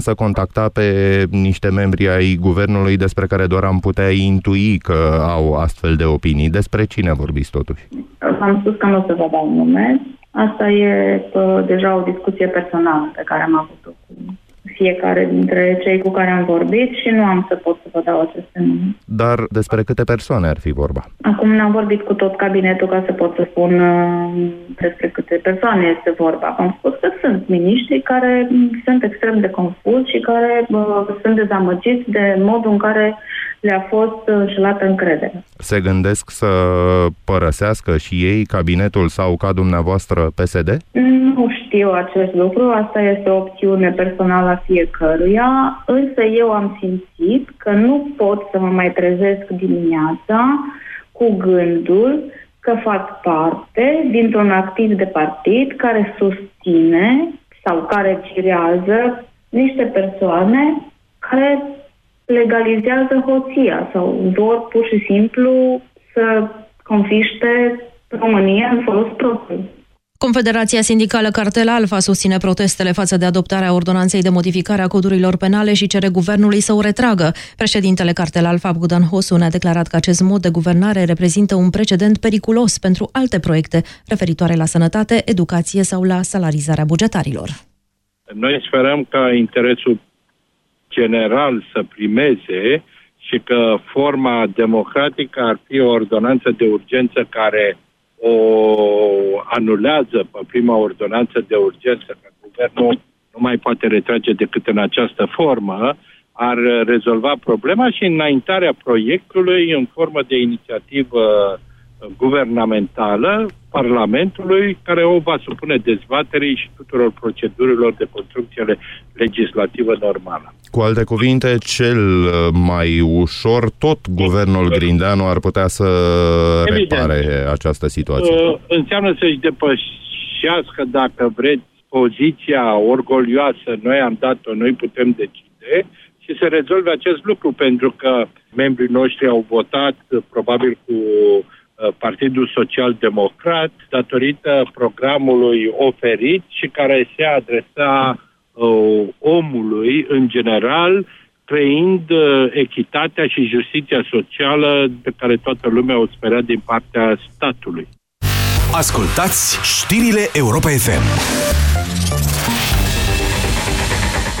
însă contacta pe niște membri ai guvernului despre care doar am putea intui că au astfel de opinii. Despre cine vorbiți totuși? Am spus că nu o să vă dau nume. Asta e uh, deja o discuție personală pe care am avut-o cu fiecare dintre cei cu care am vorbit și nu am să pot să vă dau aceste nume. Dar despre câte persoane ar fi vorba? Acum n-am vorbit cu tot cabinetul ca să pot să spun uh, despre câte persoane este vorba. Am spus că sunt miniștri care sunt extrem de confuzi și care uh, sunt dezamăgiți de modul în care le-a fost înșelată încrederea. Se gândesc să părăsească și ei cabinetul sau ca dumneavoastră PSD? Nu știu acest lucru, asta este o opțiune personală a fiecăruia, însă eu am simțit că nu pot să mă mai trezesc dimineața cu gândul că fac parte dintr-un activ de partid care susține sau care girează niște persoane care legalizează hoția sau vor pur și simplu să confiște România în folos propriu. Confederația Sindicală Cartel Alfa susține protestele față de adoptarea ordonanței de modificare a codurilor penale și cere guvernului să o retragă. Președintele Cartel Alfa, Bogdan Hosu, ne-a declarat că acest mod de guvernare reprezintă un precedent periculos pentru alte proiecte referitoare la sănătate, educație sau la salarizarea bugetarilor. Noi sperăm ca interesul general să primeze și că forma democratică ar fi o ordonanță de urgență care o anulează pe prima ordonanță de urgență, că guvernul nu mai poate retrage decât în această formă, ar rezolva problema și înaintarea proiectului în formă de inițiativă guvernamentală Parlamentului, care o va supune dezbaterii și tuturor procedurilor de construcție legislativă normală. Cu alte cuvinte, cel uh, mai ușor, tot guvernul Grindeanu ar putea să Evident. repare această situație. Uh, înseamnă să-și depășească, dacă vreți, poziția orgolioasă, noi am dat-o, noi putem decide, și se rezolve acest lucru, pentru că membrii noștri au votat, probabil cu Uh, Partidul Social Democrat datorită programului oferit și care se adresa uh, omului în general, creând uh, echitatea și justiția socială pe care toată lumea o sperea din partea statului. Ascultați știrile Europa FM.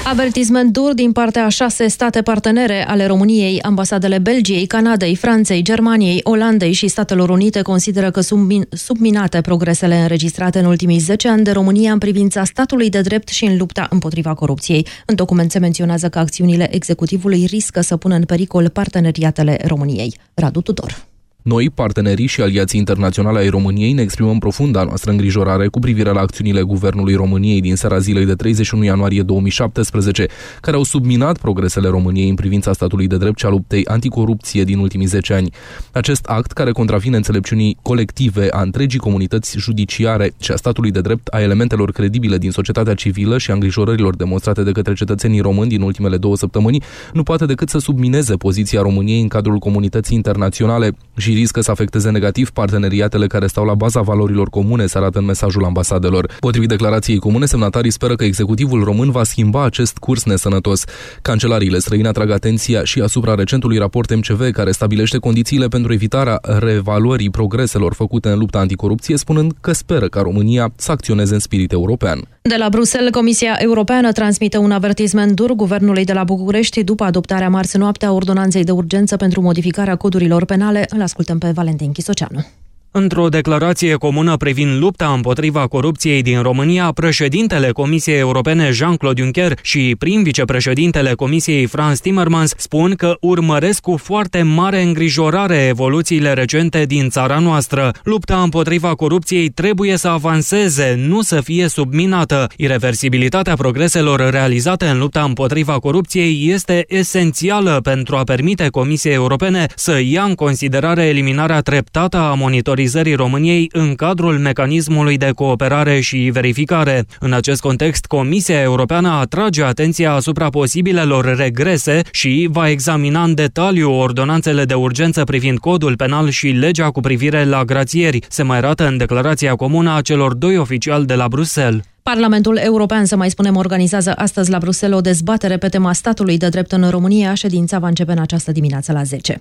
Avertisment dur din partea a șase state partenere ale României, ambasadele Belgiei, Canadei, Franței, Germaniei, Olandei și Statelor Unite consideră că sunt subminate progresele înregistrate în ultimii 10 ani de România în privința statului de drept și în lupta împotriva corupției. În document se menționează că acțiunile executivului riscă să pună în pericol parteneriatele României. Radu Tudor. Noi, partenerii și aliații internaționale ai României, ne exprimăm profunda noastră îngrijorare cu privire la acțiunile Guvernului României din seara zilei de 31 ianuarie 2017, care au subminat progresele României în privința statului de drept și a luptei anticorupție din ultimii 10 ani. Acest act, care contravine înțelepciunii colective a întregii comunități judiciare și a statului de drept, a elementelor credibile din societatea civilă și a îngrijorărilor demonstrate de către cetățenii români din ultimele două săptămâni, nu poate decât să submineze poziția României în cadrul comunității internaționale și și riscă să afecteze negativ parteneriatele care stau la baza valorilor comune, se arată în mesajul ambasadelor. Potrivit declarației comune, semnatarii speră că executivul român va schimba acest curs nesănătos. Cancelariile străine atrag atenția și asupra recentului raport MCV, care stabilește condițiile pentru evitarea revaluării progreselor făcute în lupta anticorupție, spunând că speră ca România să acționeze în spirit european. De la Bruxelles, Comisia Europeană transmite un avertisment dur guvernului de la București după adoptarea marți noaptea ordonanței de urgență pentru modificarea codurilor penale. Îl ascultăm pe Valentin Chisoceanu. Într-o declarație comună privind lupta împotriva corupției din România, președintele Comisiei Europene Jean-Claude Juncker și prim vicepreședintele Comisiei Franz Timmermans spun că urmăresc cu foarte mare îngrijorare evoluțiile recente din țara noastră. Lupta împotriva corupției trebuie să avanseze, nu să fie subminată. Irreversibilitatea progreselor realizate în lupta împotriva corupției este esențială pentru a permite Comisiei Europene să ia în considerare eliminarea treptată a monitorizării monitorizării României în cadrul mecanismului de cooperare și verificare. În acest context, Comisia Europeană atrage atenția asupra posibilelor regrese și va examina în detaliu ordonanțele de urgență privind codul penal și legea cu privire la grațieri, se mai arată în declarația comună a celor doi oficiali de la Bruxelles. Parlamentul European, să mai spunem, organizează astăzi la Bruxelles o dezbatere pe tema statului de drept în România. Ședința va începe în această dimineață la 10.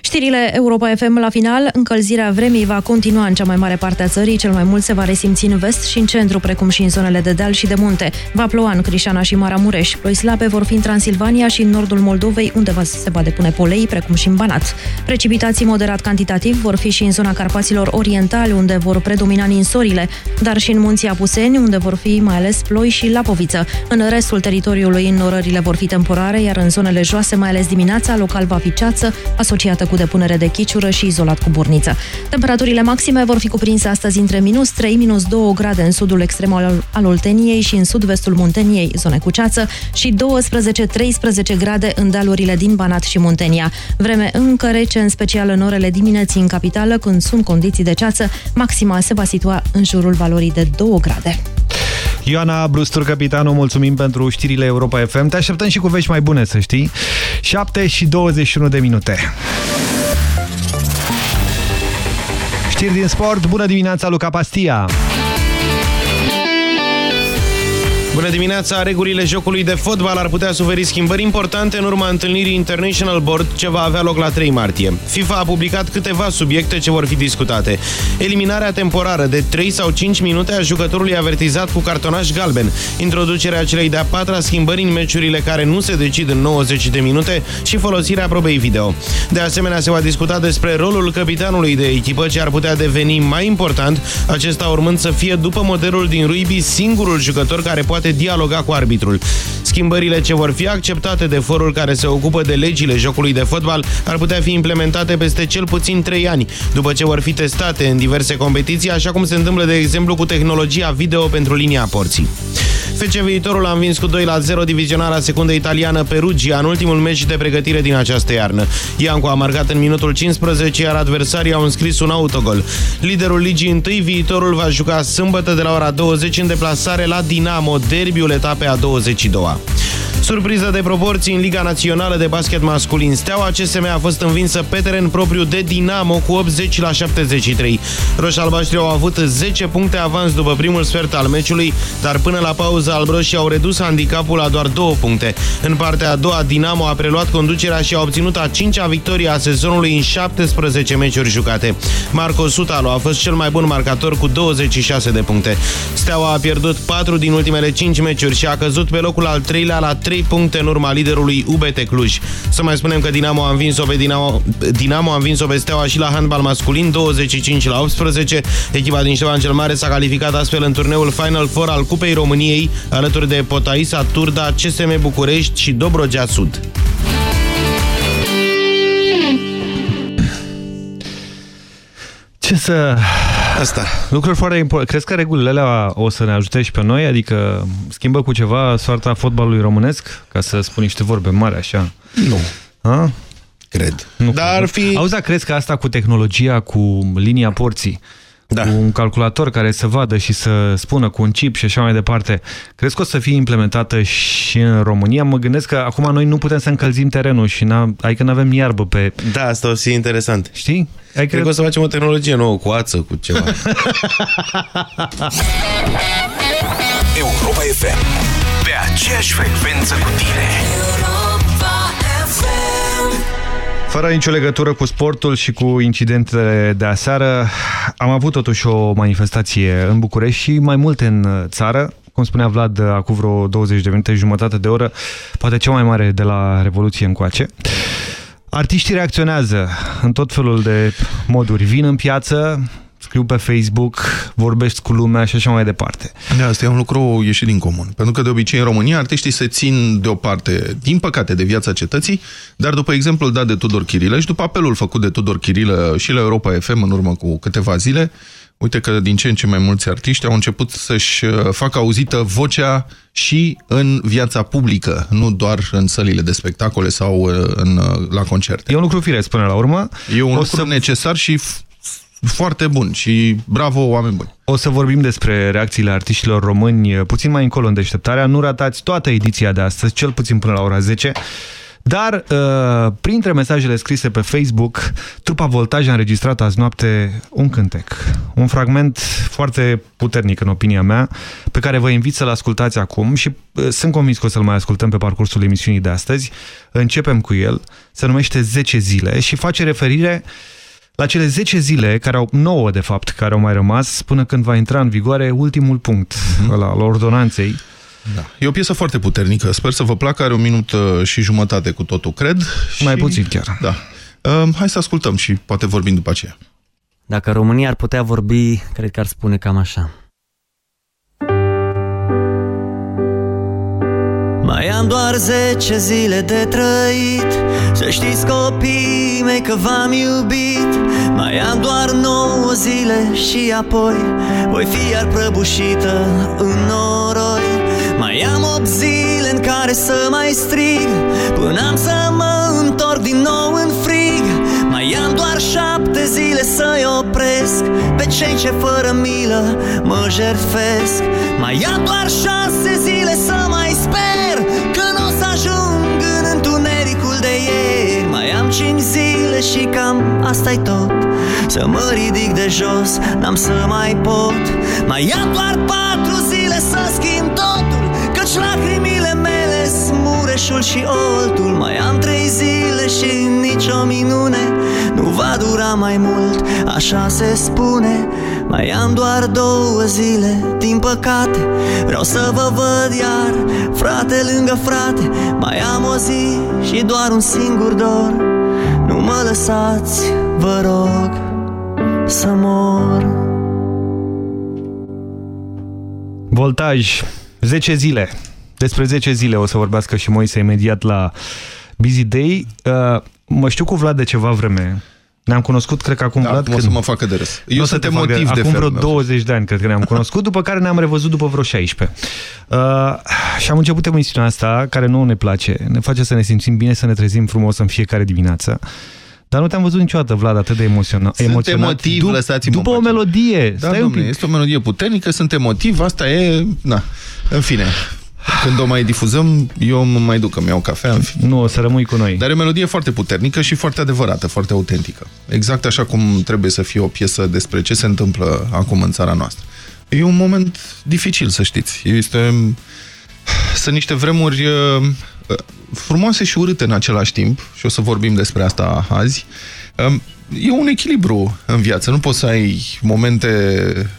Știrile Europa FM la final. Încălzirea vremii va continua în cea mai mare parte a țării. Cel mai mult se va resimți în vest și în centru, precum și în zonele de deal și de munte. Va ploua în Crișana și Maramureș. Ploi slabe vor fi în Transilvania și în nordul Moldovei, unde se va depune polei, precum și în Banat. Precipitații moderat cantitativ vor fi și în zona Carpaților Orientale, unde vor predomina ninsorile, dar și în munții Apuseni, unde vor fi mai ales ploi și lapoviță. În restul teritoriului, înnorările vor fi temporare, iar în zonele joase, mai ales dimineața, local va fi ceață, asociată cu depunere de chiciură și izolat cu burniță. Temperaturile maxime vor fi cuprinse astăzi între minus 3, minus 2 grade în sudul extrem al, al Olteniei și în sud-vestul Munteniei, zone cu ceață, și 12-13 grade în dealurile din Banat și Muntenia. Vreme încă rece, în special în orele dimineții în capitală, când sunt condiții de ceață, maxima se va situa în jurul valorii de 2 grade. Ioana Brustur, capitanul, mulțumim pentru știrile Europa FM. Te așteptăm și cu vești mai bune, să știi. 7 și 21 de minute. Știri din sport, bună dimineața, Luca Pastia! Bună dimineața! Regulile jocului de fotbal ar putea suferi schimbări importante în urma întâlnirii International Board ce va avea loc la 3 martie. FIFA a publicat câteva subiecte ce vor fi discutate. Eliminarea temporară de 3 sau 5 minute a jucătorului avertizat cu cartonaș galben, introducerea celei de-a patra schimbări în meciurile care nu se decid în 90 de minute și folosirea probei video. De asemenea, se va discuta despre rolul capitanului de echipă ce ar putea deveni mai important, acesta urmând să fie după modelul din rugby singurul jucător care poate poate dialoga cu arbitrul. Schimbările ce vor fi acceptate de forul care se ocupă de legile jocului de fotbal ar putea fi implementate peste cel puțin 3 ani, după ce vor fi testate în diverse competiții, așa cum se întâmplă de exemplu cu tehnologia video pentru linia porții. FC Viitorul a învins cu 2 la 0 divizionarea secundă italiană Perugia în ultimul meci de pregătire din această iarnă. Iancu a marcat în minutul 15, iar adversarii au înscris un autogol. Liderul ligii întâi, Viitorul va juca sâmbătă de la ora 20 în deplasare la Dinamo, derbiul etapei a 22-a. Surpriză de proporții în Liga Națională de Basket Masculin. Steaua CSM a fost învinsă pe teren propriu de Dinamo cu 80 la 73. Roșalbaștri au avut 10 puncte avans după primul sfert al meciului, dar până la pauză albroșii au redus handicapul la doar 2 puncte. În partea a doua, Dinamo a preluat conducerea și a obținut a 5-a victorie a sezonului în 17 meciuri jucate. Marco Sutalo a fost cel mai bun marcator cu 26 de puncte. Steaua a pierdut 4 din ultimele 5 meciuri și a căzut pe locul al treilea la 3 3 puncte în urma liderului UBT Cluj. Să mai spunem că Dinamo a învins-o pe, Dinamo, Dinamo a învins-o pe Steaua și la handbal masculin 25 la 18. Echipa din Ștefan cel Mare s-a calificat astfel în turneul Final Four al Cupei României alături de Potaisa, Turda, CSM București și Dobrogea Sud. Ce să Asta. Lucruri foarte importante. Crezi că regulile alea o să ne ajute și pe noi? Adică schimbă cu ceva soarta fotbalului românesc? Ca să spun niște vorbe mari așa. Nu. Ha? Cred. Nu Dar ar fi... Auzi, da, crezi că asta cu tehnologia, cu linia porții, da. cu un calculator care să vadă și să spună cu un chip și așa mai departe, crezi că o să fie implementată și în România? Mă gândesc că acum noi nu putem să încălzim terenul și adică nu avem iarbă pe... Da, asta o să fie interesant. Știi? Ai Cred că o să facem o tehnologie nouă, cu ață, cu ceva. Europa FM. Pe aceeași frecvență cu tine. Fără nicio legătură cu sportul și cu incidentele de aseară, am avut totuși o manifestație în București și mai multe în țară, cum spunea Vlad acum vreo 20 de minute, jumătate de oră, poate cea mai mare de la Revoluție încoace. Artiștii reacționează în tot felul de moduri. Vin în piață, scriu pe Facebook, vorbești cu lumea și așa mai departe. Da, asta e un lucru ieșit din comun. Pentru că de obicei în România artiștii se țin deoparte, din păcate, de viața cetății, dar după exemplul dat de Tudor Chirilă și după apelul făcut de Tudor Chirilă și la Europa FM în urmă cu câteva zile, Uite că din ce în ce mai mulți artiști au început să-și uh, facă auzită vocea și în viața publică, nu doar în sălile de spectacole sau uh, în, uh, la concerte. E un lucru firesc până la urmă. E un o lucru să... necesar și foarte bun și bravo oameni buni. O să vorbim despre reacțiile artiștilor români puțin mai încolo în deșteptarea. Nu ratați toată ediția de astăzi, cel puțin până la ora 10. Dar, uh, printre mesajele scrise pe Facebook, trupa Voltaj a înregistrat azi noapte un cântec. Un fragment foarte puternic, în opinia mea, pe care vă invit să-l ascultați acum și uh, sunt convins că o să-l mai ascultăm pe parcursul emisiunii de astăzi. Începem cu el, se numește 10 zile și face referire la cele 10 zile, care au 9 de fapt, care au mai rămas, până când va intra în vigoare ultimul punct mm -hmm. al ordonanței. Da. E o piesă foarte puternică. Sper să vă placă. Are un minut uh, și jumătate cu totul, cred. Mai și... puțin chiar. Da. Uh, hai să ascultăm și poate vorbim după aceea. Dacă România ar putea vorbi, cred că ar spune cam așa. Mai am doar zece zile de trăit. Să știți copii mei că v-am iubit. Mai am doar nouă zile și apoi Voi fi iar prăbușită în noroi. Mai am opt zile în care să mai strig Până am să mă întorc din nou în frig. Mai am doar șapte zile să-i opresc Pe cei ce fără milă mă jertfesc. Mai am doar șase zile să mai cinci zile și cam asta-i tot. Să mă ridic de jos, n-am să mai pot. Mai am doar patru zile să schimb totul Căci lacrimile mele smureșul și oltul Mai am trei zile și nicio minune Nu va dura mai mult, așa se spune. Mai am doar două zile, din păcate Vreau să vă văd iar, frate lângă frate. Mai am o zi și doar un singur dor. Nu mă lăsați, vă rog, să mor Voltaj, 10 zile. Despre 10 zile o să vorbească și Moise imediat la Busy Day. Uh, mă știu cu Vlad de ceva vreme. Ne-am cunoscut, cred că acum, da, Vlad... când... o să mă facă de râs. Eu sunt motiv de Acum vreo meu. 20 de ani, cred că ne-am cunoscut, după care ne-am revăzut după vreo 16. Uh, și am început emisiunea asta, care nu ne place. Ne face să ne simțim bine, să ne trezim frumos în fiecare dimineață. Dar nu te-am văzut niciodată, Vlad, atât de emoționat. Sunt emoționat. emotiv, Dup lăsați-mă După în o pace. melodie. Da, Stai un domnule, pic. este o melodie puternică, sunt emotiv, asta e... Na, în fine. Când o mai difuzăm, eu mă mai duc, îmi iau cafea. În fine. Nu, o să rămâi cu noi. Dar e o melodie foarte puternică și foarte adevărată, foarte autentică. Exact așa cum trebuie să fie o piesă despre ce se întâmplă acum în țara noastră. E un moment dificil, să știți. Este... Sunt niște vremuri uh, frumoase și urâte în același timp și o să vorbim despre asta azi. Um, E un echilibru în viață. Nu poți să ai momente...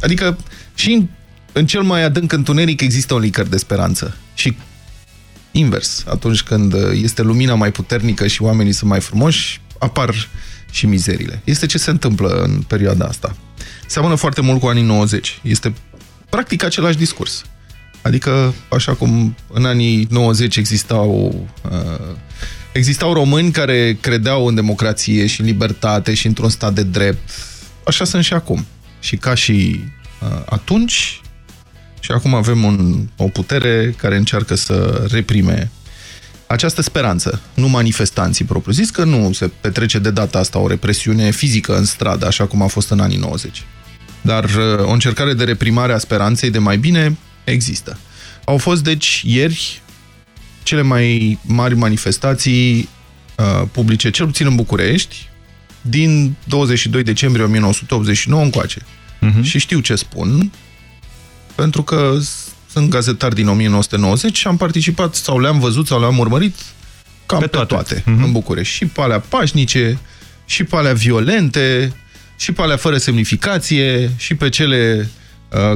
Adică și în, în cel mai adânc întuneric există un licăr de speranță. Și invers, atunci când este lumina mai puternică și oamenii sunt mai frumoși, apar și mizerile. Este ce se întâmplă în perioada asta. Seamănă foarte mult cu anii 90. Este practic același discurs. Adică, așa cum în anii 90 existau, uh, existau români care credeau în democrație și în libertate și într-un stat de drept, așa sunt și acum. Și ca și uh, atunci, și acum avem un, o putere care încearcă să reprime această speranță, nu manifestanții propriu zis, că nu se petrece de data asta o represiune fizică în stradă, așa cum a fost în anii 90. Dar uh, o încercare de reprimare a speranței de mai bine există. Au fost, deci, ieri cele mai mari manifestații uh, publice, cel puțin în București, din 22 decembrie 1989 încoace. Mhm. Și știu ce spun, pentru că sunt gazetar din 1990 și am participat sau le-am văzut sau le-am urmărit cam pe toate, pe toate Mhm. în București. Și pe alea pașnice, și pe alea violente, și pe alea fără semnificație, și pe cele uh,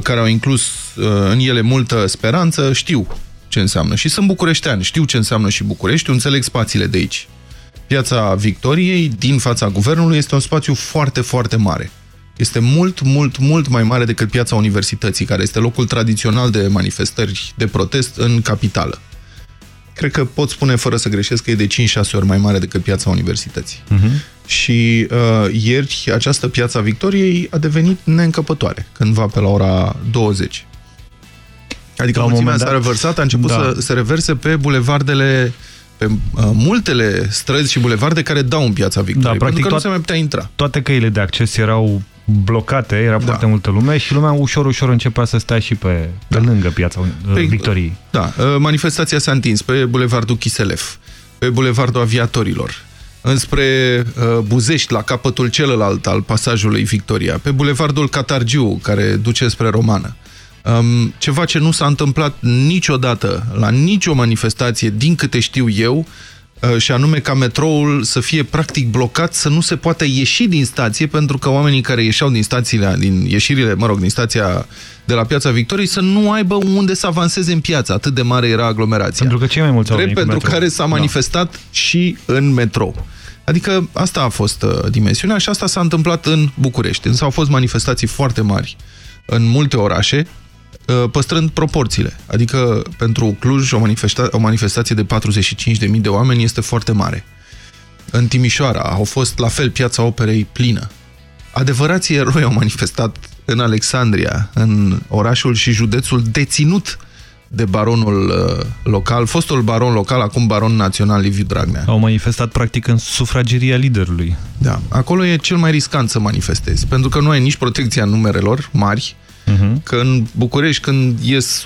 care au inclus uh, în ele multă speranță, știu ce înseamnă. Și sunt bucureștean, știu ce înseamnă și București, înțeleg spațiile de aici. Piața Victoriei, din fața guvernului, este un spațiu foarte, foarte mare. Este mult, mult, mult mai mare decât piața Universității, care este locul tradițional de manifestări de protest în capitală. Cred că pot spune fără să greșesc că e de 5-6 ori mai mare decât piața Universității. Mhm. Și uh, ieri această piața Victoriei a devenit neîncăpătoare, cândva pe la ora 20. Adică La un mulțimea moment s-a dat- reversat, a început Da. să se reverse pe bulevardele pe uh, multele străzi și bulevarde care dau în piața Victoriei, Da, practic pentru că nu toat- se mai putea intra. Toate căile de acces erau blocate, era da. foarte multă lume și lumea ușor, ușor începea să stea și pe, pe lângă piața uh, Păi, Victoriei. Da, uh, manifestația s-a întins pe bulevardul Chiselef. pe Bulevardul Aviatorilor, înspre uh, Buzești, la capătul celălalt al pasajului Victoria, pe Bulevardul Catargiu, care duce spre Romană. Um, ceva ce nu s-a întâmplat niciodată la nicio manifestație, din câte știu eu, uh, și anume ca metroul să fie practic blocat, să nu se poată ieși din stație, pentru că oamenii care ieșeau din stațiile, din ieșirile, mă rog, din stația de la Piața Victoriei, să nu aibă unde să avanseze în piață. Atât de mare era aglomerația. Pentru că cei mai mulți Drept pentru care s-a da. manifestat da. și în metrou. Adică asta a fost uh, dimensiunea și asta s-a întâmplat în București. Însă au fost manifestații foarte mari în multe orașe, uh, păstrând proporțiile. Adică pentru Cluj o, manifesta o manifestație de 45.000 de oameni este foarte mare. În Timișoara au fost la fel piața operei plină. Adevărații eroi au manifestat în Alexandria, în orașul și județul deținut de baronul uh, local, fostul baron local, acum baron național Liviu Dragnea. Au manifestat practic în sufrageria liderului. Da, acolo e cel mai riscant să manifestezi, pentru că nu ai nici protecția numerelor mari, uh mhm. -huh. că în București când ies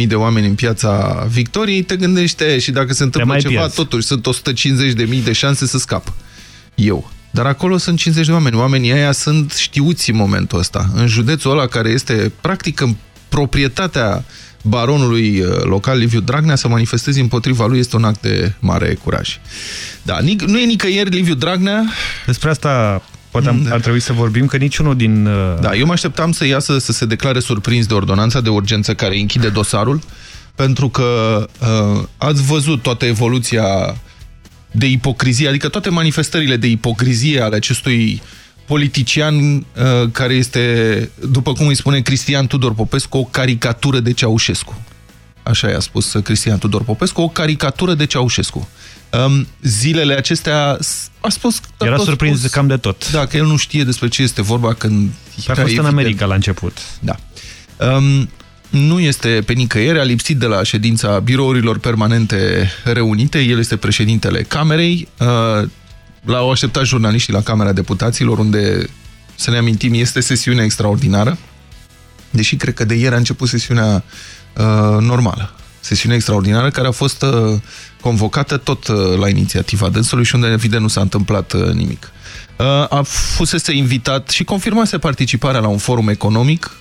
150.000 de oameni în piața Victoriei, te gândește și dacă se întâmplă ceva, pierzi. totuși sunt 150.000 de șanse să scap. Eu. Dar acolo sunt 50 de oameni. Oamenii aia sunt știuți în momentul ăsta. În județul ăla care este practic în proprietatea baronului uh, local Liviu Dragnea să manifesteze împotriva lui este un act de mare curaj. Da, nu e nicăieri Liviu Dragnea. Despre asta poate am, da. ar trebui să vorbim, că niciunul din... Uh... Da, eu mă așteptam să iasă să se declare surprins de ordonanța de urgență care închide dosarul, pentru că uh, ați văzut toată evoluția de ipocrizie, adică toate manifestările de ipocrizie ale acestui politician uh, care este, după cum îi spune Cristian Tudor Popescu, o caricatură de Ceaușescu. Așa i-a spus Cristian Tudor Popescu, o caricatură de Ceaușescu. Um, zilele acestea a spus... A Era surprins spus, cam de tot. Da, că el nu știe despre ce este vorba când... A fost în America la început. Da. Um, nu este pe nicăieri, a lipsit de la ședința birourilor permanente reunite, el este președintele Camerei, uh, l-au așteptat jurnaliștii la Camera Deputaților, unde, să ne amintim, este sesiune extraordinară, deși cred că de ieri a început sesiunea uh, normală. Sesiune extraordinară care a fost uh, convocată tot uh, la inițiativa dânsului și unde, evident, nu s-a întâmplat uh, nimic. Uh, a fusese invitat și confirmase participarea la un forum economic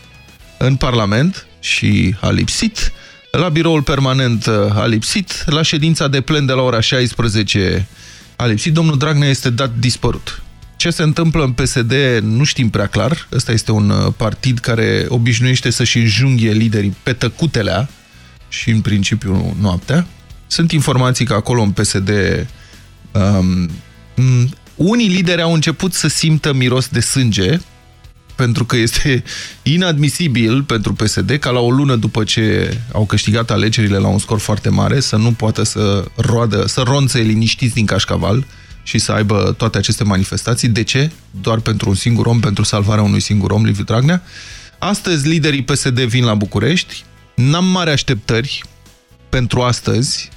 în Parlament și a lipsit. La biroul permanent uh, a lipsit. La ședința de plen de la ora 16 a lipsit. Domnul Dragnea este dat dispărut. Ce se întâmplă în PSD nu știm prea clar. Ăsta este un uh, partid care obișnuiește să-și înjunghie liderii pe tăcutelea și în principiu noaptea. Sunt informații că acolo în PSD um, unii lideri au început să simtă miros de sânge pentru că este inadmisibil pentru PSD ca la o lună după ce au câștigat alegerile la un scor foarte mare să nu poată să roadă, să ronțe liniștiți din cașcaval și să aibă toate aceste manifestații. De ce? Doar pentru un singur om, pentru salvarea unui singur om, Liviu Dragnea. Astăzi liderii PSD vin la București. N-am mari așteptări pentru astăzi,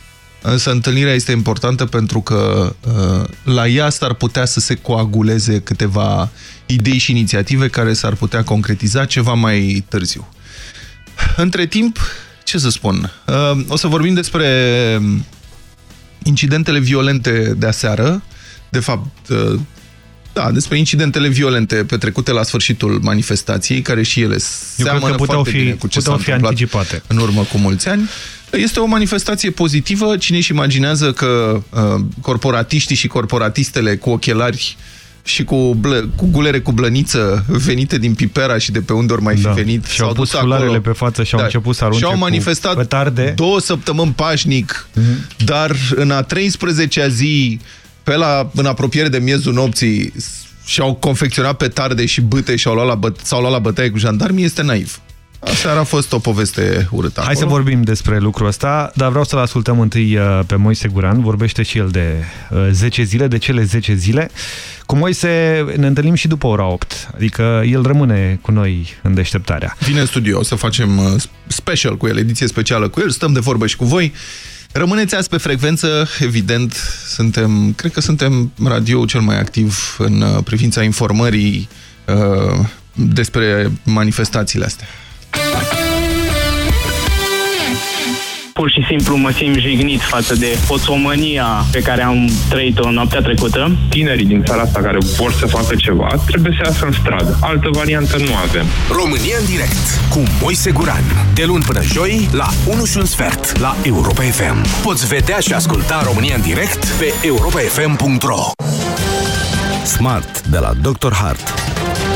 Însă întâlnirea este importantă pentru că uh, la ea s-ar putea să se coaguleze câteva idei și inițiative care s-ar putea concretiza ceva mai târziu. Între timp, ce să spun, uh, o să vorbim despre incidentele violente de aseară, de fapt, uh, da, despre incidentele violente petrecute la sfârșitul manifestației, care și ele seamănă foarte fi, bine cu ce s-a întâmplat anticipate. în urmă cu mulți ani. Este o manifestație pozitivă. Cine își imaginează că uh, corporatiștii și corporatistele cu ochelari și cu, blă, cu gulere cu blăniță venite din Pipera și de pe unde ori mai fi da. venit. Și au pus cularele pe față și au da. început să arunce Și au manifestat petarde. două săptămâni pașnic, mm -hmm. dar în a 13-a zi, pe la, în apropiere de miezul nopții, și-au confecționat petarde și bâte și s-au luat, la, luat la bătaie cu jandarmii, este naiv. Aseară a fost o poveste urâtă Hai acolo. să vorbim despre lucrul ăsta, dar vreau să-l ascultăm întâi uh, pe Moise Guran. Vorbește și el de 10 uh, zile, de cele 10 zile. Cu Moise ne întâlnim și după ora 8, adică el rămâne cu noi în deșteptarea. Vine în studio, o să facem uh, special cu el, ediție specială cu el, stăm de vorbă și cu voi. Rămâneți azi pe frecvență, evident, suntem, cred că suntem radio cel mai activ în privința informării uh, despre manifestațiile astea. Pur și simplu mă simt jignit față de poțomânia pe care am trăit-o noaptea trecută. Tinerii din țara asta care vor să facă ceva, trebuie să iasă în stradă. Altă variantă nu avem. România în direct cu Moise Guran. De luni până joi la 1 și un sfert la Europa FM. Poți vedea și asculta România în direct pe europafm.ro Smart de la Dr. Hart.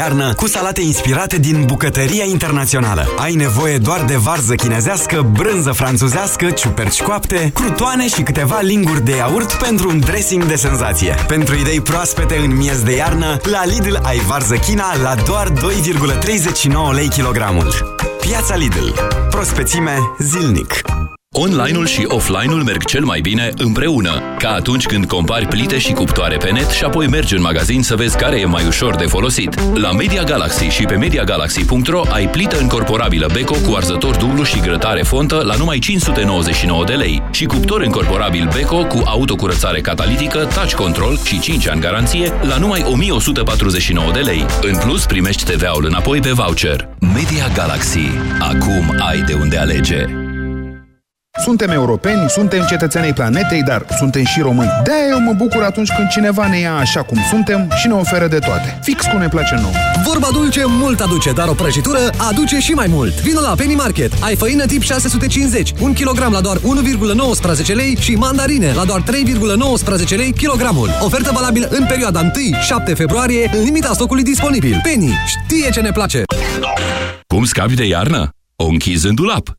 iarnă cu salate inspirate din bucătăria internațională. Ai nevoie doar de varză chinezească, brânză franțuzească, ciuperci coapte, crutoane și câteva linguri de iaurt pentru un dressing de senzație. Pentru idei proaspete în miez de iarnă, la Lidl ai varză China la doar 2,39 lei kilogramul. Piața Lidl. Prospețime zilnic. Online-ul și offline-ul merg cel mai bine împreună, ca atunci când compari plite și cuptoare pe net și apoi mergi în magazin să vezi care e mai ușor de folosit. La Media Galaxy și pe MediaGalaxy.ro ai plită încorporabilă Beko cu arzător dublu și grătare fontă la numai 599 de lei și cuptor încorporabil Beko cu autocurățare catalitică, touch control și 5 ani garanție la numai 1149 de lei. În plus, primești TVA-ul înapoi pe voucher. Media Galaxy. Acum ai de unde alege. Suntem europeni, suntem cetățenii planetei, dar suntem și români. de eu mă bucur atunci când cineva ne ia așa cum suntem și ne oferă de toate. Fix cum ne place nouă. Vorba dulce mult aduce, dar o prăjitură aduce și mai mult. Vino la Penny Market. Ai făină tip 650, 1 kg la doar 1,19 lei și mandarine la doar 3,19 lei kilogramul. Ofertă valabilă în perioada 1-7 februarie, în limita stocului disponibil. Penny știe ce ne place. Cum scapi de iarnă? O închizi în dulap.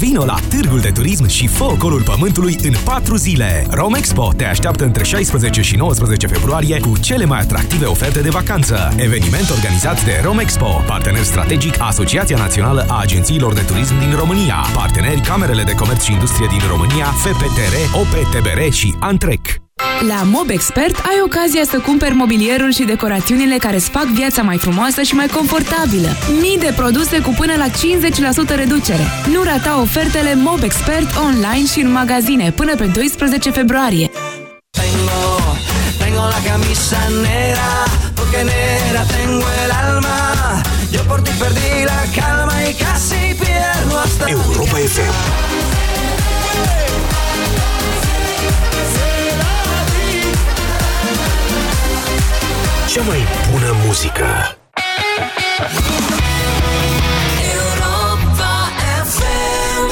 Vino la Târgul de Turism și fă ocolul pământului în 4 zile. Romexpo te așteaptă între 16 și 19 februarie cu cele mai atractive oferte de vacanță. Eveniment organizat de Romexpo, partener strategic Asociația Națională a Agențiilor de Turism din România, parteneri Camerele de Comerț și Industrie din România, FPTR, OPTBR și Antrec. La MobExpert ai ocazia să cumperi mobilierul și decorațiunile care îți fac viața mai frumoasă și mai confortabilă. Mii de produse cu până la 50% reducere. Nu rata ofertele MobExpert online și în magazine până pe 12 februarie. Tengo, tengo la camisa negra, porque negra tengo el alma. Yo por ti perdí la calma y casi pierdo hasta Europa FM. Cea mai bună muzică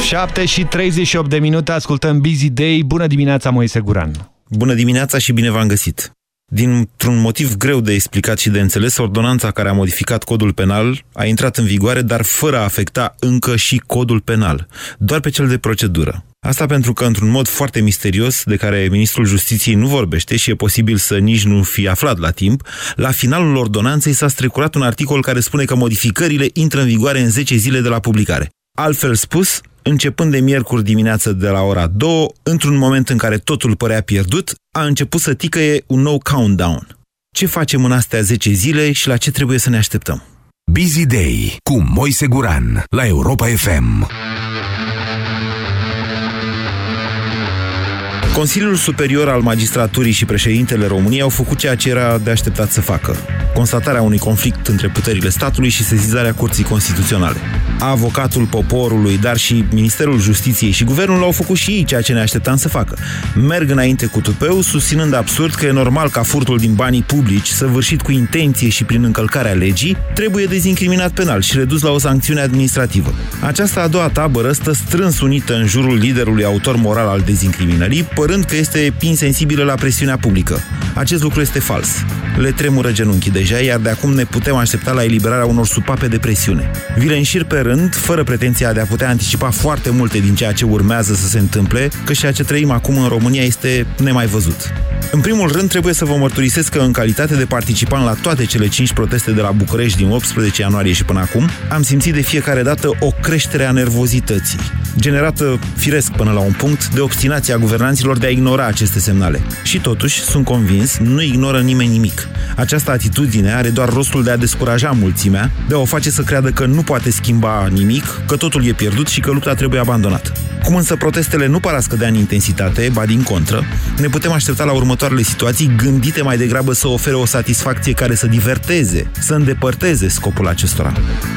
7 și 38 de minute, ascultăm Busy Day. Bună dimineața, Moise Guran! Bună dimineața și bine v-am găsit! Dintr-un motiv greu de explicat și de înțeles, ordonanța care a modificat codul penal a intrat în vigoare, dar fără a afecta încă și codul penal, doar pe cel de procedură. Asta pentru că, într-un mod foarte misterios, de care Ministrul Justiției nu vorbește și e posibil să nici nu fi aflat la timp, la finalul ordonanței s-a strecurat un articol care spune că modificările intră în vigoare în 10 zile de la publicare. Altfel spus, începând de miercuri dimineață de la ora 2, într-un moment în care totul părea pierdut, a început să ticăie un nou countdown. Ce facem în astea 10 zile și la ce trebuie să ne așteptăm? Busy Day cu Moise Guran la Europa FM. Consiliul Superior al Magistraturii și președintele României au făcut ceea ce era de așteptat să facă. Constatarea unui conflict între puterile statului și sezizarea Curții Constituționale. Avocatul poporului, dar și Ministerul Justiției și Guvernul au făcut și ei ceea ce ne așteptam să facă. Merg înainte cu tupeu, susținând absurd că e normal ca furtul din banii publici, săvârșit cu intenție și prin încălcarea legii, trebuie dezincriminat penal și redus la o sancțiune administrativă. Această a doua tabără stă strâns unită în jurul liderului autor moral al dezincriminării, părând că este insensibilă la presiunea publică. Acest lucru este fals. Le tremură genunchii de deja, iar de acum ne putem aștepta la eliberarea unor supape de presiune. Vi le înșir pe rând, fără pretenția de a putea anticipa foarte multe din ceea ce urmează să se întâmple, că ceea ce trăim acum în România este nemai văzut. În primul rând, trebuie să vă mărturisesc că în calitate de participant la toate cele cinci proteste de la București din 18 ianuarie și până acum, am simțit de fiecare dată o creștere a nervozității, generată firesc până la un punct de obstinația guvernanților de a ignora aceste semnale. Și totuși, sunt convins, nu ignoră nimeni nimic. Această atitudine are doar rostul de a descuraja mulțimea, de a o face să creadă că nu poate schimba nimic, că totul e pierdut și că lupta trebuie abandonată. Cum însă protestele nu par a scădea în intensitate, ba din contră, ne putem aștepta la următoarele situații gândite mai degrabă să ofere o satisfacție care să diverteze, să îndepărteze scopul acestora.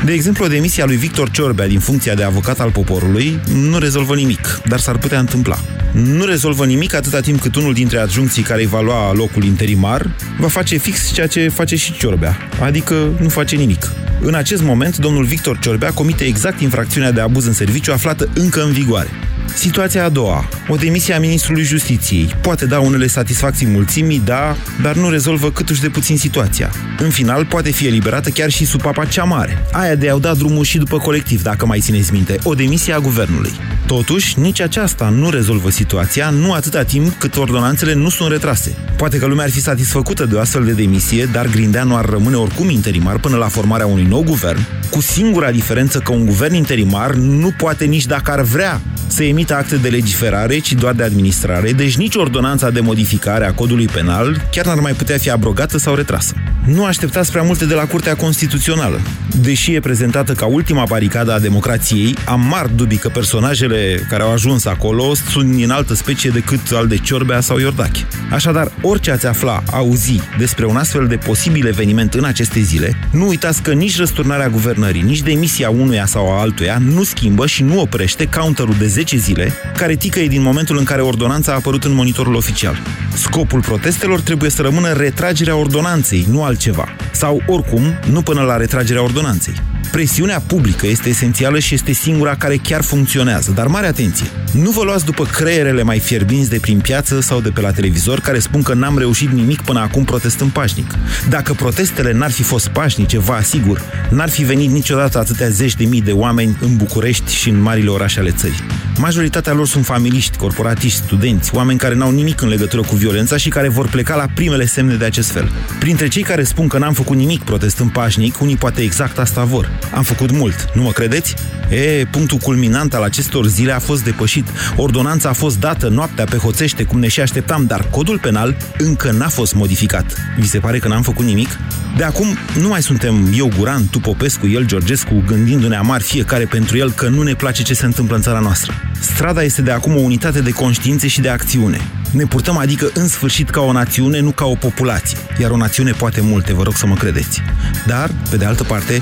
De exemplu, demisia lui Victor Ciorbea din funcția de avocat al poporului nu rezolvă nimic, dar s-ar putea întâmpla. Nu rezolvă nimic atâta timp cât unul dintre adjuncții care îi va lua locul interimar va face fix ceea ce face și Ciorbea, adică nu face nimic. În acest moment, domnul Victor Ciorbea comite exact infracțiunea de abuz în serviciu aflată încă în vigoare. Situația a doua. O demisie a ministrului justiției. Poate da unele satisfacții mulțimii, da, dar nu rezolvă câtuși de puțin situația. În final, poate fi eliberată chiar și sub papa cea mare. Aia de a dat drumul și după colectiv, dacă mai țineți minte. O demisie a guvernului. Totuși, nici aceasta nu rezolvă situația, nu atâta timp cât ordonanțele nu sunt retrase. Poate că lumea ar fi satisfăcută de o astfel de demisie, dar Grindeanu ar rămâne oricum interimar până la formarea unui nou guvern, cu singura diferență că un guvern interimar nu poate nici dacă ar vrea să emită acte de legiferare, ci doar de administrare, deci nici ordonanța de modificare a codului penal chiar n-ar mai putea fi abrogată sau retrasă. Nu așteptați prea multe de la Curtea Constituțională. Deși e prezentată ca ultima baricadă a democrației, am mari dubii că personajele care au ajuns acolo sunt din altă specie decât al de Ciorbea sau Iordache. Așadar, orice ați afla, auzi despre un astfel de posibil eveniment în aceste zile, nu uitați că nici răsturnarea guvernării, nici demisia unuia sau a altuia nu schimbă și nu oprește counterul de 10 zile, care ticăie din momentul în care ordonanța a apărut în monitorul oficial. Scopul protestelor trebuie să rămână retragerea ordonanței, nu altceva. Sau, oricum, nu până la retragerea ordonanței. Presiunea publică este esențială și este singura care chiar funcționează, dar mare atenție! Nu vă luați după creierele mai fierbinți de prin piață sau de pe la televizor care spun că n-am reușit nimic până acum protestând pașnic. Dacă protestele n-ar fi fost pașnice, vă asigur, n-ar fi venit niciodată atâtea zeci de mii de oameni în București și în marile orașe ale țării. Majoritatea lor sunt familiști, corporatiști, studenți, oameni care n-au nimic în legătură cu violența și care vor pleca la primele semne de acest fel. Printre cei care spun că n-am făcut nimic protestând pașnic, unii poate exact asta vor. Am făcut mult, nu mă credeți? E, punctul culminant al acestor zile a fost depășit. Ordonanța a fost dată noaptea pe hoțește, cum ne și așteptam, dar codul penal încă n-a fost modificat. Vi se pare că n-am făcut nimic? De acum nu mai suntem eu Guran, tu Popescu, el Georgescu, gândindu-ne amar fiecare pentru el că nu ne place ce se întâmplă în țara noastră. Strada este de acum o unitate de conștiințe și de acțiune. Ne purtăm adică în sfârșit ca o națiune, nu ca o populație. Iar o națiune poate multe, vă rog să mă credeți. Dar, pe de altă parte,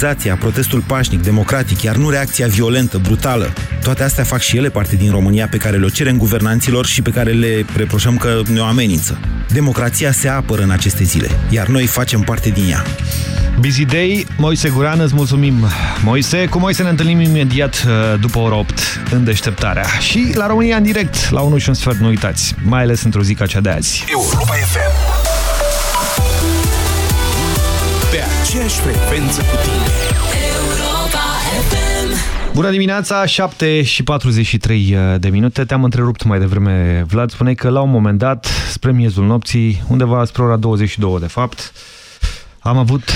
civilizația, protestul pașnic, democratic, iar nu reacția violentă, brutală, toate astea fac și ele parte din România pe care le cerem guvernanților și pe care le reproșăm că ne o amenință. Democrația se apără în aceste zile, iar noi facem parte din ea. Busy Day, Moise Guran, îți mulțumim. Moise, cu Moise ne întâlnim imediat uh, după ora 8 în deșteptarea. Și la România în direct, la 1 și un sfert, nu uitați, mai ales într-o zi ca cea de azi. Europa FM aceeași frecvență cu tine Europa FM Bună dimineața, 7 și 43 uh, de minute. Te-am întrerupt mai devreme, Vlad. Spuneai că la un moment dat, spre miezul nopții, undeva spre ora 22 de fapt, am avut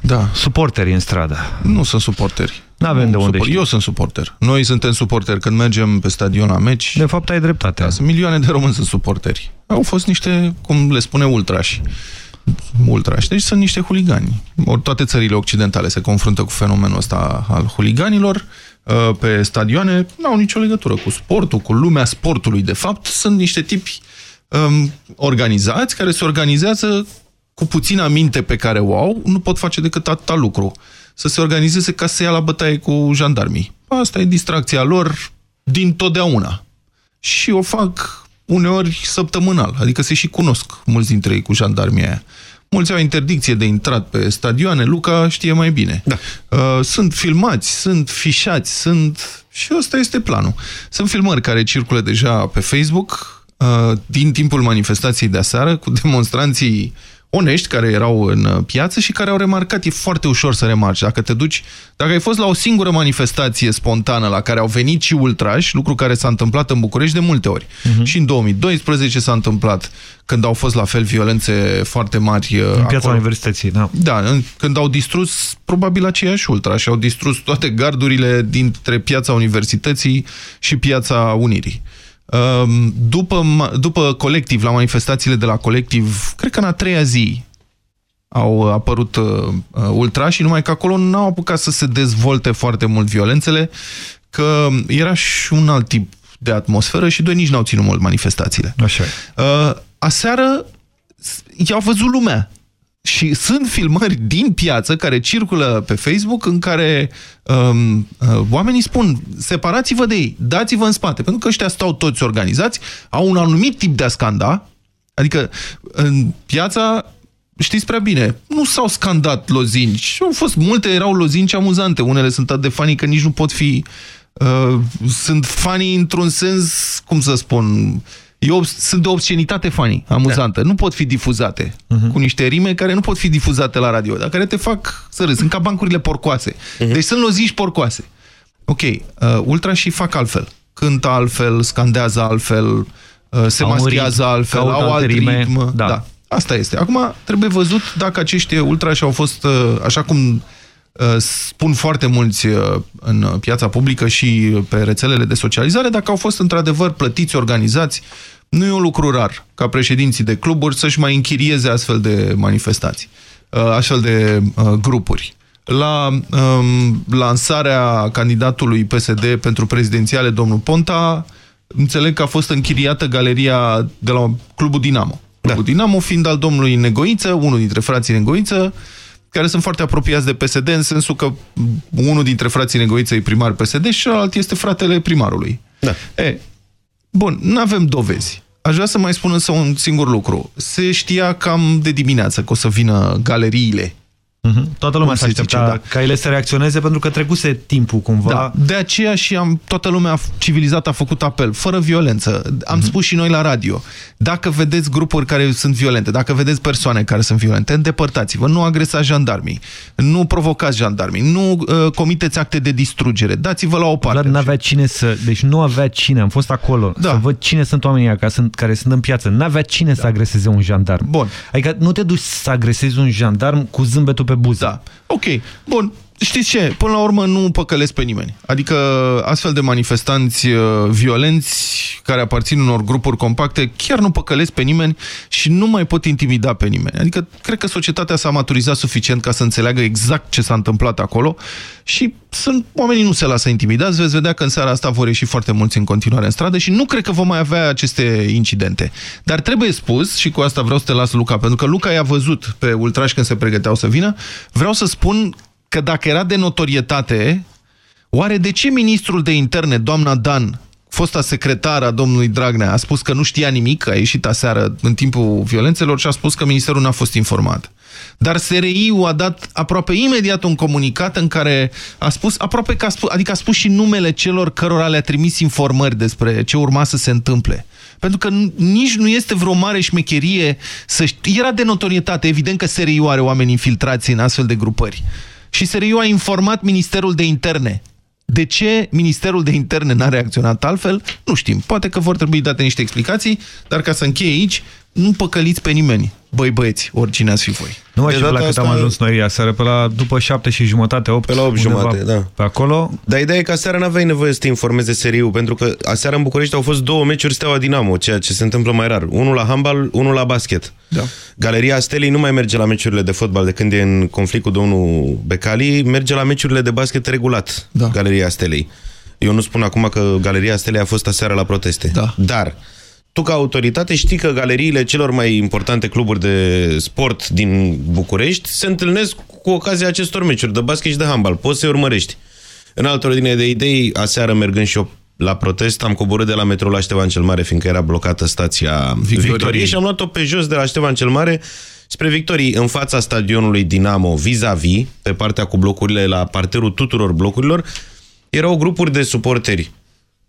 da. suporteri în stradă. Nu sunt suporteri. Nu avem de unde suport. Eu sunt suporter. Noi suntem suporteri când mergem pe stadion la meci. De fapt ai dreptate. Da, sunt milioane de români sunt suporteri. Au fost niște, cum le spune, ultrași. Ultrași. Deci sunt niște huligani. Or, toate țările occidentale se confruntă cu fenomenul ăsta al huliganilor uh, pe stadioane. Nu au nicio legătură cu sportul, cu lumea sportului. De fapt, sunt niște tipi um, organizați care se organizează cu puțina minte pe care o au, nu pot face decât atâta lucru. Să se organizeze ca să ia la bătaie cu jandarmii. Asta e distracția lor din totdeauna. Și o fac uneori săptămânal, adică se și cunosc mulți dintre ei cu jandarmii aia. Mulți au interdicție de intrat pe stadioane, Luca știe mai bine. Da. Uh, sunt filmați, sunt fișați, sunt... Și ăsta este planul. Sunt filmări care circulă deja pe Facebook uh, din timpul manifestației de aseară cu demonstranții onești care erau în piață și care au remarcat, e foarte ușor să remarci. Dacă te duci, dacă ai fost la o singură manifestație spontană la care au venit și ultrași, lucru care s-a întâmplat în București de multe ori. Uh -huh. Și în 2012 s-a întâmplat când au fost la fel violențe foarte mari În piața acolo. universității, da. Da, când au distrus probabil aceiași ultrași, au distrus toate gardurile dintre piața universității și piața Unirii. Ehm, după, după colectiv, la manifestațiile de la colectiv, cred că în a treia zi au apărut uh, ultrași, numai că acolo n-au apucat să se dezvolte foarte mult violențele, că era și un alt tip de atmosferă și doi nici n-au ținut mult manifestațiile. Așa uh, Aseară i-au văzut lumea. Și sunt filmări din piață care circulă pe Facebook în care um, uh, oamenii spun separați-vă de ei, dați-vă în spate, pentru că ăștia stau toți organizați, au un anumit tip de a scanda, adică în piața știți prea bine, nu s-au scandat lozinci. Au fost multe, erau lozinci amuzante. Unele sunt atât de fani că nici nu pot fi... Uh, sunt fani într-un sens, cum să spun... Eu sunt de obscenitate fani, amuzantă. Da. Nu pot fi difuzate uh -huh. cu niște rime care nu pot fi difuzate la radio, dar care te fac să râzi. Sunt ca bancurile porcoase. Uh -huh. Deci sunt loziși porcoase. Ok, uh, ultra și fac altfel. Cântă altfel, scandează altfel, uh, se au maschează ritm, altfel, au alt rime. ritm. Da. da. Asta este. Acum trebuie văzut dacă acești ultrași au fost, uh, așa cum uh, spun foarte mulți uh, în piața publică și pe rețelele de socializare, dacă au fost într-adevăr plătiți, organizați, nu e un lucru rar ca președinții de cluburi să-și mai închirieze astfel de manifestații, astfel de grupuri. La um, lansarea candidatului PSD pentru prezidențiale, domnul Ponta, înțeleg că a fost închiriată galeria de la Clubul Dinamo da. cu Dinamo, fiind al domnului Negoiță, unul dintre frații Negoiță, care sunt foarte apropiați de PSD, în sensul că unul dintre frații Negoiță e primar PSD și celălalt este fratele primarului. Da. E, bun, nu avem dovezi. Aș vrea să mai spun însă un singur lucru. Se știa cam de dimineață că o să vină galeriile Mhm. Toată lumea s-a aștepta da. ca ele să reacționeze pentru că trecuse timpul cumva. Da. De aceea și am, toată lumea civilizată a făcut apel, fără violență. Am uh -huh. spus și noi la radio. Dacă vedeți grupuri care sunt violente, dacă vedeți persoane care sunt violente, îndepărtați-vă, nu agresați jandarmii, nu provocați jandarmii, nu uh, comiteți acte de distrugere, dați-vă la o parte. Dar nu avea cine să... Deci nu avea cine, am fost acolo, da. să văd cine sunt oamenii care sunt, care sunt în piață. Nu avea cine da. să agreseze un jandarm. Bun. Adică nu te duci să agresezi un jandarm cu zâmbetul pe buză. Da. Ok. Bun. Știți ce? Până la urmă nu păcălesc pe nimeni. Adică astfel de manifestanți uh, violenți care aparțin unor grupuri compacte chiar nu păcălesc pe nimeni și nu mai pot intimida pe nimeni. Adică cred că societatea s-a maturizat suficient ca să înțeleagă exact ce s-a întâmplat acolo și sunt, oamenii nu se lasă intimidați. Veți vedea că în seara asta vor ieși foarte mulți în continuare în stradă și nu cred că vom mai avea aceste incidente. Dar trebuie spus, și cu asta vreau să te las, Luca, pentru că Luca i-a văzut pe ultrași când se pregăteau să vină, vreau să spun că dacă era de notorietate, oare de ce ministrul de interne, doamna Dan, fosta secretară a domnului Dragnea, a spus că nu știa nimic, a ieșit aseară în timpul violențelor și a spus că ministerul n-a fost informat. Dar SRI-ul a dat aproape imediat un comunicat în care a spus, aproape că a spus, adică a spus și numele celor cărora le-a trimis informări despre ce urma să se întâmple. Pentru că nici nu este vreo mare șmecherie să știi. Era de notorietate, evident că SRI-ul are oameni infiltrați în astfel de grupări și SRI a informat Ministerul de Interne. De ce Ministerul de Interne n-a reacționat altfel? Nu știm. Poate că vor trebui date niște explicații, dar ca să încheie aici, nu păcăliți pe nimeni, băi băieți, oricine ați fi voi. Nu mai știu la cât am ajuns noi aseară, pe la după șapte și jumătate, opt. Pe la opt jumătate, da. Pe acolo. Dar ideea e că aseară n-aveai nevoie să te informeze seriu, pentru că aseară în București au fost două meciuri Steaua Dinamo, ceea ce se întâmplă mai rar. Unul la handbal, unul la basket. Da. Galeria Stelei nu mai merge la meciurile de fotbal de când e în conflict cu domnul Becali, merge la meciurile de basket regulat. Da. Galeria Stelei. Eu nu spun acum că Galeria Stelei a fost aseară la proteste. Da. Dar tu ca autoritate știi că galeriile celor mai importante cluburi de sport din București se întâlnesc cu ocazia acestor meciuri de basket și de handbal. Poți să-i urmărești. În altă ordine de idei, aseară mergând și eu la protest, am coborât de la metrou la Ștevan cel Mare, fiindcă era blocată stația Victoriei, Victoriei și am luat-o pe jos de la Ștevan cel Mare spre Victorii, în fața stadionului Dinamo, vis-a-vis, -vis, pe partea cu blocurile, la parterul tuturor blocurilor, erau grupuri de suporteri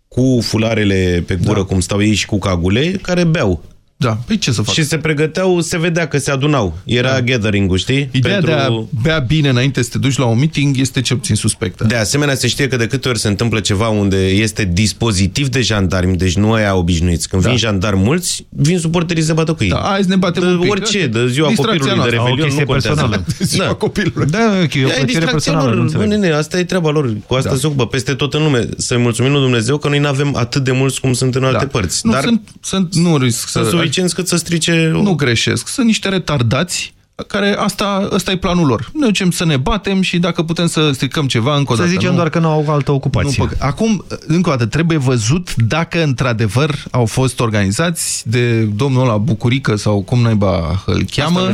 cu fularele pe gură, da. cum stau ei și cu cagule, care beau. Da, păi ce să fac? Și se pregăteau, se vedea că se adunau. Era da. gathering-ul, știi? Ideea Pentru... de a bea bine înainte să te duci la un meeting este cel puțin suspectă. De asemenea, se știe că de câte ori se întâmplă ceva unde este dispozitiv de jandarmi, deci nu aia obișnuiți. Când da. vin jandarmi mulți, vin suporterii să bată cu ei. Da, hai să ne batem de un pic. Orice, de ziua copilului, de revelion, nu contează. De ziua da. copilului. Da, ok, e o plăcere personală, lor, nu nene, asta e treaba lor. Cu asta da. se ocupă peste tot în lume. Să-i mulțumim lui Dumnezeu că noi nu avem atât de mulți cum sunt în alte da. părți. Nu, Dar sunt, sunt, nu risc să... suficienți cât să strice nu greșesc. Sunt niște retardați care asta, ăsta e planul lor. Ne ducem să ne batem și dacă putem să stricăm ceva încă o dată. Să zicem nu, doar că nu au altă ocupație. Nu, Acum, încă o dată, trebuie văzut dacă într-adevăr au fost organizați de domnul ăla Bucurică sau cum naiba îl cheamă,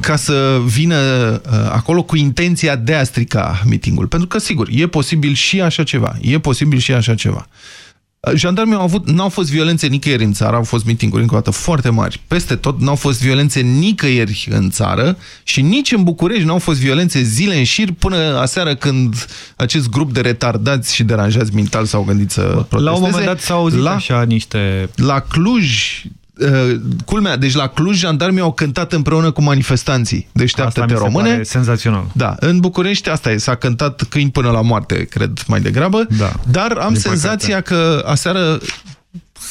ca să vină uh, acolo cu intenția de a strica mitingul. Pentru că, sigur, e posibil și așa ceva. E posibil și așa ceva. Jandarmii au avut, n-au fost violențe nicăieri în țară, au fost mitinguri încă o dată foarte mari. Peste tot n-au fost violențe nicăieri în țară și nici în București n-au fost violențe zile în șir până aseară când acest grup de retardați și deranjați mental s-au gândit să protesteze. La un moment dat s-au auzit la, așa niște... La Cluj, Uh, culmea, deci la Cluj jandarmii au cântat împreună cu manifestanții. Deșteaptă-te române. senzațional. Da, în București asta e, s-a cântat câini până la moarte, cred, mai degrabă. Da. Dar am Din senzația păcate. că aseară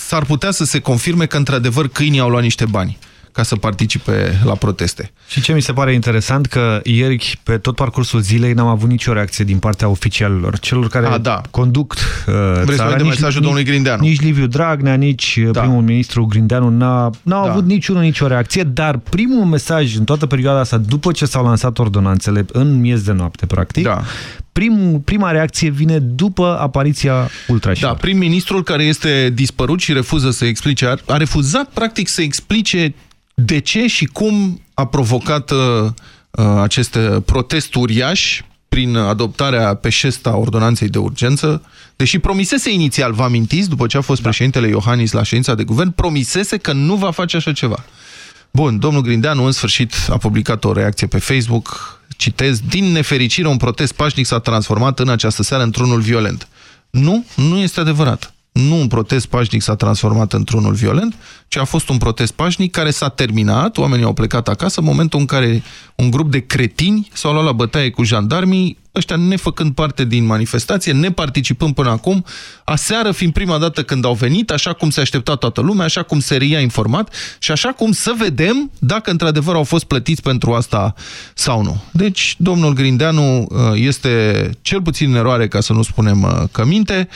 s-ar putea să se confirme că într-adevăr câinii au luat niște bani ca să participe la proteste. Și ce mi se pare interesant că ieri, pe tot parcursul zilei, n-am avut nicio reacție din partea oficialilor, celor care A, da. conduc uh, Vrei țara. Vrei nici, mesajul domnului Grindeanu? Nici Liviu Dragnea, nici uh, da. primul ministru Grindeanu n-au da. avut niciunul nicio reacție, dar primul mesaj în toată perioada asta, după ce s-au lansat ordonanțele, în miez de noapte, practic, da primul, prima reacție vine după apariția ultrașilor. Da, prim-ministrul care este dispărut și refuză să explice, a, a refuzat practic să explice de ce și cum a provocat uh, uh, acest protest uriaș prin adoptarea pe șesta ordonanței de urgență, deși promisese inițial, vă amintiți, după ce a fost da. președintele Iohannis la ședința de guvern, promisese că nu va face așa ceva. Bun, domnul Grindeanu în sfârșit a publicat o reacție pe Facebook, citez, din nefericire un protest pașnic s-a transformat în această seară într-unul violent. Nu, nu este adevărat nu un protest pașnic s-a transformat într-unul violent, ci a fost un protest pașnic care s-a terminat, oamenii au plecat acasă, în momentul în care un grup de cretini s-au luat la bătaie cu jandarmii, ăștia nefăcând parte din manifestație, ne participând până acum, aseară fiind prima dată când au venit, așa cum se aștepta toată lumea, așa cum se ria informat și așa cum să vedem dacă într-adevăr au fost plătiți pentru asta sau nu. Deci, domnul Grindeanu uh, este cel puțin în eroare, ca să nu spunem uh, că minte.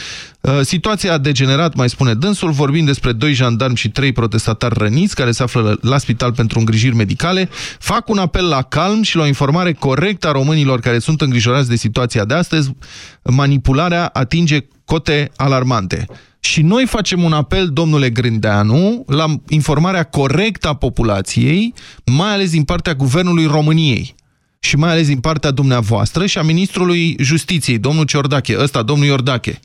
Uh, situația a degenerat, mai spune dânsul, vorbind despre doi jandarmi și trei protestatari răniți care se află la spital pentru îngrijiri medicale. Fac un apel la calm și la o informare corectă a românilor care sunt îngrijorați de situația de astăzi. Manipularea atinge cote alarmante. Și noi facem un apel, domnule Grindeanu, la informarea corectă a populației, mai ales din partea Guvernului României și mai ales din partea dumneavoastră și a Ministrului Justiției, domnul Ciordache, ăsta, domnul Iordache.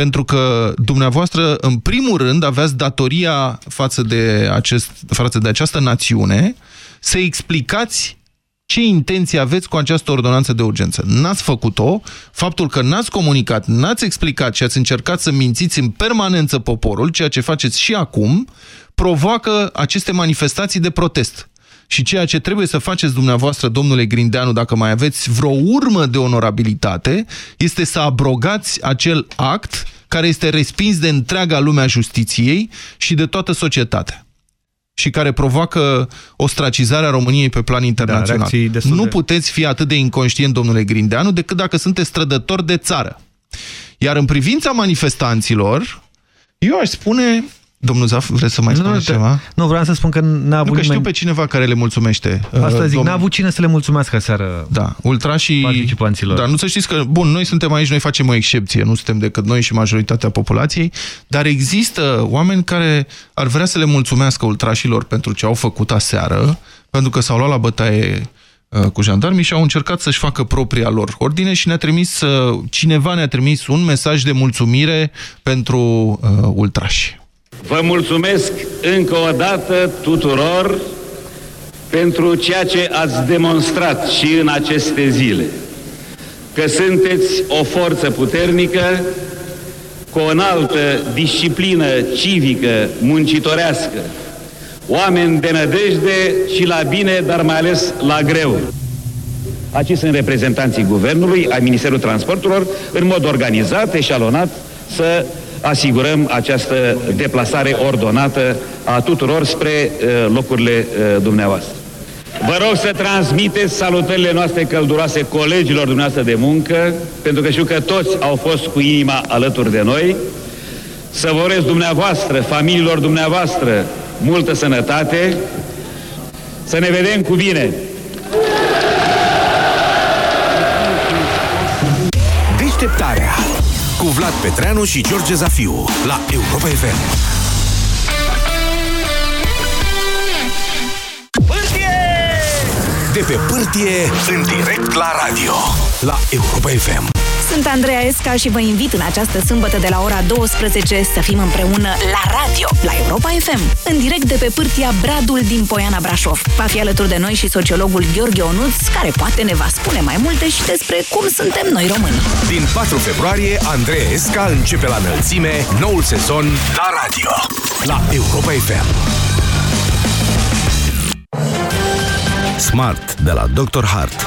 Pentru că dumneavoastră, în primul rând, aveați datoria față de, acest, față de această națiune să explicați ce intenție aveți cu această ordonanță de urgență. N-ați făcut-o, faptul că n-ați comunicat, n-ați explicat și ați încercat să mințiți în permanență poporul, ceea ce faceți și acum, provoacă aceste manifestații de protest. Și ceea ce trebuie să faceți dumneavoastră, domnule Grindeanu, dacă mai aveți vreo urmă de onorabilitate, este să abrogați acel act care este respins de întreaga lume a justiției și de toată societatea și care provoacă ostracizarea României pe plan internațional. Da, nu de... puteți fi atât de inconștient, domnule Grindeanu, decât dacă sunteți strădător de țară. Iar în privința manifestanților, eu aș spune Domnul Zaf, vreți să mai spuneți ceva? Nu, vreau să spun că n-a avut Nu, că nimeni... știu pe cineva care le mulțumește. Asta zic, domn... n-a avut cine să le mulțumească seară Da, ultrașii... participanților. Dar nu să știți că, bun, noi suntem aici, noi facem o excepție, nu suntem decât noi și majoritatea populației, dar există oameni care ar vrea să le mulțumească ultrașilor pentru ce au făcut aseară, pentru că s-au luat la bătaie uh, cu jandarmii și au încercat să-și facă propria lor ordine și ne-a trimis, uh, cineva ne-a trimis un mesaj de mulțumire pentru uh, ultrași. Vă mulțumesc încă o dată tuturor pentru ceea ce ați demonstrat și în aceste zile, că sunteți o forță puternică cu o înaltă disciplină civică, muncitorească, oameni de nădejde și la bine, dar mai ales la greu. Aici sunt reprezentanții Guvernului, ai Ministerul Transporturilor, în mod organizat, eșalonat, să asigurăm această deplasare ordonată a tuturor spre uh, locurile uh, dumneavoastră. Vă rog să transmiteți salutările noastre călduroase colegilor dumneavoastră de muncă, pentru că știu că toți au fost cu inima alături de noi. Să vă urez dumneavoastră, familiilor dumneavoastră, multă sănătate. Să ne vedem cu bine! Cu Vlad Petreanu și George Zafiu la Europa FM. De pe pârtie, în direct la radio, la Europa FM. Sunt Andreea Esca și vă invit în această sâmbătă de la ora 12 să fim împreună la radio, la Europa FM, în direct de pe pârtia Bradul din Poiana Brașov. Va fi alături de noi și sociologul Gheorghe Onuț, care poate ne va spune mai multe și despre cum suntem noi români. Din 4 februarie, Andreea Esca începe la înălțime noul sezon la radio, la Europa FM. Smart de la Dr. Hart.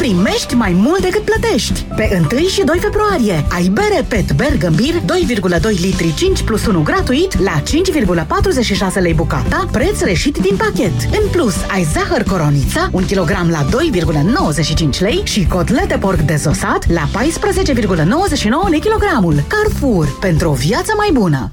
La Carrefour primești mai mult decât plătești. Pe 1 și 2 februarie ai bere PET Bergambir 2,2 litri 5 plus 1 gratuit la 5,46 lei bucata, preț reșit din pachet. În plus, ai zahăr coronița 1 kg la 2,95 lei și cotlete porc dezosat la 14,99 lei kilogramul. Carrefour, pentru o viață mai bună.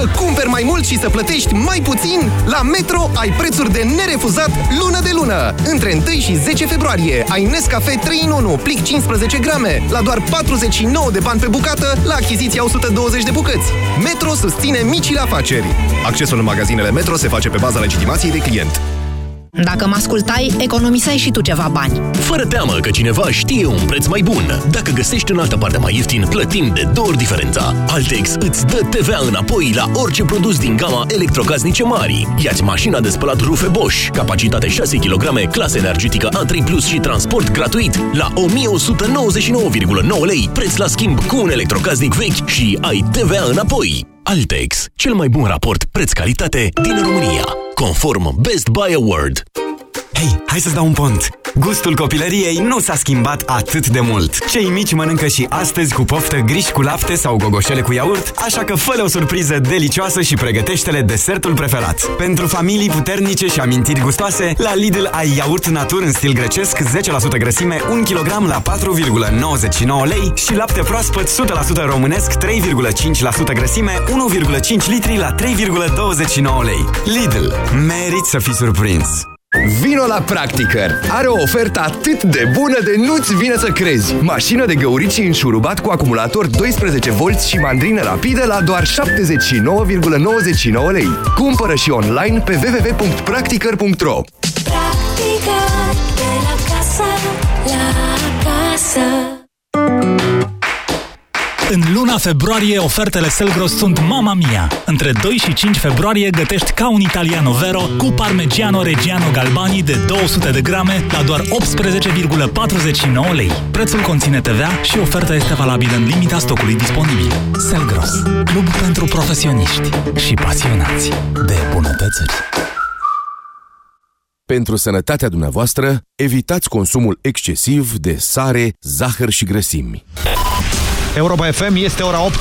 Vrei să cumperi mai mult și să plătești mai puțin? La Metro ai prețuri de nerefuzat lună de lună. Între 1 și 10 februarie ai Nescafe 3 în 1, plic 15 grame, la doar 49 de bani pe bucată, la achiziția 120 de bucăți. Metro susține micile afaceri. Accesul în magazinele Metro se face pe baza legitimației de client. Dacă mă ascultai, economiseai și tu ceva bani. Fără teamă că cineva știe un preț mai bun. Dacă găsești în altă parte mai ieftin, plătim de două ori diferența. Altex îți dă TVA înapoi la orice produs din gama electrocasnice mari. Iați mașina de spălat rufe Bosch, capacitate 6 kg, clasă energetică A3+, Plus și transport gratuit la 1199,9 lei, preț la schimb cu un electrocasnic vechi și ai TVA înapoi. Altex, cel mai bun raport preț-calitate din România, conform Best Buy Award. Hei, hai să-ți dau un pont! Gustul copilăriei nu s-a schimbat atât de mult. Cei mici mănâncă și astăzi cu poftă griși cu lapte sau gogoșele cu iaurt, așa că fă o surpriză delicioasă și pregătește-le desertul preferat. Pentru familii puternice și amintiri gustoase, la Lidl ai iaurt natur în stil grecesc 10% grăsime, 1 kg la 4,99 lei și lapte proaspăt 100% românesc 3,5% grăsime, 1,5 litri la 3,29 lei. Lidl. Merit să fii surprins! Vino la Practicăr! Are o ofertă atât de bună de nu-ți vine să crezi! Mașină de găurit și înșurubat cu acumulator 12V și mandrină rapidă la doar 79,99 lei. Cumpără și online pe www.practicăr.ro Practica de la casă, la casă. În luna februarie, ofertele Selgros sunt mama mia. Între 2 și 5 februarie gătești ca un italiano vero cu parmigiano reggiano galbani de 200 de grame la doar 18,49 lei. Prețul conține TVA și oferta este valabilă în limita stocului disponibil. Selgros, club pentru profesioniști și pasionați de bunătățuri. Pentru sănătatea dumneavoastră, evitați consumul excesiv de sare, zahăr și grăsimi. Europa FM este ora 8.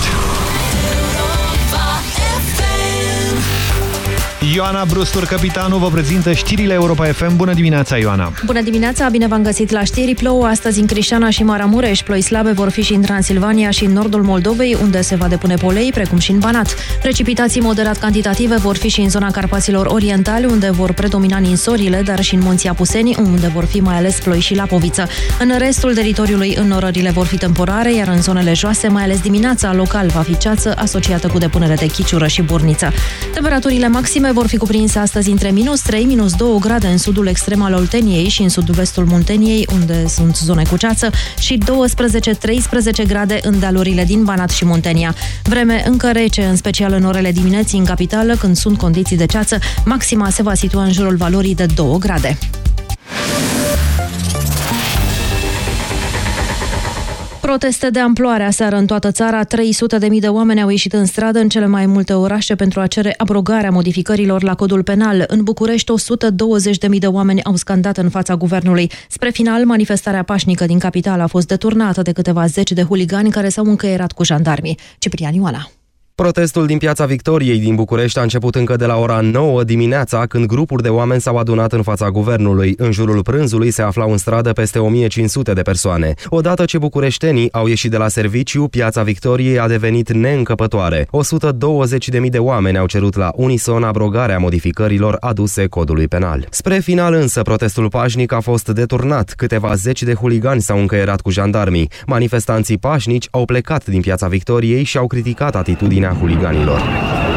Ioana Brustur, capitanul, vă prezintă știrile Europa FM. Bună dimineața, Ioana! Bună dimineața, bine v-am găsit la știri. Plouă astăzi în Crișana și Maramureș. Ploi slabe vor fi și în Transilvania și în nordul Moldovei, unde se va depune polei, precum și în Banat. Precipitații moderat cantitative vor fi și în zona Carpaților Orientali, unde vor predomina ninsorile, dar și în munții Apuseni, unde vor fi mai ales ploi și lapoviță. În restul teritoriului, înnorările vor fi temporare, iar în zonele joase, mai ales dimineața, local va fi ceață asociată cu depunere de chiciură și burniță. Temperaturile maxime vor fi cuprinse astăzi între minus 3, minus 2 grade în sudul extrem al Olteniei și în sud-vestul Munteniei, unde sunt zone cu ceață, și 12-13 grade în dealurile din Banat și Muntenia. Vreme încă rece, în special în orele dimineții în capitală, când sunt condiții de ceață, maxima se va situa în jurul valorii de 2 grade. Proteste de amploare aseară în toată țara. 300.000 de oameni au ieșit în stradă în cele mai multe orașe pentru a cere abrogarea modificărilor la codul penal. În București, 120.000 de oameni au scandat în fața guvernului. Spre final, manifestarea pașnică din capitală a fost deturnată de câteva zeci de huligani care s-au încăierat cu jandarmii. Ciprian Ioana. Protestul din Piața Victoriei din București a început încă de la ora 9 dimineața, când grupuri de oameni s-au adunat în fața guvernului. În jurul prânzului se aflau în stradă peste 1500 de persoane. Odată ce bucureștenii au ieșit de la serviciu, Piața Victoriei a devenit neîncăpătoare. 120.000 de oameni au cerut la unison abrogarea modificărilor aduse codului penal. Spre final însă, protestul pașnic a fost deturnat. Câteva zeci de huligani s-au încăierat cu jandarmii. Manifestanții pașnici au plecat din Piața Victoriei și au criticat atitudinea huliganilor.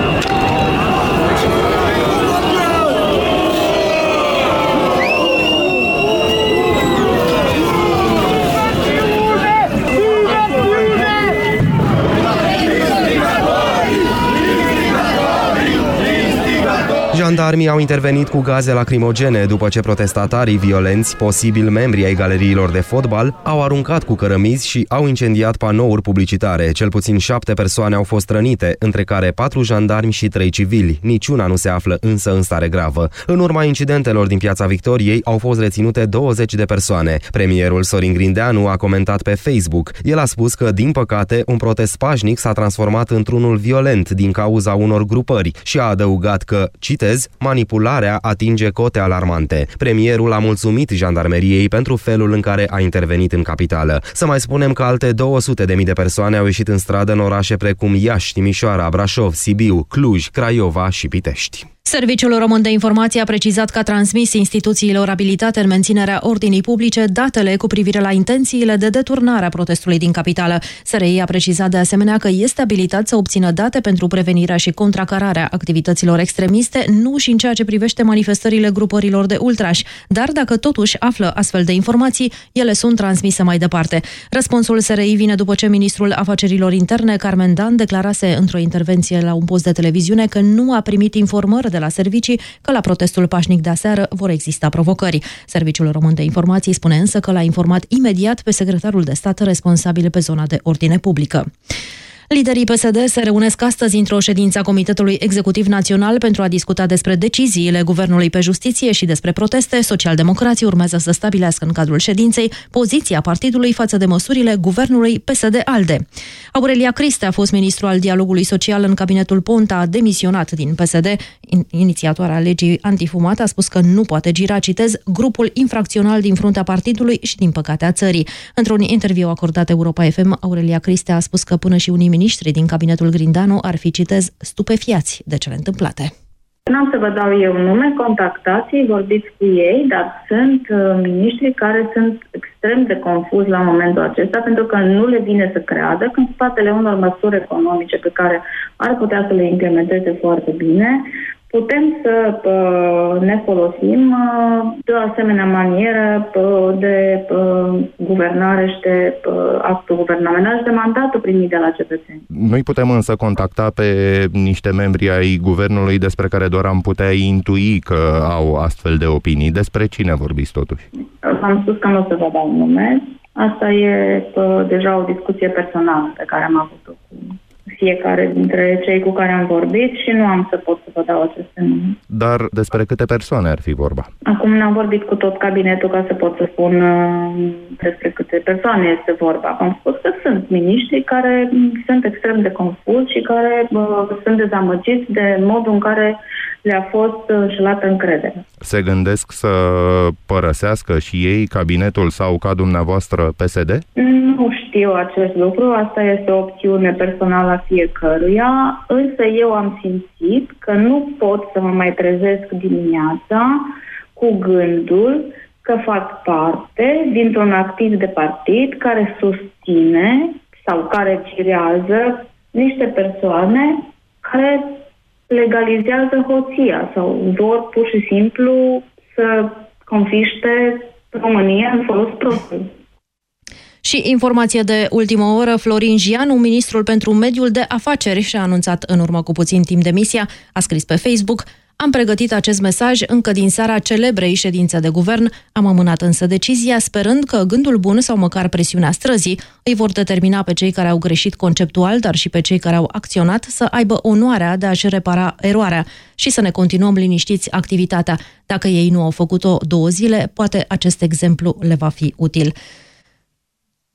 Jandarmii au intervenit cu gaze lacrimogene după ce protestatarii violenți, posibil membri ai galeriilor de fotbal, au aruncat cu cărămizi și au incendiat panouri publicitare. Cel puțin șapte persoane au fost rănite, între care patru jandarmi și trei civili. Niciuna nu se află însă în stare gravă. În urma incidentelor din Piața Victoriei au fost reținute 20 de persoane. Premierul Sorin Grindeanu a comentat pe Facebook. El a spus că, din păcate, un protest pașnic s-a transformat într-unul violent din cauza unor grupări și a adăugat că, citez, manipularea atinge cote alarmante. Premierul a mulțumit jandarmeriei pentru felul în care a intervenit în capitală. Să mai spunem că alte 200.000 de, de persoane au ieșit în stradă în orașe precum Iași, Timișoara, Brașov, Sibiu, Cluj, Craiova și Pitești. Serviciul Român de Informație a precizat că a transmis instituțiilor abilitate în menținerea ordinii publice datele cu privire la intențiile de deturnare a protestului din capitală. SRI a precizat de asemenea că este abilitat să obțină date pentru prevenirea și contracararea activităților extremiste, nu și în ceea ce privește manifestările grupărilor de ultrași, dar dacă totuși află astfel de informații, ele sunt transmise mai departe. Răspunsul SRI vine după ce ministrul afacerilor interne, Carmen Dan, declarase într-o intervenție la un post de televiziune că nu a primit informări de la servicii că la protestul pașnic de aseară vor exista provocări. Serviciul Român de Informații spune însă că l-a informat imediat pe secretarul de stat responsabil pe zona de ordine publică. Liderii PSD se reunesc astăzi într-o ședință a Comitetului Executiv Național pentru a discuta despre deciziile Guvernului pe Justiție și despre proteste. Socialdemocrații urmează să stabilească în cadrul ședinței poziția partidului față de măsurile Guvernului PSD-ALDE. Aurelia Criste a fost ministru al dialogului social în cabinetul Ponta, a demisionat din PSD. Inițiatoarea legii antifumat a spus că nu poate gira, citez, grupul infracțional din fruntea partidului și din păcate a țării. Într-un interviu acordat Europa FM, Aurelia Criste a spus că până și unii miniștri din cabinetul Grindanu ar fi, citez, stupefiați de cele întâmplate. N-am să vă dau eu nume, contactați vorbiți cu ei, dar sunt uh, miniștri care sunt extrem de confuzi la momentul acesta pentru că nu le vine să creadă că în spatele unor măsuri economice pe care ar putea să le implementeze foarte bine, putem să ne folosim de o asemenea manieră de guvernare și de actul guvernamental și de mandatul primit de la cetățeni. Noi putem însă contacta pe niște membri ai guvernului despre care doar am putea intui că au astfel de opinii. Despre cine vorbiți totuși? Am spus că nu o să vă dau nume. Asta e deja o discuție personală pe care am avut-o cu fiecare dintre cei cu care am vorbit și nu am să pot să vă dau aceste nume. Dar despre câte persoane ar fi vorba? Acum n-am vorbit cu tot cabinetul ca să pot să spun uh, despre câte persoane este vorba. Am spus că sunt miniștri care mm, sunt extrem de confuzi și care uh, sunt dezamăgiți de modul în care le-a fost uh, șelată încrederea. Se gândesc să părăsească și ei cabinetul sau ca dumneavoastră PSD? Nu știu acest lucru, asta este o opțiune personală a fiecăruia, însă eu am simțit că nu pot să mă mai trezesc dimineața cu gândul că fac parte dintr-un activ de partid care susține sau care girează niște persoane care legalizează hoția sau vor pur și simplu să confiște România în folos propriu. Și informație de ultimă oră, Florin Gianu, ministrul pentru mediul de afaceri, și-a anunțat în urmă cu puțin timp demisia, a scris pe Facebook, am pregătit acest mesaj încă din seara celebrei ședințe de guvern, am amânat însă decizia sperând că gândul bun sau măcar presiunea străzii îi vor determina pe cei care au greșit conceptual, dar și pe cei care au acționat să aibă onoarea de a-și repara eroarea și să ne continuăm liniștiți activitatea. Dacă ei nu au făcut-o două zile, poate acest exemplu le va fi util.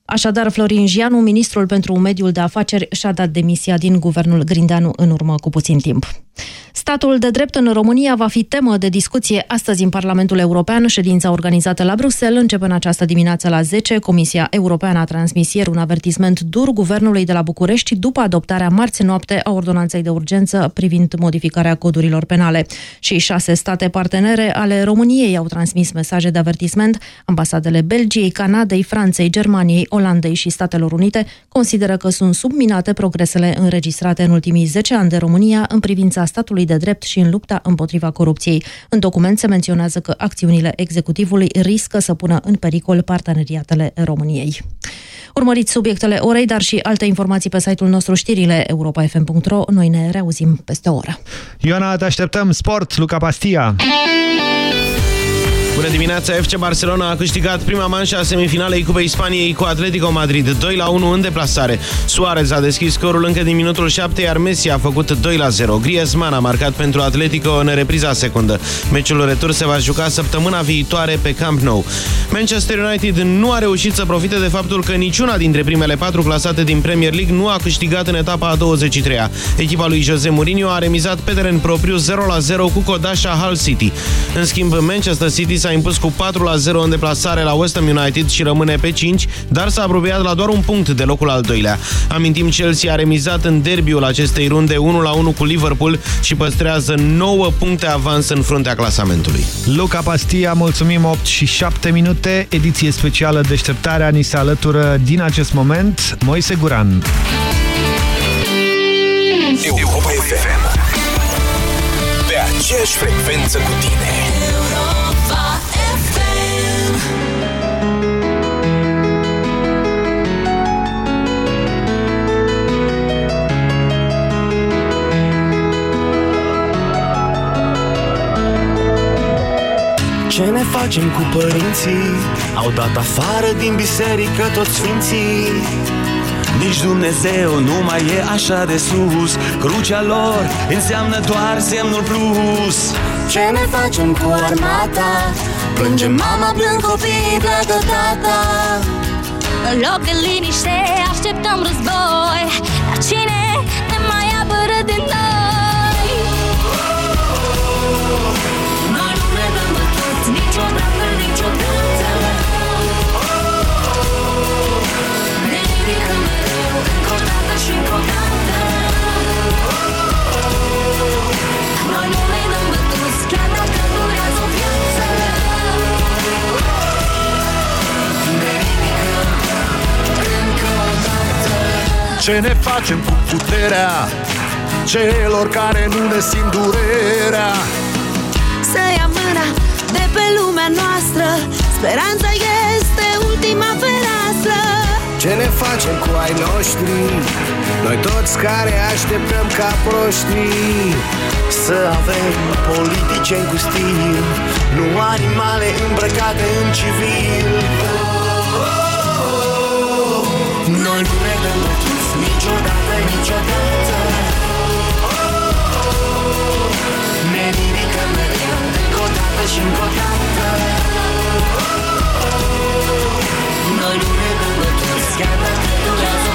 Așadar, Florin Gianu, ministrul pentru mediul de afaceri, și-a dat demisia din guvernul Grindeanu în urmă cu puțin timp. Statul de drept în România va fi temă de discuție astăzi în Parlamentul European. Ședința organizată la Bruxelles începe în această dimineață la 10. Comisia Europeană a transmis ieri un avertisment dur guvernului de la București după adoptarea marți noapte a ordonanței de urgență privind modificarea codurilor penale. Și șase state partenere ale României au transmis mesaje de avertisment. Ambasadele Belgiei, Canadei, Franței, Germaniei, Olandei și Statelor Unite consideră că sunt subminate progresele înregistrate în ultimii 10 ani de România în privința statului de drept și în lupta împotriva corupției. În document se menționează că acțiunile executivului riscă să pună în pericol parteneriatele României. Urmăriți subiectele orei, dar și alte informații pe site-ul nostru știrile europa.fm.ro. Noi ne reauzim peste o oră. Ioana, te așteptăm. Sport, Luca Pastia. Bună dimineața! FC Barcelona a câștigat prima manșă a semifinalei Cupei Spaniei cu Atletico Madrid, 2 la 1 în deplasare. Suarez a deschis scorul încă din minutul 7, iar Messi a făcut 2 la 0. Griezmann a marcat pentru Atletico în repriza secundă. Meciul retur se va juca săptămâna viitoare pe Camp Nou. Manchester United nu a reușit să profite de faptul că niciuna dintre primele patru clasate din Premier League nu a câștigat în etapa a 23-a. Echipa lui Jose Mourinho a remizat pe teren propriu 0 la 0 cu Codașa Hull City. În schimb, Manchester City s-a impus cu 4 la 0 în deplasare la West Ham United și rămâne pe 5, dar s-a apropiat la doar un punct de locul al doilea. Amintim, Chelsea a remizat în derbiul acestei runde 1 la 1 cu Liverpool și păstrează 9 puncte avans în fruntea clasamentului. Luca Pastia, mulțumim 8 și 7 minute, ediție specială Deșteptarea, ni se alătură din acest moment Moise Guran. Europa FM Pe aceeași frecvență cu tine Ce ne facem cu părinții? Au dat afară din biserică toți sfinții nici Dumnezeu nu mai e așa de sus Crucea lor înseamnă doar semnul plus Ce ne facem cu armata? Plânge mama, plâng copiii, pleacă tata În loc de liniște așteptăm război Dar cine ne mai apără de noi? Ce ne facem cu puterea celor care nu ne simt durerea? Să ia mâna de pe lumea noastră Speranța este ultima fereastră Ce ne facem cu ai noștri? Noi toți care așteptăm ca proștri Să avem politicieni cu stil Nu animale îmbrăcate în civil niciodată oh, oh, oh. Ne ridică mereu Încă o dată și încă o dată oh, oh, oh. Noi nu ne dăm întors Chiar dacă durează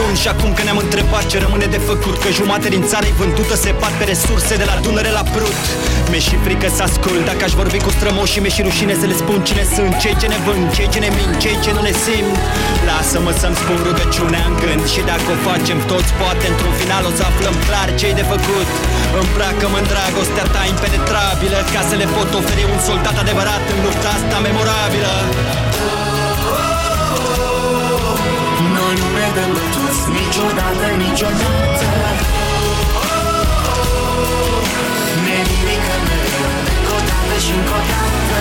Bun, și acum că ne-am întrebat ce rămâne de făcut Că jumate din țară e vândută, se pat pe resurse de la Dunăre la Prut. Mi-e și frică să ascult Dacă aș vorbi cu strămoșii mi-e și rușine să le spun cine sunt Cei ce ne vând, cei ce ne mint, cei ce nu ne simt. Lasă-mă să-mi spun rugăciunea în gând Și dacă o facem toți, poate într-un final o să aflăm clar ce-i de făcut. Îmbracă-mă în dragostea ta impenetrabilă Ca să le pot oferi un soldat adevărat în lupta asta memorabilă. Noi nu ne dăm bătuți niciodată, niciodată. Ne ridicăm mereu, încă o dată și încă o dată.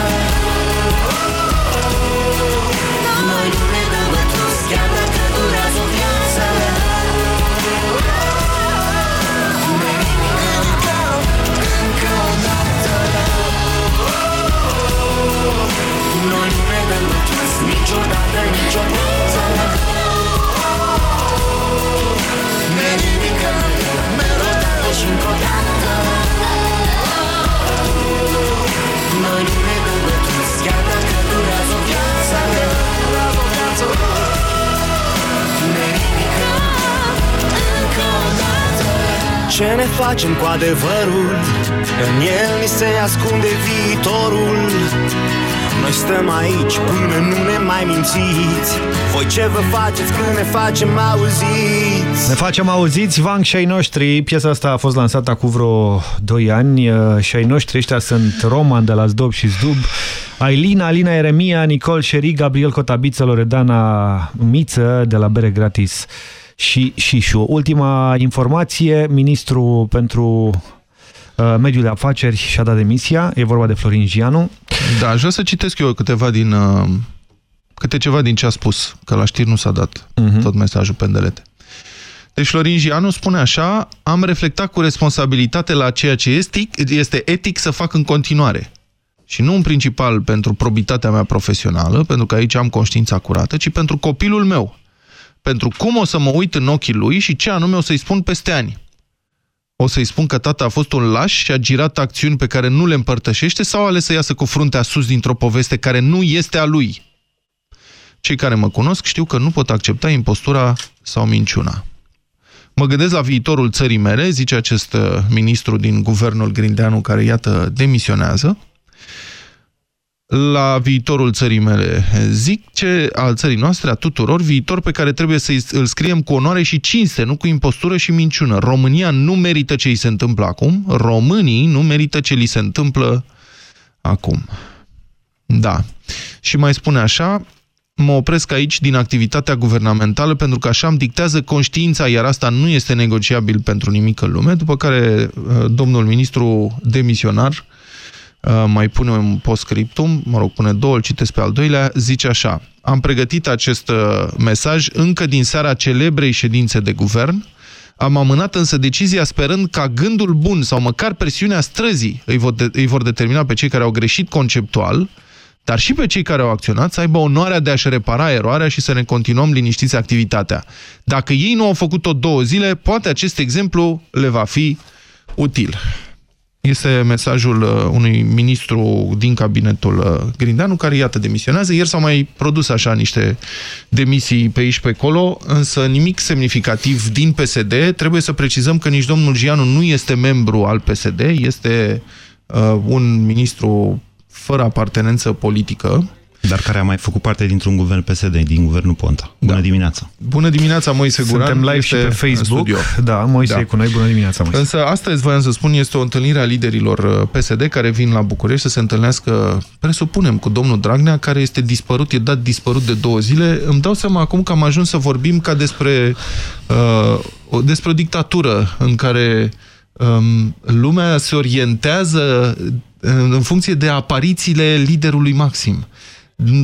Noi nu ne dăm bătuți, chiar dacă durează o viață. Ne ridicăm încă o dată. Noi nu ne dăm bătuți niciodată, niciodată ne ridicăm mereu, o dată și încă o dată Noi nu ne dăm bătuți, chiar dacă durează o viață Ne ridicăm încă o dată Ce ne facem cu adevărul? În el ni se ascunde viitorul noi stăm aici până nu ne mai mințiți Voi ce vă faceți când ne facem auziți? Ne facem auziți, Vang și ai noștri. Piesa asta a fost lansată acum vreo 2 ani uh, și ai noștri ăștia sunt Roman de la Zdob și Zdub, Ailina, Alina Eremia, Nicol Șeri, Gabriel Cotabiță, Loredana Miță de la Bere Gratis și Șișu. Ultima informație, ministru pentru uh, mediul de afaceri și-a dat demisia, e vorba de Florin Gianu. Da, aș vrea să citesc eu câteva din, uh, câte ceva din ce a spus, că la știri nu s-a dat uh -huh. tot mesajul pendelete. Deci Florin Gianu spune așa, am reflectat cu responsabilitate la ceea ce este, este etic să fac în continuare. Și nu în principal pentru probitatea mea profesională, pentru că aici am conștiința curată, ci pentru copilul meu. Pentru cum o să mă uit în ochii lui și ce anume o să-i spun peste ani o să-i spun că tata a fost un laș și a girat acțiuni pe care nu le împărtășește sau ales să iasă cu fruntea sus dintr-o poveste care nu este a lui? Cei care mă cunosc știu că nu pot accepta impostura sau minciuna. Mă gândesc la viitorul țării mele, zice acest uh, ministru din guvernul Grindeanu care, iată, demisionează, la viitorul țării mele. Zic ce al țării noastre, a tuturor, viitor pe care trebuie să îl scriem cu onoare și cinste, nu cu impostură și minciună. România nu merită ce îi se întâmplă acum, românii nu merită ce li se întâmplă acum. Da. Și mai spune așa, mă opresc aici din activitatea guvernamentală pentru că așa îmi dictează conștiința, iar asta nu este negociabil pentru nimic în lume, după care domnul ministru demisionar mai pune un postscriptum, mă rog, pune două, îl citesc pe al doilea, zice așa, am pregătit acest mesaj încă din seara celebrei ședințe de guvern, am amânat însă decizia sperând ca gândul bun sau măcar presiunea străzii îi vor, de, îi vor determina pe cei care au greșit conceptual, dar și pe cei care au acționat să aibă onoarea de a-și repara eroarea și să ne continuăm liniștiți activitatea. Dacă ei nu au făcut-o două zile, poate acest exemplu le va fi util. Este mesajul uh, unui ministru din cabinetul uh, Grindeanu, care, iată, demisionează. Ieri s-au mai produs așa niște demisii pe aici pe acolo, însă nimic semnificativ din PSD. Trebuie să precizăm că nici domnul Gianu nu este membru al PSD, este uh, un ministru fără apartenență politică, dar care a mai făcut parte dintr-un guvern PSD, din guvernul Ponta. Bună da. dimineața! Bună dimineața, Moise Guran! Suntem live și pe Facebook. Da, Moise da. e cu noi. Bună dimineața, Moise! Însă astăzi, voiam să spun, este o întâlnire a liderilor uh, PSD care vin la București să se întâlnească, presupunem, cu domnul Dragnea, care este dispărut, e dat dispărut de două zile. Îmi dau seama acum că am ajuns să vorbim ca despre, uh, despre o dictatură în care um, lumea se orientează în funcție de aparițiile liderului maxim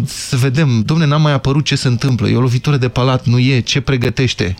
să vedem, domne, n-a mai apărut ce se întâmplă, e o lovitură de palat, nu e, ce pregătește.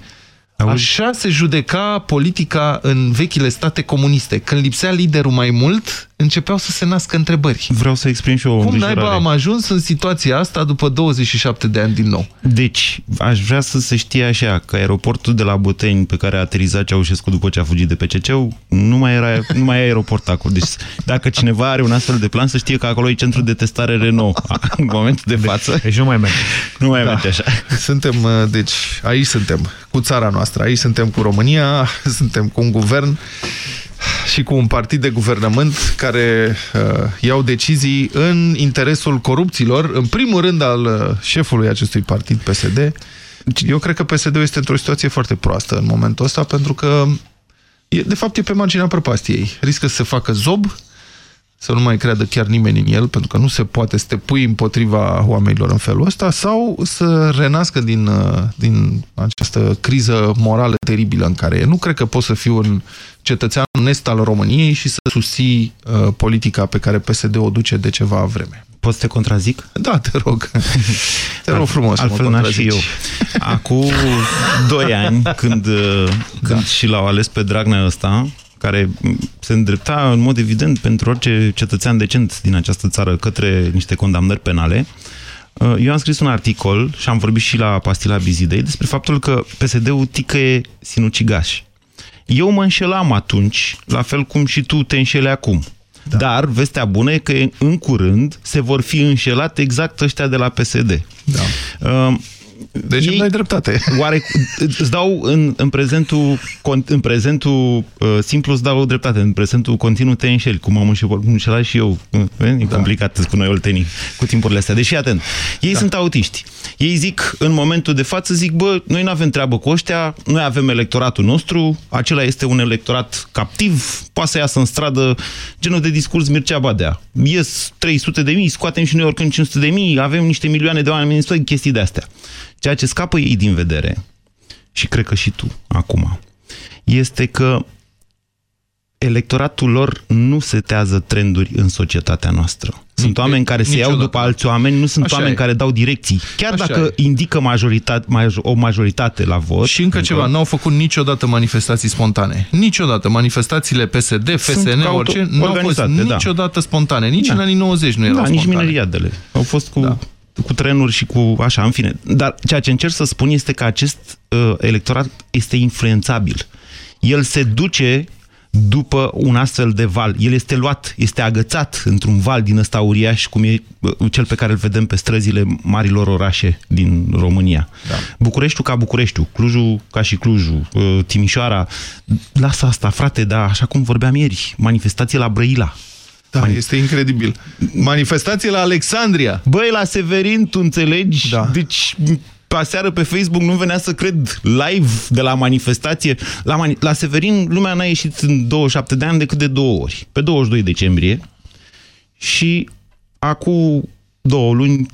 Așa se judeca politica în vechile state comuniste. Când lipsea liderul mai mult, începeau să se nască întrebări. Vreau să exprim și o Cum îngrijorare. naiba am ajuns în situația asta după 27 de ani din nou? Deci, aș vrea să se știe așa, că aeroportul de la Boteni, pe care a aterizat Ceaușescu după ce a fugit de PCC-ul, nu mai, era, nu mai e aeroport acolo. Deci, dacă cineva are un astfel de plan, să știe că acolo e centru de testare Renault. În momentul de față. Deci nu mai merge. Nu mai Da. merge așa. Suntem, uh, deci, aici suntem, cu țara noastră, aici suntem cu România, suntem cu un guvern și cu un partid de guvernământ care uh, iau decizii în interesul corupților, în primul rând al uh, șefului acestui partid, PSD. Eu cred că PSD-ul este într-o situație foarte proastă în momentul ăsta, pentru că, e, de fapt, e pe marginea prăpastiei. Riscă să se facă zob, să nu mai creadă chiar nimeni în el, pentru că nu se poate să te pui împotriva oamenilor în felul ăsta, sau să renască din, uh, din această criză morală teribilă în care e. Nu cred că poți să fii un cetățean onest al României și să susții uh, politica pe care PSD o duce de ceva vreme. Poți să te contrazic? Da, te rog. Te rog frumos. Altfel n-aș și eu. Acum doi ani, când, uh, când da. și l-au ales pe Dragnea ăsta, care se îndrepta în mod evident pentru orice cetățean decent din această țară către niște condamnări penale, uh, eu am scris un articol și am vorbit și la Pastila Bizidei despre faptul că PSD-ul ticăie sinucigași. Eu mă înșelam atunci, la fel cum și tu te înșele acum. Da. Dar vestea bună e că în curând se vor fi înșelat exact ăștia de la PSD. Da. Uh, deci ei, ai dreptate. Oare, îți dau în, în prezentul, în prezentul uh, simplu îți dau o dreptate, în prezentul continuu te înșeli, cum am înșelat și eu. E da. complicat cu noi oltenii cu timpurile astea. Deși, atent, ei da. sunt autiști. Ei zic, în momentul de față, zic, bă, noi nu avem treabă cu ăștia, noi avem electoratul nostru, acela este un electorat captiv, poate să iasă în stradă genul de discurs Mircea Badea. Ies 300 de mii, scoatem și noi oricând 500 de mii, avem niște milioane de oameni în chestii de astea. Ceea ce scapă ei din vedere, și cred că și tu acum, este că electoratul lor nu setează trenduri în societatea noastră. Sunt oameni care se iau după alți oameni, nu sunt Așa oameni e. care dau direcții. Chiar Așa dacă e. indică majoritate, o majoritate la vot. Și încă ceva, n-au făcut niciodată manifestații spontane. Niciodată. Manifestațiile PSD, FSN, orice, nu au fost da. niciodată spontane. Nici da. în anii 90 nu erau da, spontane. nici mineriadele. Au fost cu... Da cu trenuri și cu așa, în fine. Dar ceea ce încerc să spun este că acest uh, electorat este influențabil. El se duce după un astfel de val. El este luat, este agățat într-un val din ăsta uriaș, cum e uh, cel pe care îl vedem pe străzile marilor orașe din România. Da. Bucureștiul ca Bucureștiul, Clujul ca și Clujul, uh, Timișoara. Lasă asta, frate, dar așa cum vorbeam ieri, manifestație la Brăila. Da, Mani... este incredibil. Manifestație la Alexandria. Băi, la Severin, tu înțelegi? Da. Deci, aseară pe Facebook nu venea să cred live de la manifestație. La, mani... la Severin lumea n-a ieșit în 27 de ani decât de două ori. Pe 22 decembrie și acum două luni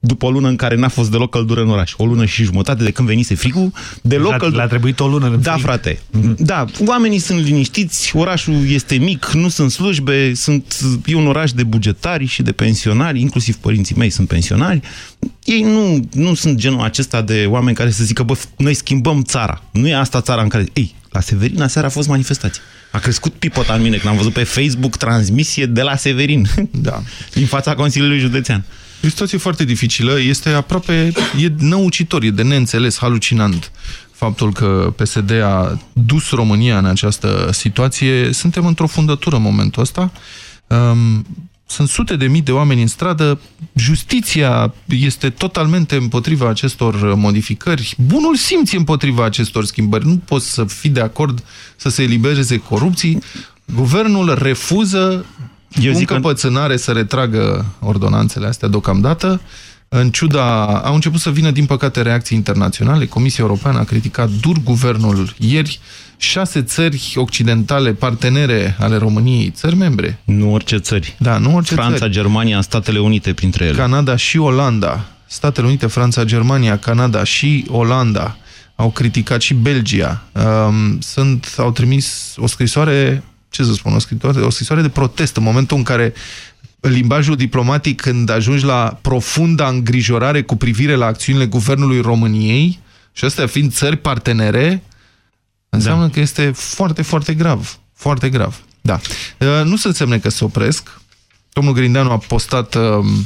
după o lună în care n-a fost deloc căldură în oraș. O lună și jumătate de când venise frigul, deloc căldură. Le-a trebuit o lună în Da, frig. frate. Mm -hmm. Da, oamenii sunt liniștiți, orașul este mic, nu sunt slujbe, sunt, e un oraș de bugetari și de pensionari, inclusiv părinții mei sunt pensionari. Ei nu, nu sunt genul acesta de oameni care să zică, bă, noi schimbăm țara. Nu e asta țara în care... Ei, la Severin aseară a fost manifestație. A crescut pipota în mine când am văzut pe Facebook transmisie de la Severin. Da. Din fața Consiliului Județean. E o situație foarte dificilă, este aproape, e năucitor, e de neînțeles, halucinant faptul că PSD a dus România în această situație. Suntem într-o fundătură în momentul ăsta. Um, sunt sute de mii de oameni în stradă, justiția este totalmente împotriva acestor modificări, bunul simț e împotriva acestor schimbări. Nu poți să fii de acord să se elibereze corupții. Guvernul refuză eu zic încăpățânare că... să retragă ordonanțele astea deocamdată. În ciuda, au început să vină, din păcate, reacții internaționale. Comisia Europeană a criticat dur guvernul ieri. Șase țări occidentale, partenere ale României, țări membre. Nu orice țări. Da, nu orice Franța, țări. Germania, Statele Unite printre ele. Canada și Olanda. Statele Unite, Franța, Germania, Canada și Olanda au criticat și Belgia. Um, sunt, au trimis o scrisoare ce să spun, o scrisoare, o scrisoare de protest în momentul în care limbajul diplomatic, când ajungi la profunda îngrijorare cu privire la acțiunile Guvernului României, și astea fiind țări partenere, înseamnă da. că este foarte, foarte grav. Foarte grav. Da. Uh, Nu sunt semne că se opresc. Domnul Grindeanu a postat uh,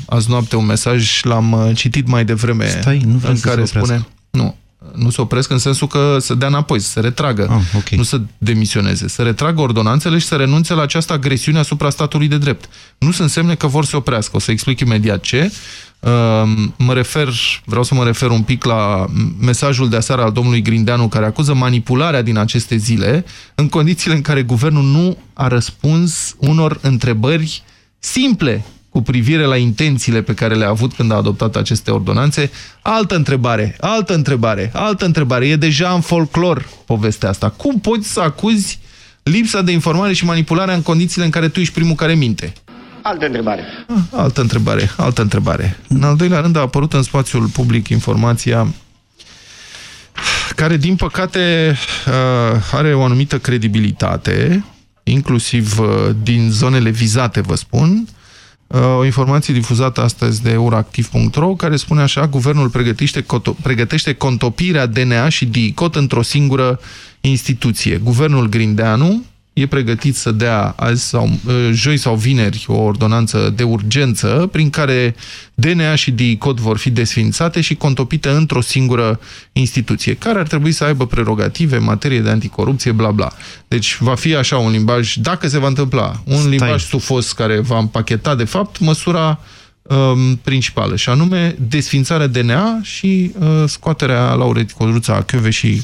azi noapte un mesaj, l-am uh, citit mai devreme, Stai, nu vrem în să care se oprească. spune... Nu, nu se opresc în sensul că să dea înapoi, să se retragă, Ah, okay. nu să demisioneze, să retragă ordonanțele și să renunțe la această agresiune asupra statului de drept. Nu sunt semne că vor să oprească. O să explic imediat ce. Uh, Mă refer, vreau să mă refer un pic la mesajul de aseară al domnului Grindeanu care acuză manipularea din aceste zile în condițiile în care guvernul nu a răspuns unor întrebări simple cu privire la intențiile pe care le-a avut când a adoptat aceste ordonanțe. Altă întrebare, altă întrebare, altă întrebare. E deja în folclor povestea asta. Cum poți să acuzi lipsa de informare și manipularea în condițiile în care tu ești primul care minte? Altă întrebare. Altă întrebare, altă întrebare. În al doilea rând a apărut în spațiul public informația care, din păcate, uh, are o anumită credibilitate, inclusiv uh, din zonele vizate, vă spun, Uh, o informație difuzată astăzi de euractiv.ro care spune așa, guvernul pregătește, coto- pregătește contopirea DNA și DICOT într-o singură instituție. Guvernul Grindeanu e pregătit să dea azi sau, uh, joi sau vineri o ordonanță de urgență prin care DNA și DICOT vor fi desfințate și contopite într-o singură instituție, care ar trebui să aibă prerogative în materie de anticorupție, bla bla. Deci va fi așa un limbaj, dacă se va întâmpla, un Stai. limbaj sufos care va împacheta, de fapt, măsura um, principală, și anume desfințarea DNA și uh, scoaterea Laurei Codruța și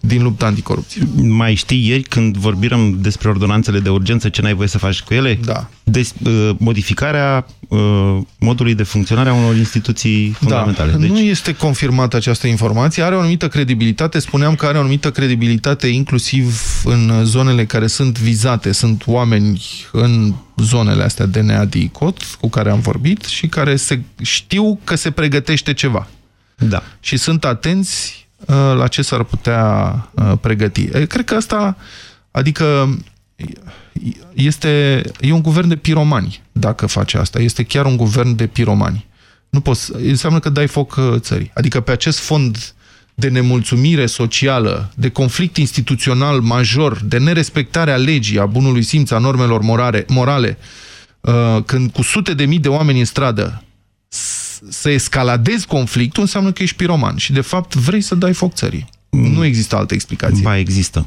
din lupta anticorupție. Mai știi ieri când vorbim despre ordonanțele de urgență, ce n-ai voie să faci cu ele? Da. Des, uh, modificarea uh, modului de funcționare a unor instituții fundamentale. Da, Deci, nu este confirmată această informație, are o anumită credibilitate, spuneam că are o anumită credibilitate inclusiv în zonele care sunt vizate, sunt oameni în zonele astea de neadicot cu care am vorbit și care se, știu că se pregătește ceva. Da. Și sunt atenți uh, la ce s-ar putea uh, pregăti. E, Cred că asta, adică este, e un guvern de piromani dacă face asta. Este chiar un guvern de piromani. Nu poți, înseamnă că dai foc uh, țării. Adică pe acest fond de nemulțumire socială, de conflict instituțional major, de nerespectare a legii, a bunului simț, a normelor morale, morale uh, când cu sute de mii de oameni în stradă s- să escaladezi conflictul, înseamnă că ești piroman și de fapt vrei să dai foc țării. Nu există altă explicație. Ba, există.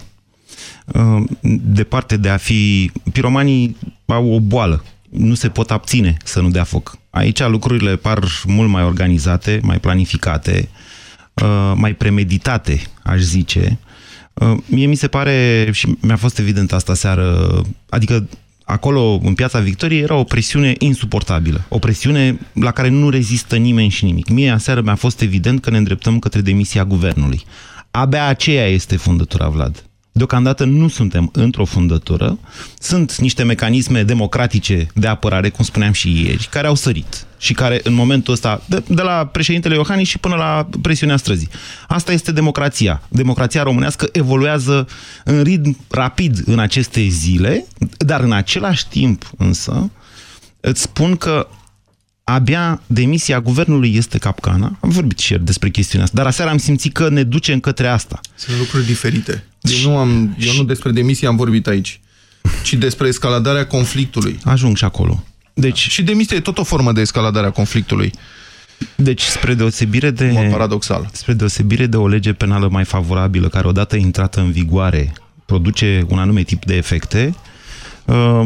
Uh, Departe de a fi... Piromanii au o boală. Nu se pot abține să nu dea foc. Aici lucrurile par mult mai organizate, mai planificate, uh, mai premeditate, aș zice. Uh, Mie mi se pare, și mi-a fost evident asta seară, adică acolo, în Piața Victoriei, era o presiune insuportabilă. O presiune la care nu rezistă nimeni și nimic. Mie aseară mi-a fost evident că ne îndreptăm către demisia guvernului. Abia aceea este fundătura, Vlad. Deocamdată nu suntem într-o fundătură, sunt niște mecanisme democratice de apărare, cum spuneam și ieri, care au sărit și care în momentul ăsta, de, de la președintele Iohannis și până la presiunea străzii. Asta este democrația. Democrația românească evoluează în ritm rapid în aceste zile, dar în același timp însă îți spun că abia demisia guvernului este capcana. Am vorbit și ieri despre chestiunea asta, dar aseară am simțit că ne ducem către asta. Sunt lucruri diferite. Deci nu am, eu nu despre demisie am vorbit aici, ci despre escaladarea conflictului. Ajung și acolo. Deci, și demisia e tot o formă de escaladare a conflictului. Deci, spre deosebire de... Mod paradoxal. Spre deosebire de o lege penală mai favorabilă, care odată intrată în vigoare produce un anume tip de efecte, uh,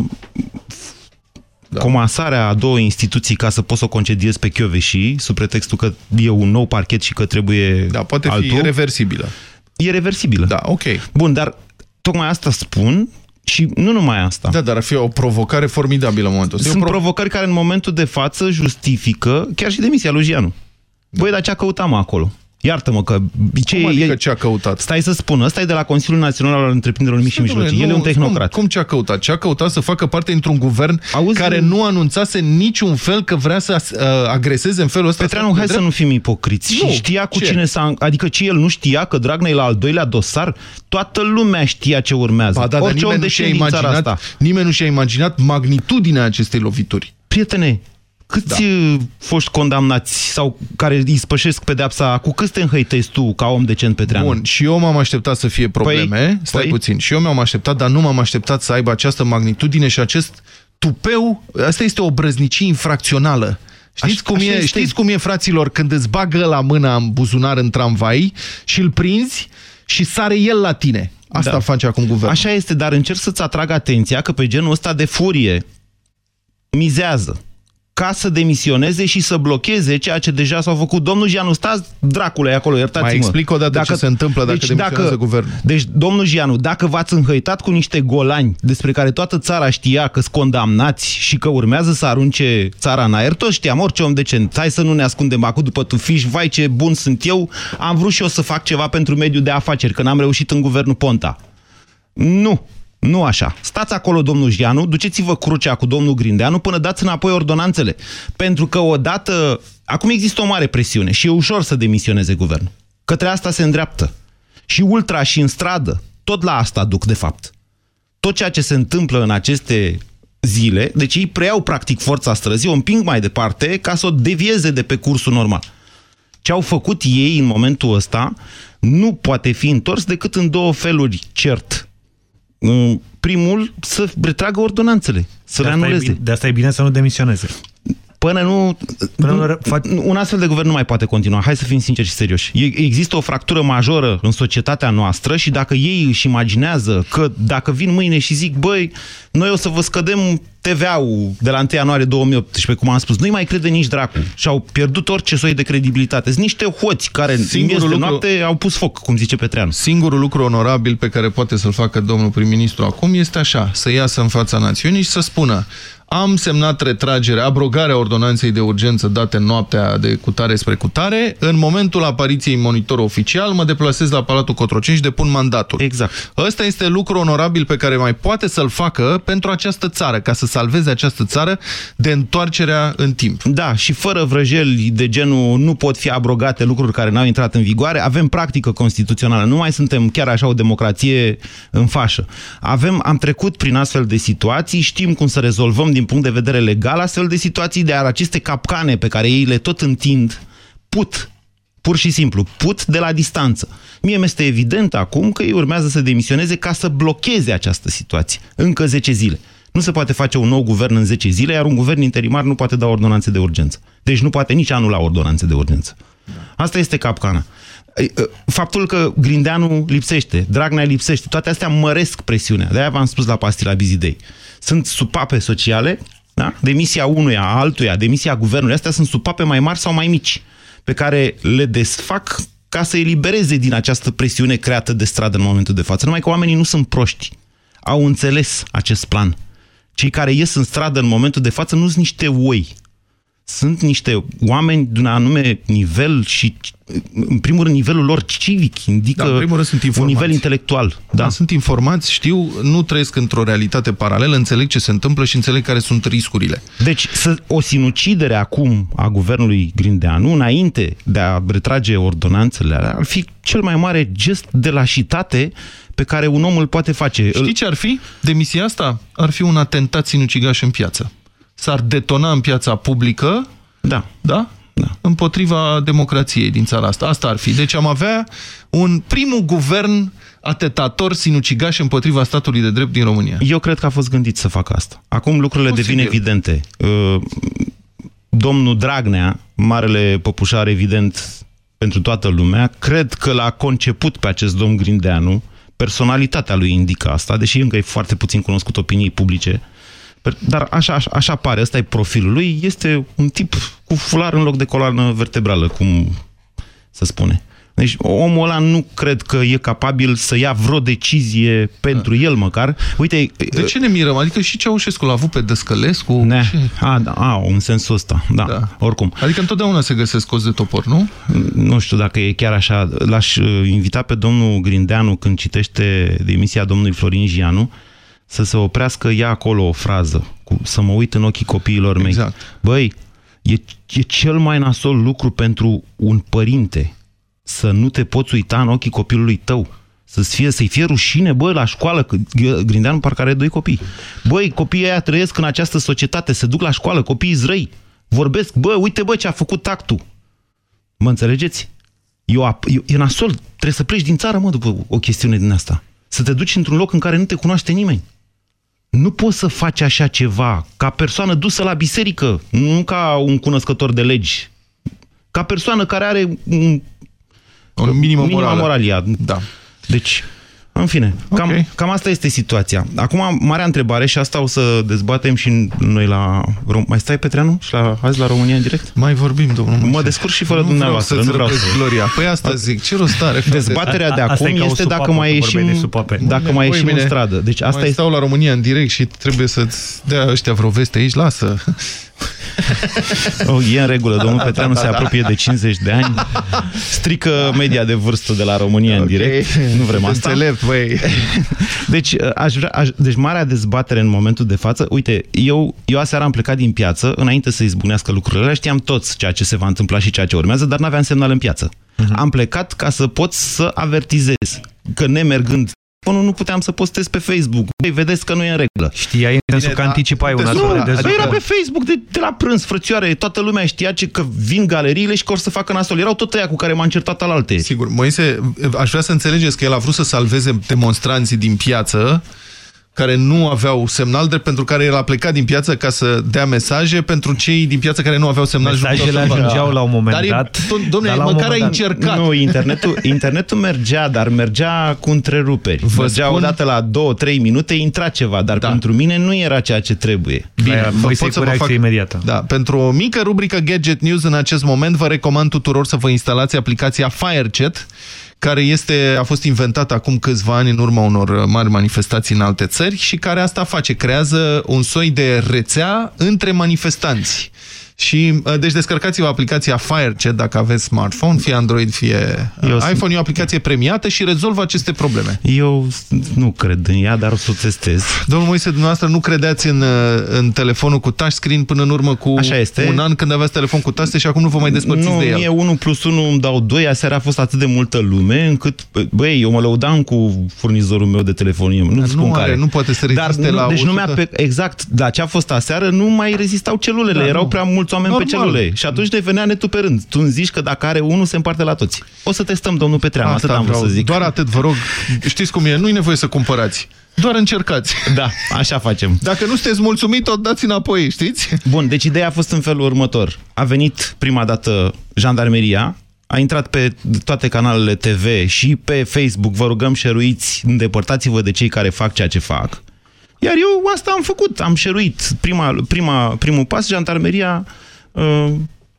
da. comasarea a două instituții ca să poți să o concediezi pe Chioveși, sub pretextul că e un nou parchet și că trebuie Da, poate altul, fi reversibilă. E reversibilă. Da, ok. Bun, dar tocmai asta spun și nu numai asta. Da, dar ar fi o provocare formidabilă în momentul ăsta. Sunt E o provocări care în momentul de față justifică chiar și demisia lui Gianu. Băi, dar ce a căutat mă acolo? Iartă-mă că... Ce Cum adică e, ce a căutat? Stai să spun, ăsta e de la Consiliul Național al Întreprinderilor Mici și Mijlocii. El e un tehnocrat. Cum, cum ce a căutat? Ce a căutat să facă parte dintr-un guvern Auzi, care nu anunțase în niciun fel că vrea să uh, agreseze în felul ăsta? Petreanu, statul hai de să drept? nu fim ipocriți. Nu, Și știa cu ce? cine s-a... Adică ce el nu știa că Dragnea e la al doilea dosar? Toată lumea știa ce urmează. Ba, da, dar Orice om nimeni nu, și-a deșent din țara imaginat, asta. nimeni nu și-a imaginat magnitudinea acestei lovituri. Prietene, Câți da. foști condamnați sau care îi spășesc pedepsa, cu câți te înhăitezi tu ca om decent Petreanu? Bun, și eu m-am așteptat să fie probleme, păi, stai păi? puțin, și eu m-am așteptat, dar nu m-am așteptat să aibă această magnitudine și acest tupeu, asta este o brăznicie infracțională. Știți, cum așa e, știți cum e, fraților, când îți bagă la mâna în buzunar în tramvai și îl prinzi și sare el la tine. Asta da. face acum guvernul. Așa este, dar încerc să-ți atrag atenția că pe genul ăsta de furie mizează ca să demisioneze și să blocheze ceea ce deja s-au făcut. Domnul Gianu, stați dracule acolo, iertați-mă. Mai explic o dată dacă, ce se întâmplă dacă deci, demisionează dacă, guvernul. Deci, domnul Gianu, dacă v-ați înhăitat cu niște golani despre care toată țara știa că sunt condamnați și că urmează să arunce țara în aer, toți știam, orice om decent, hai să nu ne ascundem acum după tufiș, vai ce bun sunt eu, am vrut și eu să fac ceva pentru mediul de afaceri, că n-am reușit în guvernul Ponta. Nu, nu așa. Stați acolo, domnul Gianu, duceți-vă crucea cu domnul Grindeanu până dați înapoi ordonanțele. Pentru că odată... Acum există o mare presiune și e ușor să demisioneze guvernul. Către asta se îndreaptă. Și ultra și în stradă, tot la asta duc, de fapt. Tot ceea ce se întâmplă în aceste zile, deci ei preiau practic forța străzii, o împing mai departe ca să o devieze de pe cursul normal. Ce au făcut ei în momentul ăsta nu poate fi întors decât în două feluri, cert primul să retragă ordonanțele, să de le anuleze. de asta e bine să nu demisioneze. Până nu... Până nu fac... Un astfel de guvern nu mai poate continua. Hai să fim sinceri și serioși. Există o fractură majoră în societatea noastră și dacă ei își imaginează că dacă vin mâine și zic, băi, noi o să vă scădem TVA-ul de la 1 ianuarie 2018, cum am spus, nu-i mai crede nici dracu. Și-au pierdut orice soi de credibilitate. Sunt niște hoți care Singurul în lucru... noapte au pus foc, cum zice Petreanu. Singurul lucru onorabil pe care poate să-l facă domnul prim-ministru acum este așa, să iasă în fața națiunii și să spună am semnat retragerea, abrogarea ordonanței de urgență date în noaptea de cutare spre cutare. În momentul apariției monitor oficial, mă deplasez la Palatul Cotroceni și depun mandatul. Exact. Ăsta este lucru onorabil pe care mai poate să-l facă pentru această țară, ca să salveze această țară de întoarcerea în timp. Da, și fără vrăjeli de genul nu pot fi abrogate lucruri care n-au intrat în vigoare, avem practică constituțională, nu mai suntem chiar așa o democrație în fașă. Avem, am trecut prin astfel de situații, știm cum să rezolvăm din punct de vedere legal astfel de situații, de aceste capcane pe care ei le tot întind, put, pur și simplu, put de la distanță. Mie mi-este evident acum că ei urmează să demisioneze ca să blocheze această situație. Încă 10 zile. Nu se poate face un nou guvern în 10 zile, iar un guvern interimar nu poate da ordonanțe de urgență. Deci nu poate nici anul la ordonanțe de urgență. Asta este capcana. Ă, faptul că Grindeanu lipsește, Dragnea lipsește, toate astea măresc presiunea. De-aia v-am spus la pastila Bizidei sunt supape sociale, da? demisia unuia, altuia, demisia guvernului, astea sunt supape mai mari sau mai mici, pe care le desfac ca să elibereze din această presiune creată de stradă în momentul de față. Numai că oamenii nu sunt proști. Au înțeles acest plan. Cei care ies în stradă în momentul de față nu sunt niște oi sunt niște oameni de un anume nivel și, în primul rând, nivelul lor civic indică da, în primul rând, sunt un nivel intelectual. Da. da, sunt informați, știu, nu trăiesc într-o realitate paralelă, înțeleg ce se întâmplă și înțeleg care sunt riscurile. Deci, o sinucidere acum a guvernului Grindeanu, înainte de a retrage ordonanțele, ar fi cel mai mare gest de lașitate pe care un om îl poate face. Știi ce ar fi? Demisia asta ar fi un atentat sinucigaș în piață s-ar detona în piața publică da. Da? Da. împotriva democrației din țara asta. Asta ar fi. Deci am avea un primul guvern atetator sinucigaș împotriva statului de drept din România. Eu cred că a fost gândit să facă asta. Acum lucrurile Posibil. devin evidente. Uh, domnul Dragnea, marele păpușar evident pentru toată lumea, cred că l-a conceput pe acest domn Grindeanu, personalitatea lui indică asta, deși încă e foarte puțin cunoscut opinii publice, dar așa, așa, așa pare, ăsta e profilul lui, este un tip cu fular în loc de coloană vertebrală, cum se spune. Deci omul ăla nu cred că e capabil să ia vreo decizie pentru da. el măcar. Uite, de ce ne mirăm? Adică și Ceaușescu l-a avut pe Dăscălescu? Ne. A, da, a, în sensul ăsta, da, da, oricum. Adică întotdeauna se găsesc cozi de topor, nu? Nu știu dacă e chiar așa. L-aș uh, invita pe domnul Grindeanu când citește demisia domnului Florin Gianu să se oprească, ia acolo o frază, cu, să mă uit în ochii copiilor mei. Exact. Băi, e, e cel mai nasol lucru pentru un părinte să nu te poți uita în ochii copilului tău. Să-ți fie, să-i fie rușine, băi, la școală, că Grindeanu parcă are doi copii. Băi, copiii aia trăiesc în această societate, se duc la școală, copiii zrăi. Vorbesc, bă, uite bă ce a făcut actul. Mă înțelegeți? Eu, ap- eu, e nasol, trebuie să pleci din țară, mă, după o chestiune din asta. Să te duci într-un loc în care nu te cunoaște nimeni. Nu poți să faci așa ceva ca persoană dusă la biserică, nu ca un cunoscător de legi. Ca persoană care are un, o minimă, minima morală. moralia. Da. Deci, în fine, cam, okay. cam asta este situația. Acum, marea întrebare, și asta o să dezbatem și noi la... Rom- Mai stai, Petreanu? Și la, azi la România în direct? Mai vorbim, domnul Mă descurc și fără nu dumneavoastră. Vreau nu vreau să-ți să... gloria. Păi asta zic, ce rost are? frate? Dezbaterea de A- asta acum e ca o este dacă supapă, mai că ieșim, vorbeai de supape. dacă mai Băi, ieșim în mine, stradă. Deci asta mai este... stau la România în direct și trebuie să-ți dea ăștia vreo veste aici, lasă. Oh, e în regulă, domnul Da, Petreanu da, se da, da. apropie de 50 de ani, strică media de vârstă de la România în direct, nu vrem asta. Înțelept, băi. Deci, aș vrea, aș, deci marea dezbatere în momentul de față, uite, eu, eu aseară am plecat din piață, înainte să izbunească lucrurile alea, știam toți ceea ce se va întâmpla și ceea ce urmează, dar n-aveam semnal în piață. Am plecat ca să pot să avertizez că nemergând telefonul, nu puteam să postez pe Facebook. Băi, vedeți că nu e în regulă. Știai în sensul că anticipai un astfel de Nu, dezbatere. era pe Facebook de, de la prânz, frățioare, toată lumea știa ce, că vin galeriile și că or să facă nasol. Erau tot ăia cu care m-am certat alalte. Sigur, Moise, aș vrea să înțelegeți că el a vrut să salveze demonstranții din piață care nu aveau semnal, drept pentru care el a plecat din piață ca să dea mesaje pentru cei din piață care nu aveau semnal. și nu Mesajele puteau să facă. ajungeau la un moment dar e, dat, dom- Domnule, dar la un măcar ai moment dat- încercat. Nu, internetul, internetul mergea, dar mergea cu întreruperi. Vă mergea spun- odată la 2-3 minute, intra ceva, dar da. pentru mine nu era ceea ce trebuie. Bine, vă Moise pot să cu vă reacție fac... imediată. Da, pentru o mică rubrică Gadget News în acest moment vă recomand tuturor să vă instalați aplicația FireChat, care este, a fost inventată acum câțiva ani în urma unor mari manifestații în alte țări și care asta face, creează un soi de rețea între manifestanți. Și, uh, deci descărcați-vă aplicația FireChat dacă aveți smartphone, fie Android, fie uh, Eu iPhone, e o aplicație premiată și rezolvă aceste probleme. Eu nu cred în ea, dar o să o testez. Domnul Moise, dumneavoastră nu credeați în, uh, în telefonul cu touchscreen până în urmă cu Așa este. un an când aveați telefon cu taste și acum nu vă mai despărțiți nu, de el. mie 1 plus 1 îmi dau 2, aseară a fost atât de multă lume, încât, băi, eu mă lăudam cu furnizorul meu de telefonie, nu Dar spun nu are, care. nu poate să Dar reziste nu, la Deci nu 100. mi-a pe, exact, la ce a fost aseară, nu mai rezistau celulele, Da, erau nu. prea mulți oameni Normal. pe celule. Și atunci ne venea netul pe rând. Tu îmi zici că dacă are unul, se împarte la toți. O să testăm, domnul Petreanu, atât am vrut vreau. să zic. Doar atât, vă rog. Știți cum e, nu e nevoie să cumpărați. Doar încercați. Da, așa facem. Dacă nu sunteți mulțumit, tot dați înapoi, știți? Bun, deci ideea a fost în felul următor. A venit prima dată jandarmeria, a intrat pe toate canalele TV și pe Facebook, vă rugăm șeruiți, îndepărtați-vă de cei care fac ceea ce fac. Iar eu asta am făcut, am șeruit. Prima, prima, primul pas, jandarmeria uh,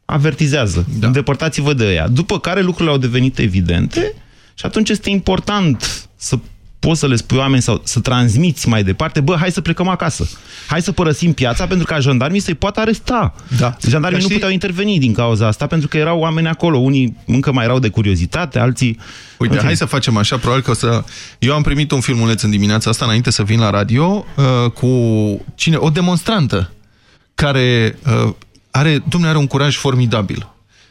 avertizează. Da. Îndepărtați-vă de ea. După care lucrurile au devenit evidente și atunci este important să poți să le spui oameni sau să transmiți mai departe, bă, hai să plecăm acasă. Hai să părăsim piața pentru ca jandarmii să-i poată aresta. Da. Jandarmii Dar nu știi- puteau interveni din cauza asta pentru că erau oameni acolo. Unii încă mai erau de curiozitate, alții... Uite, În fine. hai să facem așa, probabil că o să... Eu am primit un filmuleț în dimineața asta, înainte să vin la radio, uh, cu cine? O demonstrantă care uh, are, domnule, are un curaj formidabil.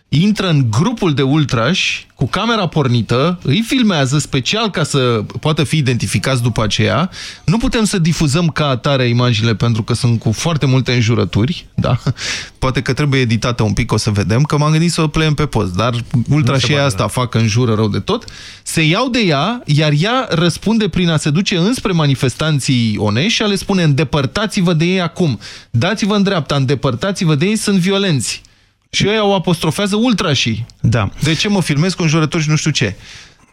Intră în grupul de ultrași cu camera pornită, îi filmează special ca să poată fi identificați după aceea. Nu putem să difuzăm ca atare imaginile pentru că sunt cu foarte multe înjurături, da? Poate că trebuie editată un pic, o să vedem, că m-am gândit să o pleiem pe post, dar ultrașii asta fac în jură rău de tot. Se iau de ea, iar ea răspunde prin a se duce înspre manifestanții onești și a le spune îndepărtați-vă de ei acum, dați-vă în dreapta, îndepărtați-vă de ei, sunt violenți. Și ei o apostrofează ultrașii. Da. De ce mă filmez cu înjurături și nu știu ce?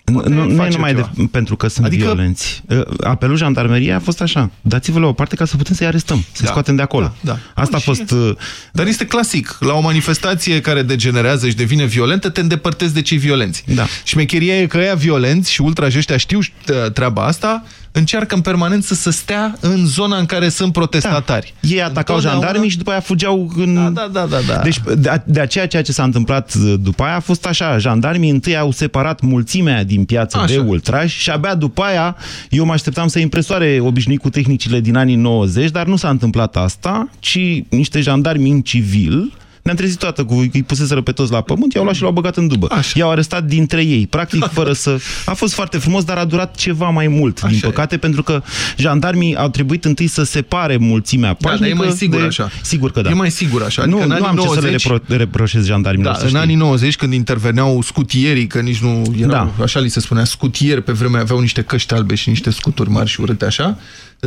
Nu, nu e face numai de, ceva. pentru că sunt Adică- adică... violenți. Uh, Apelul jandarmeriei a fost așa. Dați-vă la o parte ca să putem să-i arestăm, să-i Da, scoatem de acolo. da, da. Asta a Bun, fost... uh, Dar este clasic. La o manifestație care degenerează și devine violentă, te îndepărtezi de cei violenți. Da. Și șmecheria e că ăia violenți și ultraji ăștia știu uh, treaba asta, încearcă în permanență să stea în zona în care sunt protestatari. Da. Ei atacau Întotdeauna- jandarmii și după aia fugeau în... Da, da, da, da, da. Deci de, de aceea ceea ce s-a întâmplat uh, după aia a fost așa. Jandarmii întâi au separat mulțimea din piață Așa. de ultrași și abia după aia eu mă așteptam să impresoare obișnuit cu tehnicile din anii 90, dar nu s-a întâmplat asta, ci niște jandarmi în civil Ne-am trezit toată cu... Îi puseseră pe toți la pământ, i-au luat și l-au băgat în dubă. I-au arestat dintre ei, practic fără să... A fost foarte frumos, dar a durat ceva mai mult, Așa din păcate, e. pentru că jandarmii au trebuit întâi să separe mulțimea da, dar e mai sigur de... așa. Sigur că da. E mai sigur așa. Adică nu, nu am 90... ce să le repro reproșez jandarmilor, da, În anii 90, când interveneau scutierii, că nici nu erau, da. așa li se spunea, scutieri pe vremea, aveau niște căști albe și niște scuturi mari și urâte așa,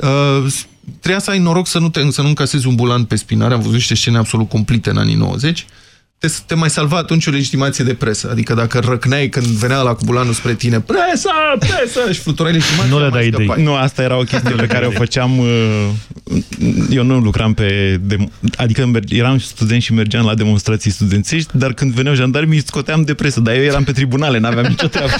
uh, trebuia să ai noroc să nu, te, să nu încasezi un bulan pe spinare. Am văzut niște scene absolut complete în anii 90 te, te mai salva atunci o legitimație de presă. Adică dacă răcneai când venea la cubulanul spre tine, presă, presă, și fluturai legitimația, Nu le dai idei. Nu, asta era o chestie pe care o făceam... Uh, eu nu lucram pe... Adică eram student și mergeam la demonstrații studențești, dar când veneau jandarmii, scoteam de presă. Dar eu eram pe tribunale, n-aveam nicio treabă.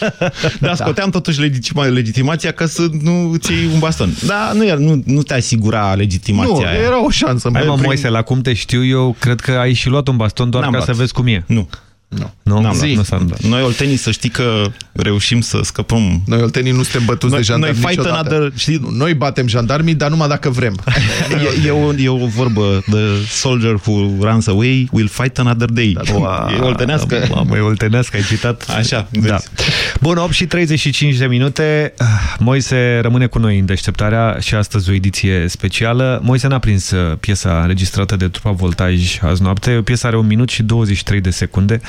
dar scoteam totuși legitima, legitimația ca să nu ți iei un baston. Da, nu, nu, nu te asigura legitimația Nu, aia. era o șansă. Hai mă, prin... Moise, la cum te știu eu, cred că ai și luat un baston baston doar ca luat. să vezi cum e. Nu. Nu. Nu? N-am Zi. luat, nu Noi, oltenii, să știi că reușim să scăpăm. Noi, oltenii, nu suntem bătuți noi, de jandarmi noi fight another, știi? Nu, noi batem jandarmii, dar numai dacă vrem. e, e, o, e o vorbă. The soldier who runs away will fight another day. Da, Ua, e oltenească. Mamă, e oltenească, ai citat. Așa, da. Bun, 8 și 35 de minute. Moise rămâne cu noi în deșteptarea și astăzi o ediție specială. Moise n-a prins uh, piesa înregistrată de trupa Voltaj azi noapte. Piesa are un minut și 23 de secunde.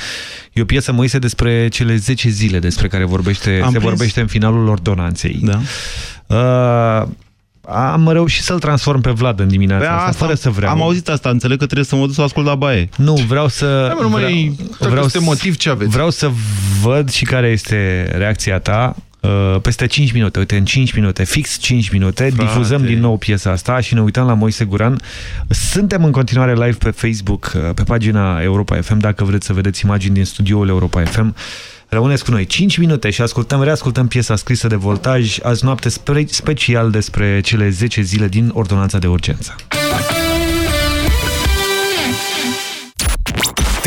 E o piesă, Moise, despre cele 10 zile despre care vorbește, se prins. vorbește în finalul ordonanței. Da. Uh, am reușit să-l transform pe Vlad în dimineața asta, asta, fără să vreau. Am auzit asta, înțeleg că trebuie să mă duc să ascult la baie. Nu, vreau să... Da, nu mai vreau, vreau să, motiv ce aveți. Vreau să văd și care este reacția ta Uh, peste 5 minute, uite, în 5 minute, fix 5 minute, Frate. difuzăm din nou piesa asta și ne uităm la Moise Guran. Suntem în continuare live pe Facebook, uh, pe pagina Europa FM, dacă vreți să vedeți imagini din studioul Europa FM. Rămâneți cu noi 5 minute și ascultăm, reascultăm piesa scrisă de voltaj azi noapte spe special despre cele 10 zile din ordonanța de urgență.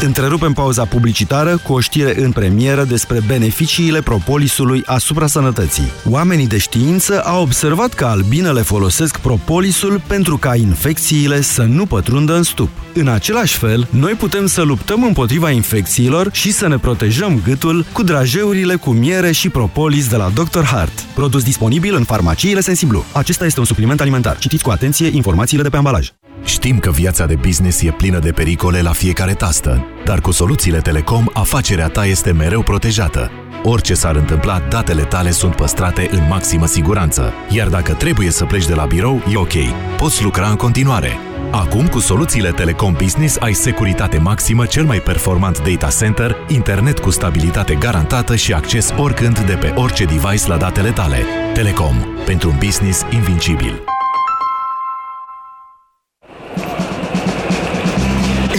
Întrerupem pauza publicitară cu o știre în premieră despre beneficiile propolisului asupra sănătății. Oamenii de știință au observat că albinele folosesc propolisul pentru ca infecțiile să nu pătrundă în stup. În același fel, noi putem să luptăm împotriva infecțiilor și să ne protejăm gâtul cu drajeurile cu miere și propolis de la Dr. Hart. Produs disponibil în farmaciile Sensiblu. Acesta este un supliment alimentar. Citiți cu atenție informațiile de pe ambalaj. Știm că viața de business e plină de pericole la fiecare tastă, dar cu soluțiile Telecom, afacerea ta este mereu protejată. Orice s-ar întâmpla, datele tale sunt păstrate în maximă siguranță. Iar dacă trebuie să pleci de la birou, e ok. Poți lucra în continuare. Acum, cu soluțiile Telecom Business, ai securitate maximă, cel mai performant data center, internet cu stabilitate garantată și acces oricând de pe orice device la datele tale. Telecom. Pentru un business invincibil.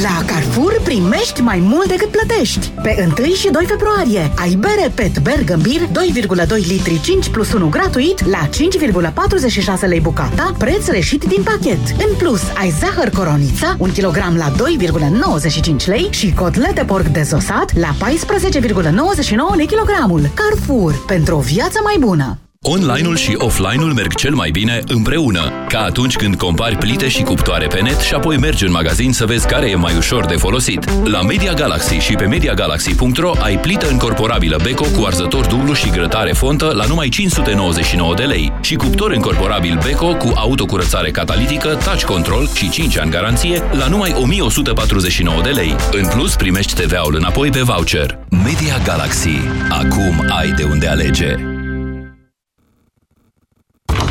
La Carrefour primești mai mult decât plătești. Pe 1 și 2 februarie ai bere PET Bergambir 2,2 litri 5 plus 1 gratuit la 5,46 lei bucata, preț reșit din pachet. În plus, ai zahăr coronița 1 kg la 2,95 lei și cotlete porc dezosat la 14,99 lei kilogramul. Carrefour, pentru o viață mai bună! Online-ul și offline-ul merg cel mai bine împreună, ca atunci când compari plite și cuptoare pe net și apoi mergi în magazin să vezi care e mai ușor de folosit. La Media Galaxy și pe MediaGalaxy.ro ai plită încorporabilă Beko cu arzător dublu și grătare fontă la numai 599 de lei și cuptor încorporabil Beko cu autocurățare catalitică, touch control și 5 ani garanție la numai 1149 de lei. În plus, primești TVA-ul înapoi pe voucher. Media Galaxy. Acum ai de unde alege.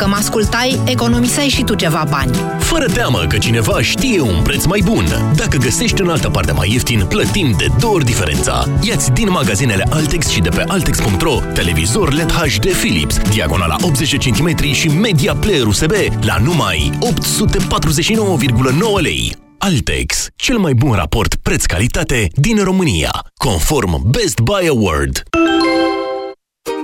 Dacă mă ascultai, economiseai și tu ceva bani. Fără teamă că cineva știe un preț mai bun. Dacă găsești în altă parte mai ieftin, plătim de două ori diferența. Iați din magazinele Altex și de pe Altex.ro televizor LED HD Philips, diagonala 80 cm și media player USB la numai 849,9 lei. Altex, cel mai bun raport preț-calitate din România, conform Best Buy Award.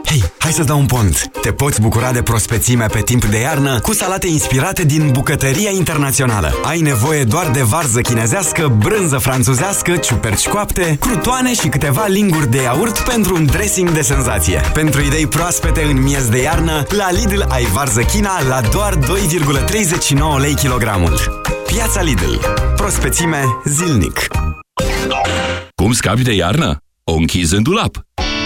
Hei, hai să-ți dau un pont! Te poți bucura de prospețime pe timp de iarnă cu salate inspirate din Bucătăria Internațională. Ai nevoie doar de varză chinezească, brânză franțuzească, ciuperci coapte, crutoane și câteva linguri de iaurt pentru un dressing de senzație. Pentru idei proaspete în miez de iarnă, la Lidl ai varză China la doar 2,39 lei kilogramul. Piața Lidl. Prospețime zilnic. Cum scapi de iarnă? O închizi în dulap.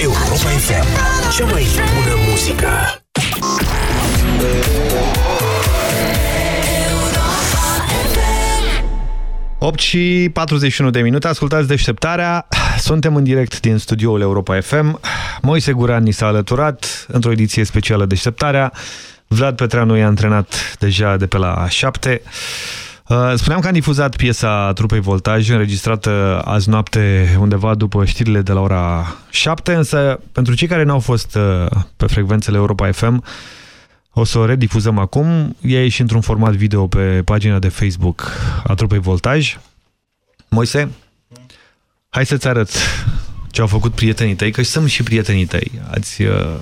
Europa FM. Cea mai bună muzică. 8 și 41 de minute, ascultați deșteptarea. Suntem în direct din studioul Europa FM. Moise Guran ni s-a alăturat într-o ediție specială deșteptarea. Vlad Petreanu e antrenat deja de pe la 7. Uh, Spuneam că am difuzat piesa trupei Voltaj, înregistrată azi noapte undeva după știrile de la ora 7, însă pentru cei care n-au fost uh, pe frecvențele Europa FM, o să o redifuzăm acum. Ea e și într-un format video pe pagina de Facebook a trupei Voltaj. Moise, hai să-ți arăt ce au făcut prietenii tăi, că sunt și prietenii tăi. Ați, uh,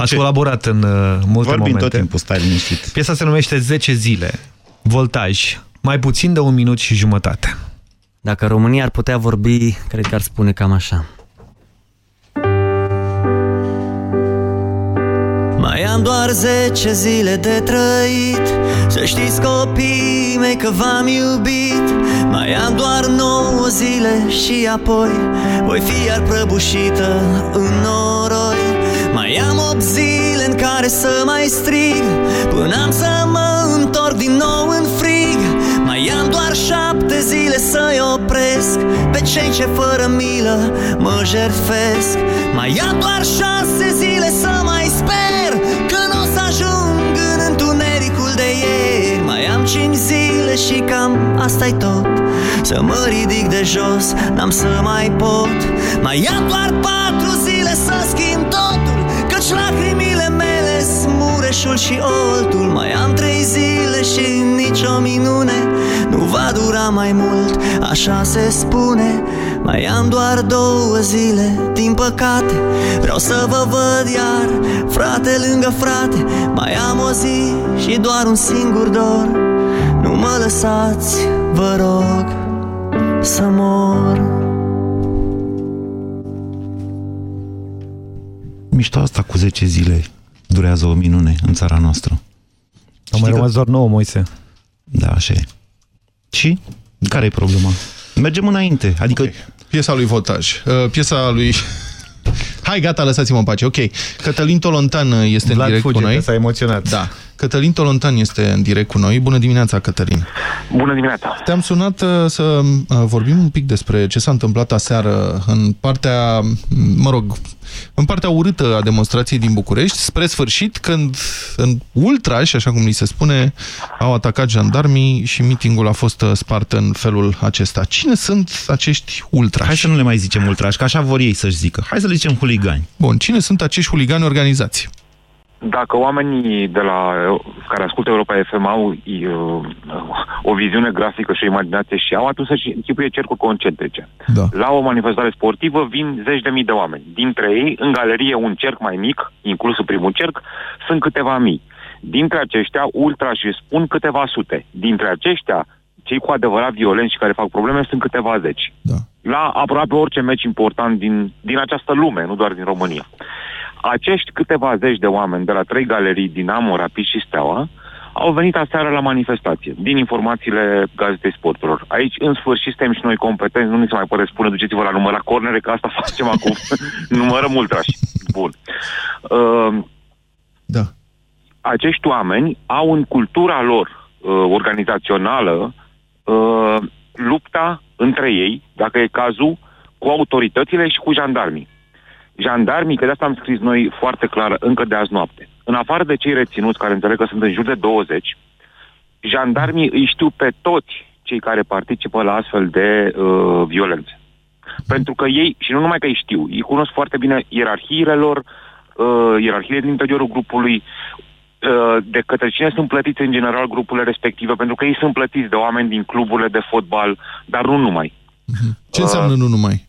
ați colaborat în uh, multe Vorbim momente. tot timpul, stai liniștit. Piesa se numește 10 zile. Voltaj. Mai puțin de un minut și jumătate. Dacă România ar putea vorbi, cred că ar spune cam așa. Mai am doar 10 zile de trăit Să știți copii mei că v-am iubit Mai am doar 9 zile și apoi Voi fi iar prăbușită în noroi Mai am 8 zile în care să mai strig Până am să mă întorc din nou în frig. Mai am doar 7 zile să-i opresc Pe cei ce fără milă mă jertfesc. Mai am doar 6 zile să mai sper Că nu o să ajung în întunericul de ieri. Mai am 5 zile și cam asta-i tot Să mă ridic de jos, n-am să mai pot. Mai am doar 4 zile să schimb totul. Căci lacrimile mele smureșul și oltul Mai am trei zile și nicio minune. Nu va dura mai mult, așa se spune. Mai am doar două zile, din păcate. Vreau să vă văd iar, frate lângă frate. Mai am o zi și doar un singur dor. Nu mă lăsați, vă rog, să mor Mișto asta cu 10 zile durează o minune în țara noastră. Au mai Știi că- rămas doar 9, Moise. Da, așa e. Și? Care e problema? Mergem înainte. Adică... Okay. Piesa lui Voltaj. Uh, piesa lui... Hai, gata, lăsați-mă în pace. Ok. Cătălin Tolontan este Vlad în direct fuge, cu noi. s-a emoționat. Da. Cătălin Tolontan este în direct cu noi. Bună dimineața, Cătălin. Bună dimineața. Te-am sunat uh, să uh, vorbim un pic despre ce s-a întâmplat aseară în partea, mă rog, în partea urâtă a demonstrației din București, spre sfârșit, când în ultrași, așa cum li se spune, au atacat jandarmii și mitingul a fost uh, spart în felul acesta. Cine sunt acești ultrași? Hai să nu le mai zicem ultrași, că așa vor ei să-și zică. Hai să le zicem huligani. Bun, cine sunt acești huligani organizați? Dacă oamenii de la care ascultă Europa FM au uh, o viziune grafică și o imaginație și au, atunci să-și închipuie cercuri concentrice. Da. La o manifestare sportivă vin zeci de mii de oameni. Dintre ei, în galerie, un cerc mai mic, inclusul primul cerc, sunt câteva mii. Dintre aceștia, ultra și spun câteva sute. Dintre aceștia, cei cu adevărat violenți și care fac probleme sunt câteva zeci. Da. La aproape orice meci important din, din această lume, nu doar din România. Acești câteva zeci de oameni de la trei galerii, Dinamo, Rapid și Steaua, au venit aseară la manifestație, din informațiile Gazetei Sporturilor. Aici, în sfârșit, suntem și noi competenți, nu ni se mai poate spune, duceți-vă la număra cornere, că asta facem acum, numărăm ultrași. Bun. Uh, da. Acești oameni au în cultura lor uh, organizațională uh, lupta între ei, dacă e cazul, cu autoritățile și cu jandarmii jandarmii, că de asta am scris noi foarte clar încă de azi noapte, în afară de cei reținuți, care înțeleg că sunt în jur de 20, jandarmii îi știu pe toți cei care participă la astfel de uh, violențe. Pentru că ei, și nu numai că îi știu, ei cunosc foarte bine ierarhiile lor, uh, ierarhiile din interiorul grupului, uh, de către cine sunt plătiți în general grupurile respective, pentru că ei sunt plătiți de oameni din cluburile de fotbal, dar nu numai. Ce înseamnă nu numai?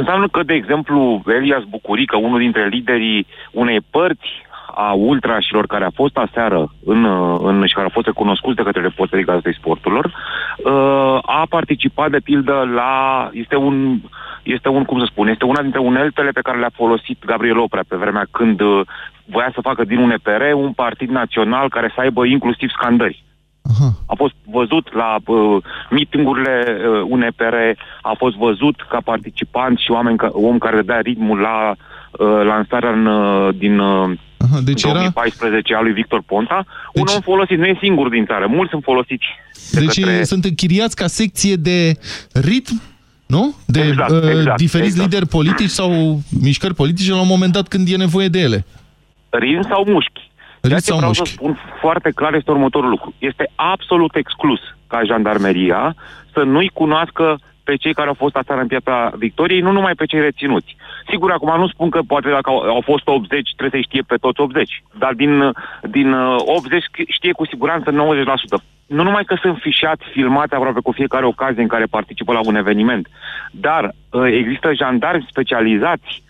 Înseamnă că, de exemplu, Elias Bucurică, unul dintre liderii unei părți a ultrașilor care a fost aseară în, în, și care a fost recunoscut de către reporterii Gazetei Sporturilor, uh, a participat, de pildă, la... Este un, este un, cum să spun, este una dintre uneltele pe care le-a folosit Gabriel Oprea pe vremea când uh, voia să facă din UNPR un partid național care să aibă inclusiv scandări. Aha. A fost văzut la uh, mitingurile uh, UNPR, a fost văzut ca participant și oameni ca, om care dea ritmul la uh, lansarea în, uh, din uh, Aha, deci 2014 era... a lui Victor Ponta. Deci... Un om folosit, nu e singur din țară, mulți sunt folosiți. De deci către... sunt închiriați ca secție de ritm nu? De Exact, uh, exact, diferiți exact. lideri politici sau mișcări politice la un moment dat când e nevoie de ele. Rin sau mușchi. Ceea ce sau vreau mușchi. să spun foarte clar este următorul lucru. Este absolut exclus ca jandarmeria să nu-i cunoască pe cei care au fost aseară în piața Victoriei, nu numai pe cei reținuți. Sigur, acum nu spun că poate dacă au, au fost 80, trebuie să știe pe toți 80, dar din, din uh, 80 știe cu siguranță 90%. Nu numai că sunt fișați, filmați aproape cu fiecare ocazie în care participă la un eveniment, dar uh, există jandarmi specializați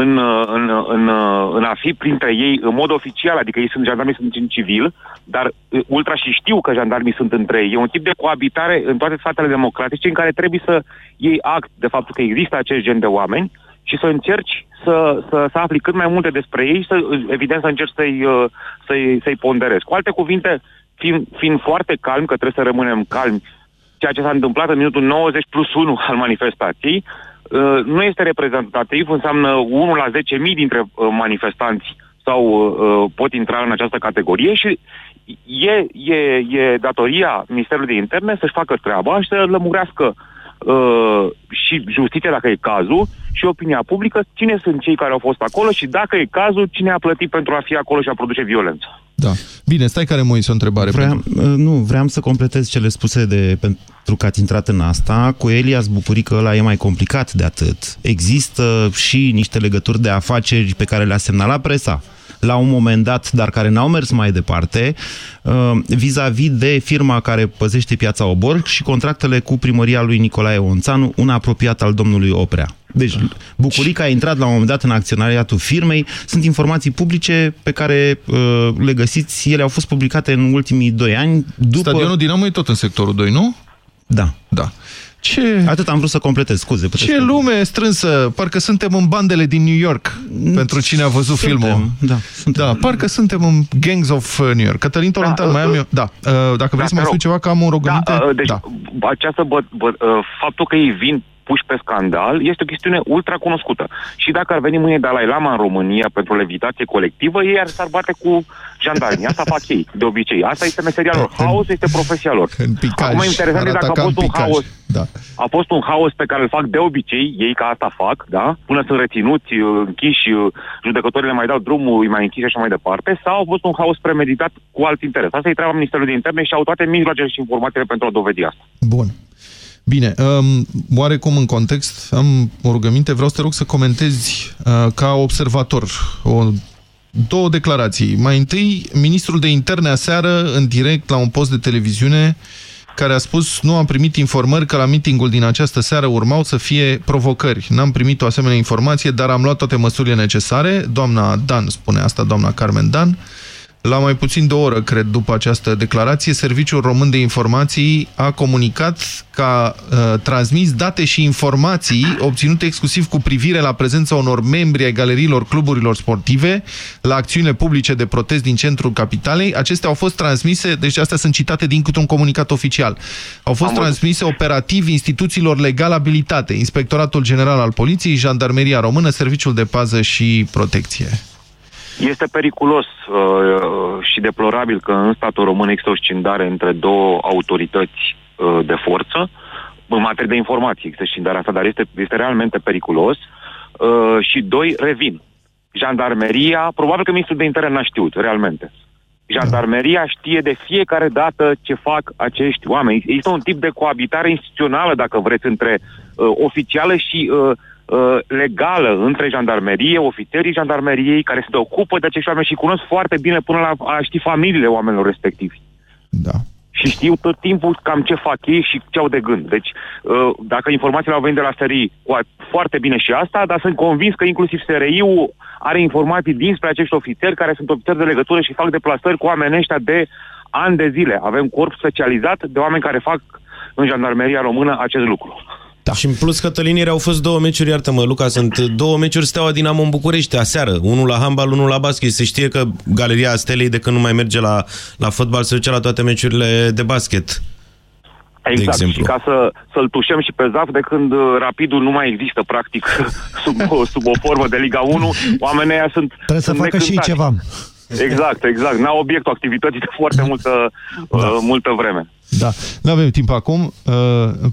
în, uh, în, în, uh, în a fi printre ei în mod oficial, adică ei sunt jandarmii sunt în civil, dar uh, ultra și știu că jandarmii sunt între ei. E un tip de coabitare în toate statele democratice în care trebuie să iei act de faptul că există acest gen de oameni și să încerci să, să, să afli cât mai multe despre ei și să, evident să încerci să-i, uh, să-i, să-i ponderezi. Cu alte cuvinte, fiind, fiind foarte calm, că trebuie să rămânem calmi, ceea ce s-a întâmplat în minutul 90 plus 1 al manifestației, uh, nu este reprezentativ, înseamnă 1 la 10.000 dintre uh, manifestanți sau uh, pot intra în această categorie și e, e, e datoria Ministerului de Interne să-și facă treaba și să lămurească uh, și justiția, dacă e cazul, și opinia publică, cine sunt cei care au fost acolo și dacă e cazul, cine a plătit pentru a fi acolo și a produce violență. Da. Bine, stai care mă o întrebare. Vreau, nu, vreau să completez cele spuse de, pentru că ați intrat în asta. Cu Elias Bucurică ăla e mai complicat de atât. Există și niște legături de afaceri pe care le-a semnalat presa la un moment dat, dar care n-au mers mai departe, uh, vis-a-vis -vis de firma care păzește piața Obor și contractele cu primăria lui Nicolae Onțanu, un apropiat al domnului Oprea. Deci, Bucurica a intrat la un moment dat în acționariatul firmei. Sunt informații publice pe care uh, le găsiți. Ele au fost publicate în ultimii doi ani. După... Stadionul Dinamo e tot în sectorul 2, nu? Da. Da. Ce? Atât am vrut să completez, scuze. puteți Ce continua. lume strânsă! Parcă suntem în bandele din New York, pentru cine a văzut Suntem, filmul. da, da, parcă suntem în Gangs of uh, New York. Cătălin Tolontan, Da, mai am uh, eu... Da, uh, dacă vrei da, să mai te spui rog. ceva, că am un rugăminte... Da, uh, deci da. această bă, bă, uh, faptul că ei vin puși pe scandal este o chestiune ultra cunoscută. Și dacă ar veni mâine Dalai Lama în România pentru levitație colectivă, ei ar s-ar bate cu jandarmii. Asta fac ei, de obicei. Asta este meseria lor. Haos este profesia lor. În picaj, Acum e interesant ar e dacă a ataca fost în un picaj. haos Da. a fost un haos pe care îl fac de obicei, ei ca asta fac, da? Până sunt reținuți, uh, închiși, uh, judecătorile mai dau drumul, îi mai închiși și așa mai departe, sau a fost un haos premeditat cu alt interes. Asta e treaba Ministerului de Interne și au toate mijloacele și informațiile pentru a dovedi asta. Bun. Bine, um, oarecum în context, am o rugăminte, vreau să te rog să comentezi uh, ca observator o, două declarații. Mai întâi, ministrul de interne aseară, în direct la un post de televiziune, care a spus nu am primit informări că la meetingul din această seară urmau să fie provocări. N-am primit o asemenea informație, dar am luat toate măsurile necesare. Doamna Dan spune asta, doamna Carmen Dan. La mai puțin de o oră, cred, după această declarație, Serviciul Român de Informații a comunicat că a uh, transmis date și informații obținute exclusiv cu privire la prezența unor membri ai galeriilor cluburilor sportive la acțiunile publice de protest din centrul capitalei. Acestea au fost transmise, deci astea sunt citate din câte un comunicat oficial. Au fost transmise operativ instituțiilor legal abilitate, Inspectoratul General al Poliției, Jandarmeria Română, Serviciul de Pază și Protecție. Este periculos uh, și deplorabil că în statul român există o scindare între două autorități uh, de forță. În materie de informații există scindarea asta, dar este, este realmente periculos. Uh, și doi, revin. Jandarmeria, probabil că ministrul de interne n-a știut, realmente. Jandarmeria știe de fiecare dată ce fac acești oameni. Există un tip de coabitare instituțională, dacă vreți, între uh, oficială și uh, uh, legală între jandarmerie, ofițerii jandarmeriei care se ocupă de acești oameni și cunosc foarte bine până la a ști familiile oamenilor respectivi. Da. Și știu tot timpul cam ce fac ei și ce au de gând. Deci, uh, dacă informațiile au venit de la SRI, foarte bine și asta, dar sunt convins că inclusiv SRI-ul are informații dinspre acești ofițeri care sunt ofițeri de legătură și fac deplasări cu oamenii ăștia de ani de zile. Avem corp specializat de oameni care fac în jandarmeria română acest lucru. Da. Și în plus, Cătălin, ieri au fost două meciuri, iartă-mă, Luca, sunt două meciuri Steaua Dinamo în București, aseară. Unul la handbal, unul la basket. Se știe că Galeria Stelei, de când nu mai merge la, la fotbal, se duce la toate meciurile de basket. Exact, de exemplu. și ca să, să-l tușem și pe Zaf, de când uh, Rapidul nu mai există, practic, sub, o, sub o formă de Liga 1, oamenii ăia sunt Trebuie să sunt facă și necântați. ceva. Exact, exact. N-au obiectul activității de foarte multă, da. uh, multă vreme. Da, nu avem timp acum. Uh,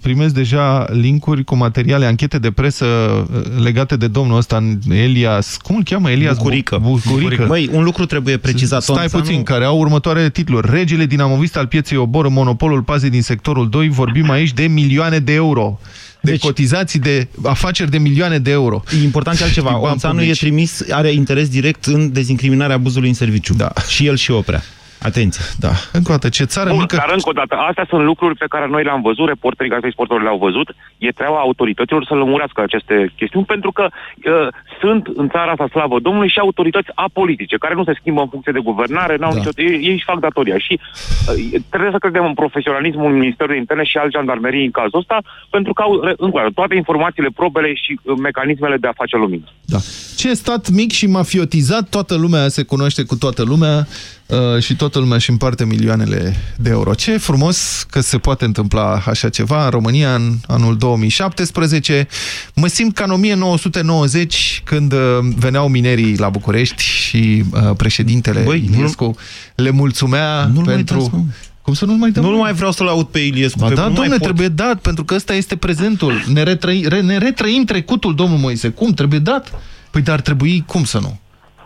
Primesc deja linkuri cu materiale, anchete de presă uh, legate de domnul ăsta, Elias, cum îl cheamă? Elias Bucurică. Bucurică. Bucurică. Băi, un lucru trebuie precizat. Stai Tonțanu- puțin, care au următoarele titluri. Regele dinamovist al pieței oboră monopolul pazei din sectorul 2. Vorbim aici de milioane de euro. De deci, cotizații de afaceri de milioane de euro. E important și altceva. Bani Onțanu e publici. trimis, are interes direct în dezincriminarea abuzului în serviciu. Da. Și el și Oprea. Atenție. Da. Încă o dată, ce țară Bun, mică... dar încă o dată, astea sunt lucruri pe care noi le-am văzut, reporterii Gazetei Sportului le-au văzut. E treaba autorităților să lămurească aceste chestiuni, pentru că uh, sunt în țara asta, slavă Domnului, și autorități apolitice, care nu se schimbă în funcție de guvernare, n-au Da. nicio... ei, ei își fac datoria. Și uh, trebuie să credem în profesionalismul Ministerului Interne și al jandarmeriei în cazul ăsta, pentru că au, re- încă o dată, toate informațiile, probele și uh, mecanismele de a face lumină. Da. Ce stat mic și mafiotizat, toată lumea se cunoaște cu toată lumea uh, și toată lumea își împarte milioanele de euro. Ce frumos că se poate întâmpla așa ceva în România în anul 2017. Mă simt ca în 1990 când uh, veneau minerii la București și uh, președintele Băi, Iliescu le mulțumea Nu-l mai pentru... dați, mă. Cum să nu-l mai dăm? Nu-l mai vreau să-l aud pe Iliescu. Ba că da, nu mai domnule, pot. trebuie dat, pentru că ăsta este prezentul. Ne, retrăi, re, ne retrăim trecutul, domnul Moise. Cum? Trebuie dat? Păi dar ar trebui, cum să nu?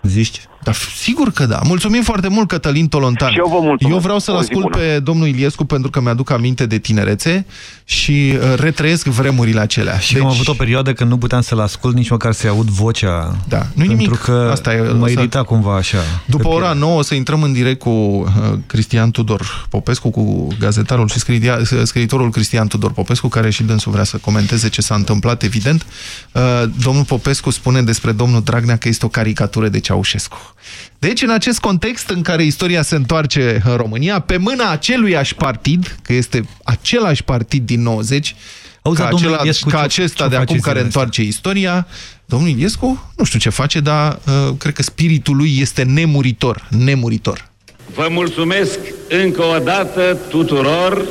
Zici? Da, sigur că da. Mulțumim foarte mult, Cătălin Tolontan. Și eu vă mulțumesc. Eu vreau să-l O zi ascult bună. pe domnul Iliescu pentru că mi-aduc aminte de tinerețe și uh, retrăiesc vremurile acelea. Și deci... am avut o perioadă când nu puteam să-l ascult nici măcar să-i aud vocea. Da, nu pentru nimic. că Asta e, mă o să- irita cumva așa. După pe ora piele. 9 o să intrăm în direct cu uh, Cristian Tudor Popescu, cu gazetarul și scridia, scriitorul Cristian Tudor Popescu, care și dânsul vrea să comenteze ce s-a întâmplat, evident. Uh, domnul Popescu spune despre domnul Dragnea că este o caricatură de Ceaușescu. Deci, în acest context în care istoria se întoarce în România, pe mâna aceluiași partid, că este același partid din 90, ca, acela, Iliescu, ca acesta de acum care întoarce istoria, domnul Iliescu, nu știu ce face, dar uh, cred că spiritul lui este nemuritor, nemuritor. Vă mulțumesc încă o dată tuturor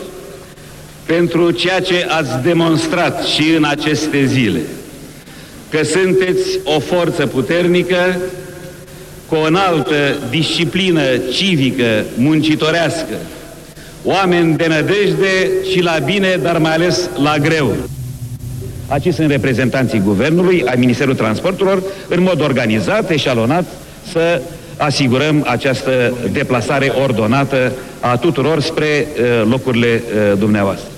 pentru ceea ce ați demonstrat și în aceste zile, că sunteți o forță puternică, cu o înaltă disciplină civică, muncitorească, oameni de nădejde și la bine, dar mai ales la greu. Aici sunt reprezentanții Guvernului, ai Ministerului Transporturilor, în mod organizat, eșalonat, să asigurăm această deplasare ordonată a tuturor spre uh, locurile uh, dumneavoastră.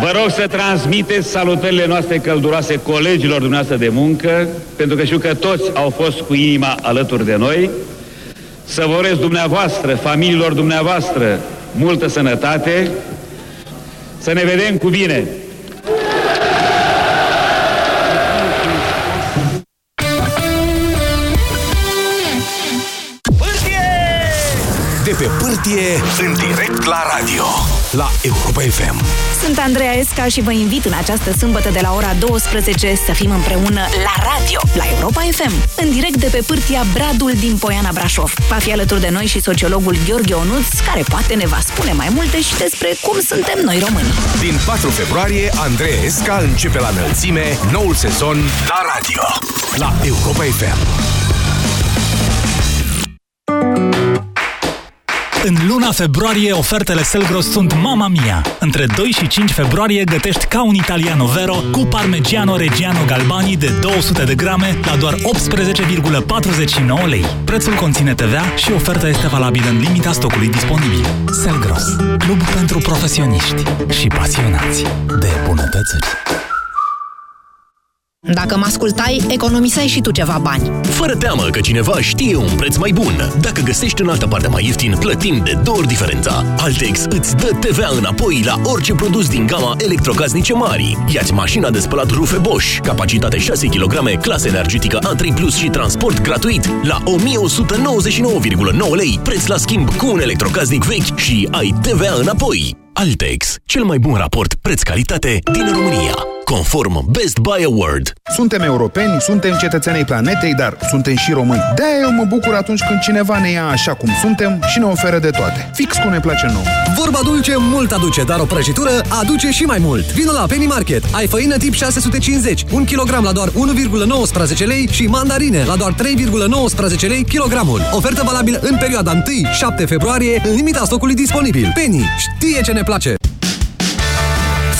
Vă rog să transmiteți salutările noastre călduroase colegilor dumneavoastră de muncă, pentru că știu că toți au fost cu inima alături de noi. Să vă urez dumneavoastră, familiilor dumneavoastră, multă sănătate. Să ne vedem cu bine! De pe pârtie, în direct la radio, la Europa FM. Sunt Andreea Esca și vă invit în această sâmbătă de la ora 12 să fim împreună la radio, la Europa FM, în direct de pe pârtia Bradul din Poiana Brașov. Va fi alături de noi și sociologul Gheorghe Onuț, care poate ne va spune mai multe și despre cum suntem noi români. Din 4 februarie, Andreea Esca începe la înălțime noul sezon la radio, la Europa FM. În luna februarie, ofertele Selgros sunt mama mia. Între 2 și 5 februarie gătești ca un italiano vero cu parmigiano reggiano galbani de 200 de grame la doar 18,49 lei. Prețul conține TVA și oferta este valabilă în limita stocului disponibil. Selgros, club pentru profesioniști și pasionați de bunătățuri. Dacă mă ascultai, economiseai și tu ceva bani. Fără teamă că cineva știe un preț mai bun. Dacă găsești în altă parte mai ieftin, plătim de două ori diferența. Altex îți dă TVA înapoi la orice produs din gama electrocasnice mari. Iați mașina de spălat rufe Bosch, capacitate 6 kg, clasă energetică A3+, Plus și transport gratuit la 1199,9 lei, preț la schimb cu un electrocasnic vechi și ai TVA înapoi. Altex, cel mai bun raport preț-calitate din România, conform Best Buy Award. Suntem europeni, suntem cetățenii planetei, dar suntem și români. de eu mă bucur atunci când cineva ne ia așa cum suntem și ne oferă de toate. Fix cum ne place nouă. Vorba dulce mult aduce, dar o prăjitură aduce și mai mult. Vino la Penny Market. Ai făină tip 650, 1 kg la doar 1,19 lei și mandarine la doar 3,19 lei kilogramul. Ofertă valabilă în perioada 1-7 februarie, în limita stocului disponibil. Penny știe ce ne place.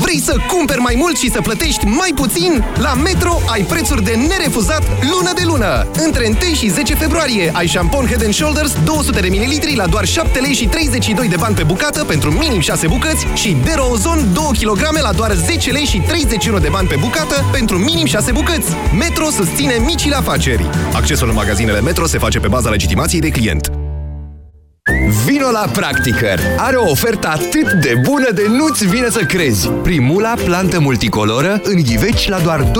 Vrei să cumperi mai mult și să plătești mai puțin? La Metro ai prețuri de nerefuzat lună de lună. Între 1 și 10 februarie ai șampon Head and Shoulders 200 de ml la doar 7 lei și 32 de bani pe bucată pentru minim 6 bucăți și Derozon 2 kg la doar 10 lei și 31 de bani pe bucată pentru minim 6 bucăți. Metro susține micile afaceri. Accesul în magazinele Metro se face pe baza legitimației de client. Vino la Practicăr! Are o ofertă atât de bună de nu-ți vine să crezi! Primula plantă multicoloră în ghiveci la doar 2,99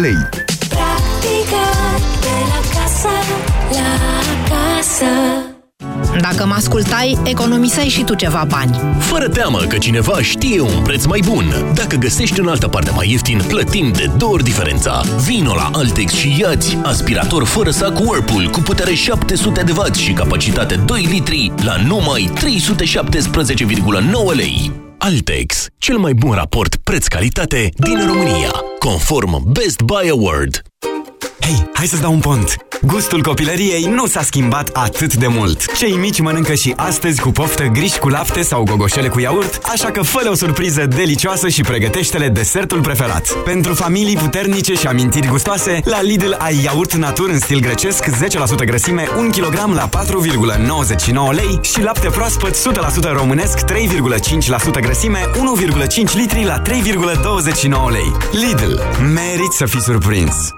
lei. Practică de la casă, la casă. Dacă mă ascultai, economiseai și tu ceva bani. Fără teamă că cineva știe un preț mai bun. Dacă găsești în altă parte mai ieftin, plătim de două ori diferența. Vino la Altex și iați aspirator fără sac Whirlpool cu putere 700 de W și capacitate 2 litri la numai 317,9 lei. Altex, cel mai bun raport preț-calitate din România, conform Best Buy Award. Hei, hai să-ți dau un pont! Gustul copilăriei nu s-a schimbat atât de mult. Cei mici mănâncă și astăzi cu poftă griși cu lapte sau gogoșele cu iaurt, așa că fă o surpriză delicioasă și pregătește-le desertul preferat. Pentru familii puternice și amintiri gustoase, la Lidl ai iaurt natur în stil grecesc 10% grăsime, 1 kg la 4,99 lei și lapte proaspăt 100% românesc 3,5% grăsime, 1,5 litri la 3,29 lei. Lidl. Merit să fii surprins!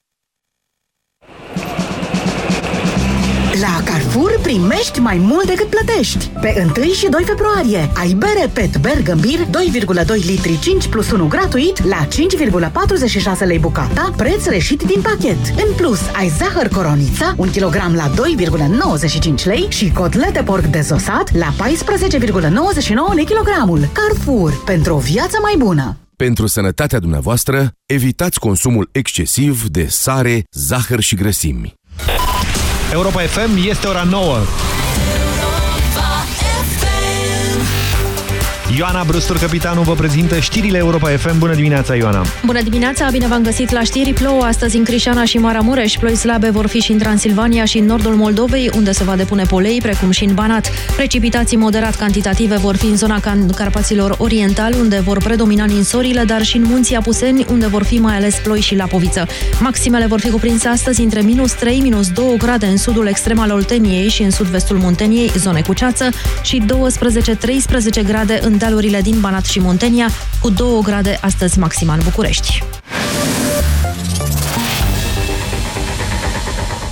Carrefour primești mai mult decât plătești. Pe 1 și 2 februarie ai bere PET Bergambir 2,2 litri 5 plus 1 gratuit la 5,46 lei bucata, preț reșit din pachet. În plus, ai zahăr coronița 1 kg la 2,95 lei și cotlete porc dezosat la 14,99 lei kilogramul. Carrefour, pentru o viață mai bună. Pentru sănătatea dumneavoastră, evitați consumul excesiv de sare, zahăr și grăsimi. Europa FM este ora 9. Ioana Brustur, capitanul, vă prezintă știrile Europa FM. Bună dimineața, Ioana! Bună dimineața, bine v-am găsit la știri. Plouă astăzi în Crișana și Maramureș. Ploi slabe vor fi și în Transilvania și în nordul Moldovei, unde se va depune polei, precum și în Banat. Precipitații moderat cantitative vor fi în zona Carpaților Oriental, unde vor predomina ninsorile, dar și în munții Apuseni, unde vor fi mai ales ploi și lapoviță. Maximele vor fi cuprinse astăzi între minus 3, minus 2 grade în sudul extrem al Olteniei și în sud-vestul Munteniei, zone cu ceață, și 12-13 grade în dealurile din Banat și Muntenia, cu 2 grade astăzi maxima în București.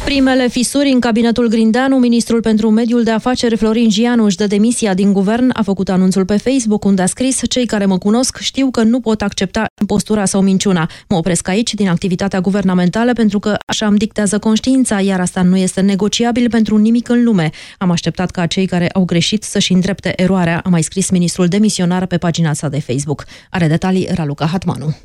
Primele fisuri în cabinetul Grindeanu, ministrul pentru mediul de afaceri Florin Gianu își dă demisia din guvern, a făcut anunțul pe Facebook unde a scris Cei care mă cunosc știu că nu pot accepta impostura sau minciuna. Mă opresc aici din activitatea guvernamentală pentru că așa îmi dictează conștiința, iar asta nu este negociabil pentru nimic în lume. Am așteptat ca cei care au greșit să-și îndrepte eroarea, a mai scris ministrul demisionar pe pagina sa de Facebook. Are detalii Raluca Hatmanu.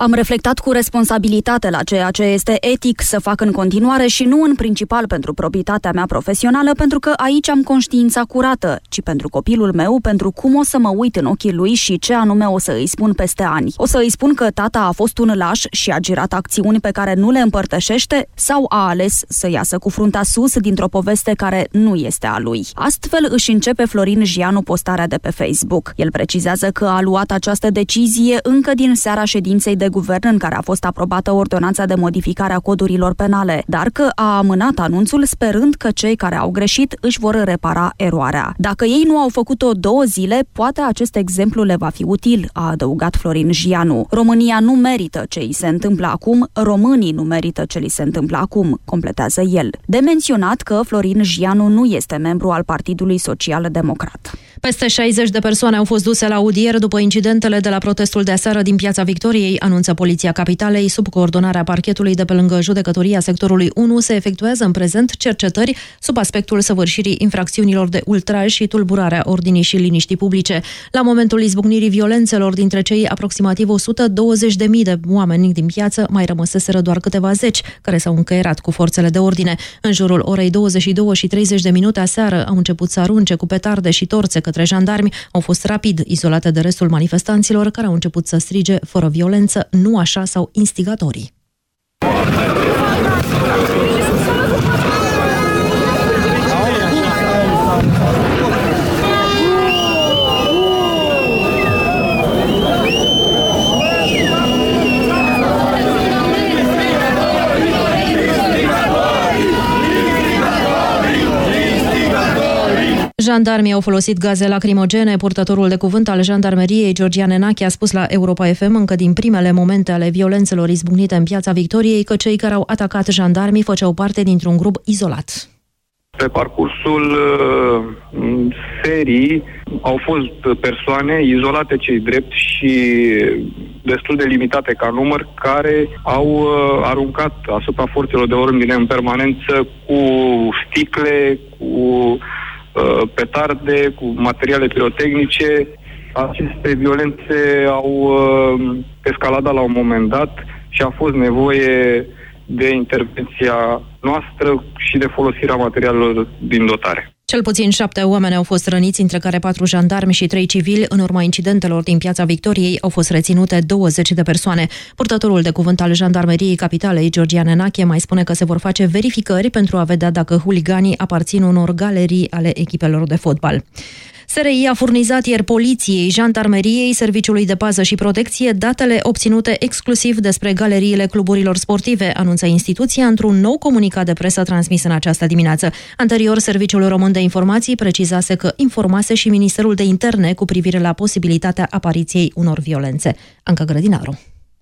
Am reflectat cu responsabilitate la ceea ce este etic să fac în continuare și nu în principal pentru probitatea mea profesională, pentru că aici am conștiința curată, ci pentru copilul meu, pentru cum o să mă uit în ochii lui și ce anume o să îi spun peste ani. O să îi spun că tata a fost un laș și a girat acțiuni pe care nu le împărtășește sau a ales să iasă cu fruntea sus dintr-o poveste care nu este a lui. Astfel își începe Florin Gianu postarea de pe Facebook. El precizează că a luat această decizie încă din seara ședinței de guvern în care a fost aprobată ordonanța de modificare a codurilor penale, dar că a amânat anunțul sperând că cei care au greșit își vor repara eroarea. Dacă ei nu au făcut-o două zile, poate acest exemplu le va fi util, a adăugat Florin Gianu. România nu merită ce îi se întâmplă acum, românii nu merită ce li se întâmplă acum, completează el. De menționat că Florin Gianu nu este membru al Partidului Social Democrat. Peste 60 de persoane au fost duse la audier după incidentele de la protestul de aseară din Piața Victoriei, anunță Poliția Capitalei. Sub coordonarea parchetului de pe lângă judecătoria sectorului 1 se efectuează în prezent cercetări sub aspectul săvârșirii infracțiunilor de ultraj și tulburarea ordinii și liniștii publice. La momentul izbucnirii violențelor dintre cei aproximativ 120.000 de oameni din piață, mai rămăseseră doar câteva zeci care s-au încăierat cu forțele de ordine. În jurul orei 22 și 30 de minute aseară au început să arunce cu petarde și torțe către jandarmi au fost rapid izolate de restul manifestanților care au început să strige fără violență, nu așa sau instigatorii. Jandarmii au folosit gaze lacrimogene. Purtătorul de cuvânt al jandarmeriei, Georgian Enache, a spus la Europa FM încă din primele momente ale violențelor izbucnite în Piața Victoriei că cei care au atacat jandarmii făceau parte dintr-un grup izolat. Pe parcursul uh, serii au fost persoane izolate cei drept și destul de limitate ca număr, care au uh, aruncat asupra forțelor de ordine în permanență cu sticle, cu uh, petarde, cu materiale pirotehnice. Aceste violențe au uh, escaladat la un moment dat și a fost nevoie de intervenția noastră și de folosirea materialelor din dotare. Cel puțin șapte oameni au fost răniți, între care patru jandarmi și trei civili. În urma incidentelor din Piața Victoriei au fost reținute 20 de persoane. Purtătorul de cuvânt al Jandarmeriei Capitalei, Georgian Enache, mai spune că se vor face verificări pentru a vedea dacă huliganii aparțin unor galerii ale echipelor de fotbal. SRI a furnizat ieri poliției, jandarmeriei, serviciului de pază și protecție datele obținute exclusiv despre galeriile cluburilor sportive, anunță instituția într-un nou comunicat de presă transmis în această dimineață. Anterior, Serviciul Român de Informații precizase că informase și Ministerul de Interne cu privire la posibilitatea apariției unor violențe. Anca Grădinaru.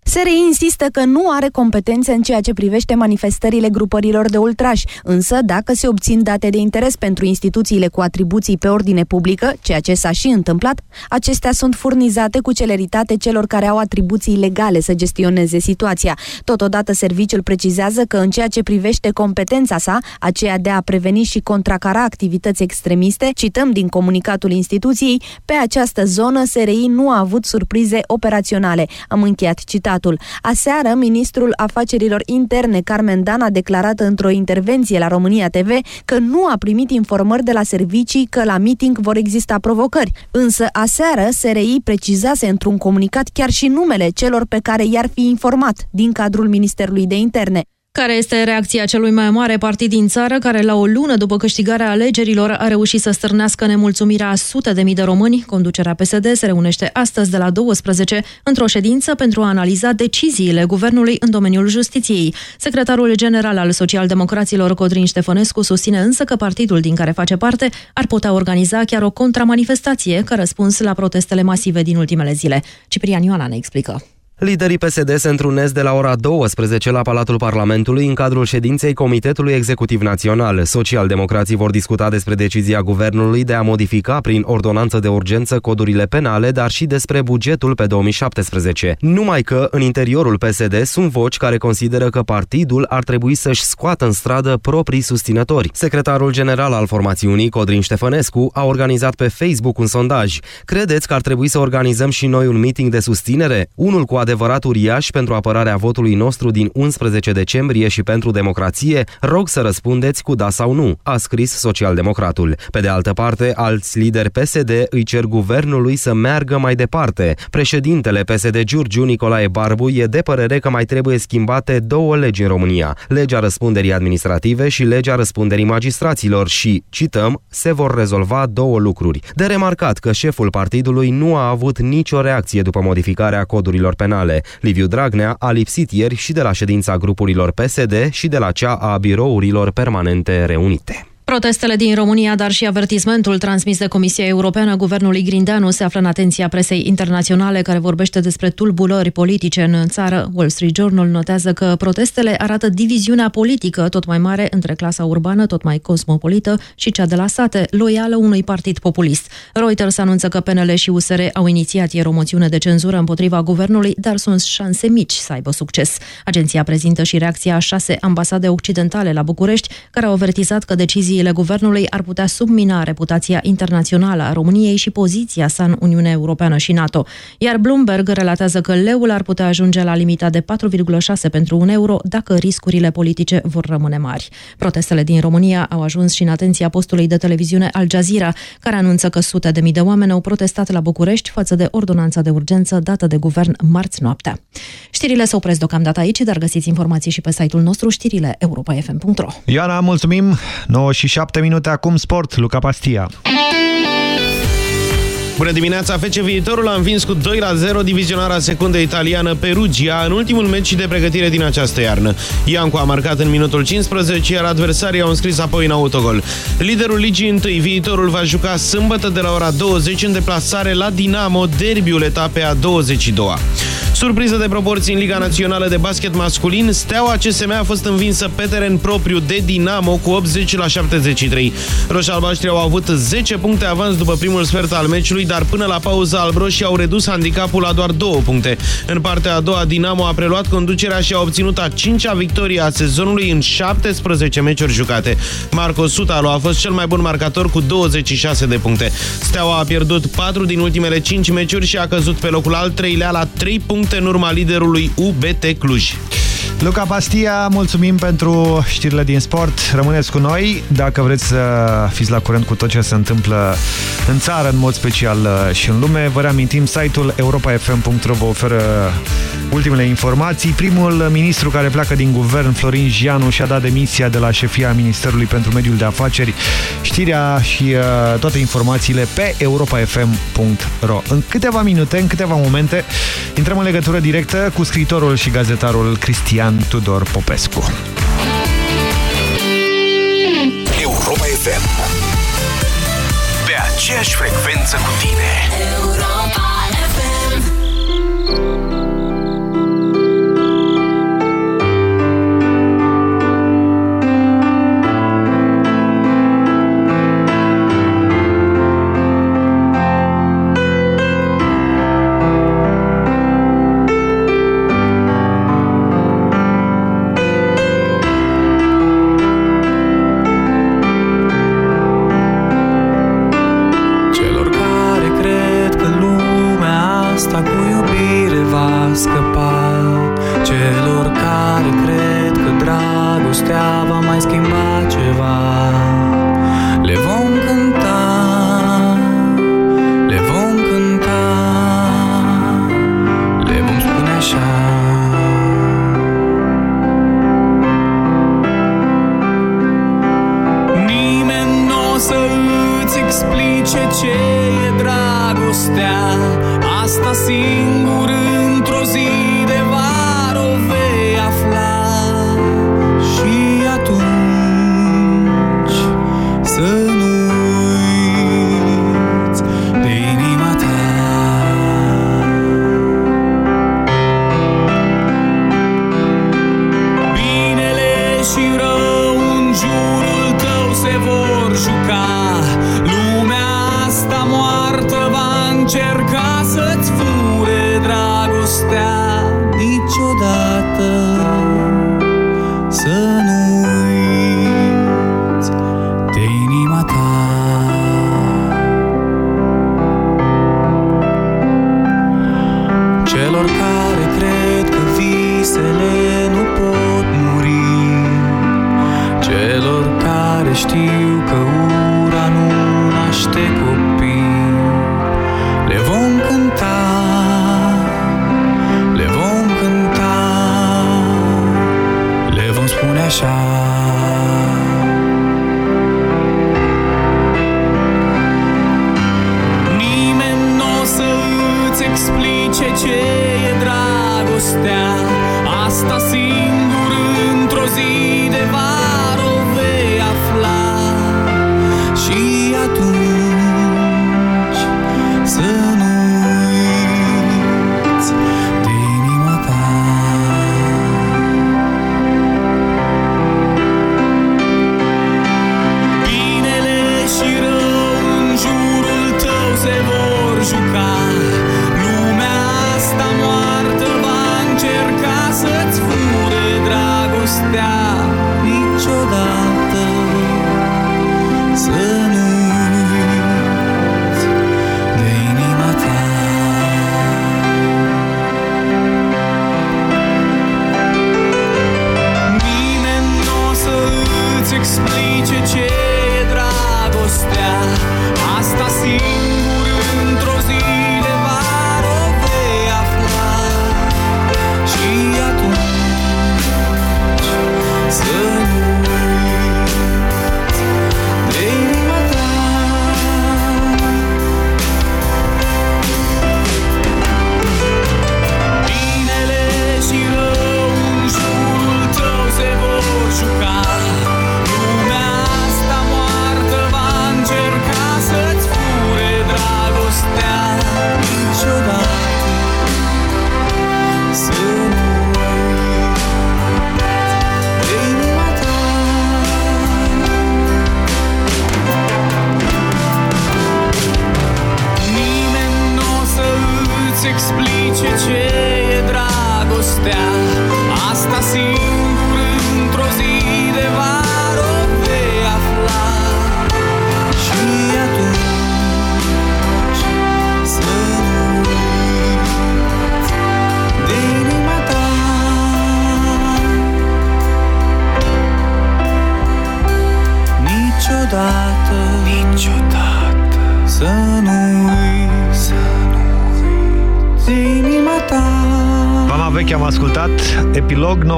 SRI insistă că nu are competențe în ceea ce privește manifestările grupărilor de ultrași, însă dacă se obțin date de interes pentru instituțiile cu atribuții pe ordine publică, ceea ce s-a și întâmplat, acestea sunt furnizate cu celeritate celor care au atribuții legale să gestioneze situația. Totodată, serviciul precizează că în ceea ce privește competența sa, aceea de a preveni și contracara activități extremiste, cităm din comunicatul instituției, pe această zonă SRI nu a avut surprize operaționale. Am încheiat citatul citatul. Aseară, ministrul afacerilor interne Carmen Dan a declarat într-o intervenție la România TV că nu a primit informări de la servicii că la meeting vor exista provocări. Însă, aseară, SRI precizase într-un comunicat chiar și numele celor pe care i-ar fi informat din cadrul Ministerului de Interne. Care este reacția celui mai mare partid din țară, care la o lună după câștigarea alegerilor a reușit să stârnească nemulțumirea a sute de mii de români? Conducerea PSD se reunește astăzi de la 12 într-o ședință pentru a analiza deciziile guvernului în domeniul justiției. Secretarul general al socialdemocraților Codrin Ștefănescu susține însă că partidul din care face parte ar putea organiza chiar o contramanifestație ca răspuns la protestele masive din ultimele zile. Ciprian Ioana ne explică. Liderii PSD se întrunesc de la ora 12 la Palatul Parlamentului în cadrul ședinței Comitetului Executiv Național. Socialdemocrații vor discuta despre decizia guvernului de a modifica prin ordonanță de urgență codurile penale, dar și despre bugetul pe 2017. Numai că în interiorul PSD sunt voci care consideră că partidul ar trebui să-și scoată în stradă proprii susținători. Secretarul general al formațiunii, Codrin Ștefănescu, a organizat pe Facebook un sondaj. Credeți că ar trebui să organizăm și noi un meeting de susținere? Unul cu adevărat uriaș pentru apărarea votului nostru din 11 decembrie și pentru democrație, rog să răspundeți cu da sau nu, a scris socialdemocratul. Pe de altă parte, alți lideri PSD îi cer guvernului să meargă mai departe. Președintele PSD Giurgiu Nicolae Barbu e de părere că mai trebuie schimbate două legi în România, legea răspunderii administrative și legea răspunderii magistraților și, cităm, se vor rezolva două lucruri. De remarcat că șeful partidului nu a avut nicio reacție după modificarea codurilor penale penale. Liviu Dragnea a lipsit ieri și de la ședința grupurilor PSD și de la cea a birourilor permanente reunite. Protestele din România, dar și avertismentul transmis de Comisia Europeană guvernului Grindeanu se află în atenția presei internaționale care vorbește despre tulbulări politice în țară. Wall Street Journal notează că protestele arată diviziunea politică tot mai mare între clasa urbană, tot mai cosmopolită, și cea de la sate, loială unui partid populist. Reuters anunță că PNL și USR au inițiat ieri o moțiune de cenzură împotriva guvernului, dar sunt șanse mici să aibă succes. Agenția prezintă și reacția a șase ambasade occidentale la București, care au avertizat că decizii deciziile guvernului ar putea submina reputația internațională a României și poziția sa în Uniunea Europeană și NATO. Iar Bloomberg relatează că leul ar putea ajunge la limita de 4,6 pentru un euro dacă riscurile politice vor rămâne mari. Protestele din România au ajuns și în atenția postului de televiziune Al Jazeera, care anunță că sute de mii de oameni au protestat la București față de ordonanța de urgență dată de guvern marți noaptea. Știrile se opresc deocamdată aici, dar găsiți informații și pe site-ul nostru știrile europa.fm.ro Ioana, mulțumim! 9 și 7 minute acum sport, Luca Pastia. Bună dimineața! FC Viitorul a învins cu 2 la 0 divizionarea secundă italiană Perugia în ultimul meci de pregătire din această iarnă. Iancu a marcat în minutul 15, iar adversarii au înscris apoi în autogol. Liderul ligii întâi, Viitorul va juca sâmbătă de la ora 20 în deplasare la Dinamo, derbiul etapei a 22-a. Surpriză de proporții în Liga Națională de Basket Masculin, Steaua CSM a fost învinsă pe teren propriu de Dinamo cu 80 la 73. Roșalbaștri au avut 10 puncte avans după primul sfert al meciului, dar până la pauză albroșii au redus handicapul la doar două puncte. În partea a doua, Dinamo a preluat conducerea și a obținut a cincea victorie a sezonului în 17 meciuri jucate. Marco Sutalo a fost cel mai bun marcator cu 26 de puncte. Steaua a pierdut 4 din ultimele 5 meciuri și a căzut pe locul al treilea la 3 puncte în urma liderului UBT Cluj. Luca Pastia, mulțumim pentru știrile din sport. Rămâneți cu noi dacă vreți să fiți la curent cu tot ce se întâmplă în țară, în mod special uh, și în lume. Vă reamintim, site-ul europafm.ro vă oferă ultimele informații. Primul ministru care pleacă din guvern, Florin Gianu, și-a dat demisia de la șefia Ministerului pentru Mediul de Afaceri. Știrea și uh, toate informațiile pe europafm.ro În câteva minute, în câteva momente, intrăm în legătură directă cu scriitorul și gazetarul Cristian Tudor Popescu. Europa FM Pe aceeași frecvență cu tine. Europa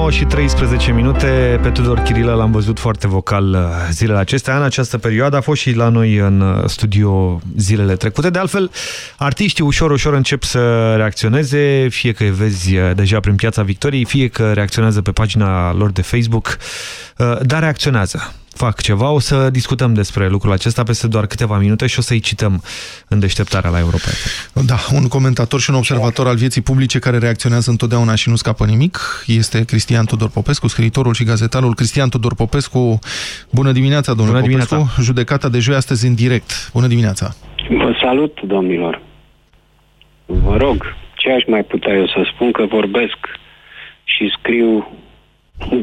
9 și 13 minute, pe Tudor Chirilă l-am văzut foarte vocal uh, zilele acestea, în această perioadă, a fost și la noi în uh, studio zilele trecute, de altfel artiștii ușor, ușor încep să reacționeze, fie că îi vezi uh, deja prin Piața Victoriei, fie că reacționează pe pagina lor de Facebook, dar reacționează fac ceva. O să discutăm despre lucrul acesta peste doar câteva minute și o să-i cităm în deșteptarea la Europa. Da, un comentator și un observator al vieții publice care reacționează întotdeauna și nu scapă nimic este Cristian Tudor Popescu, scriitorul și gazetarul Cristian Tudor Popescu. Bună dimineața, domnule Bună Popescu. Dimineața. Judecata de joi astăzi în direct. Bună dimineața. Vă salut, domnilor. Vă rog, ce aș mai putea eu să spun că vorbesc și scriu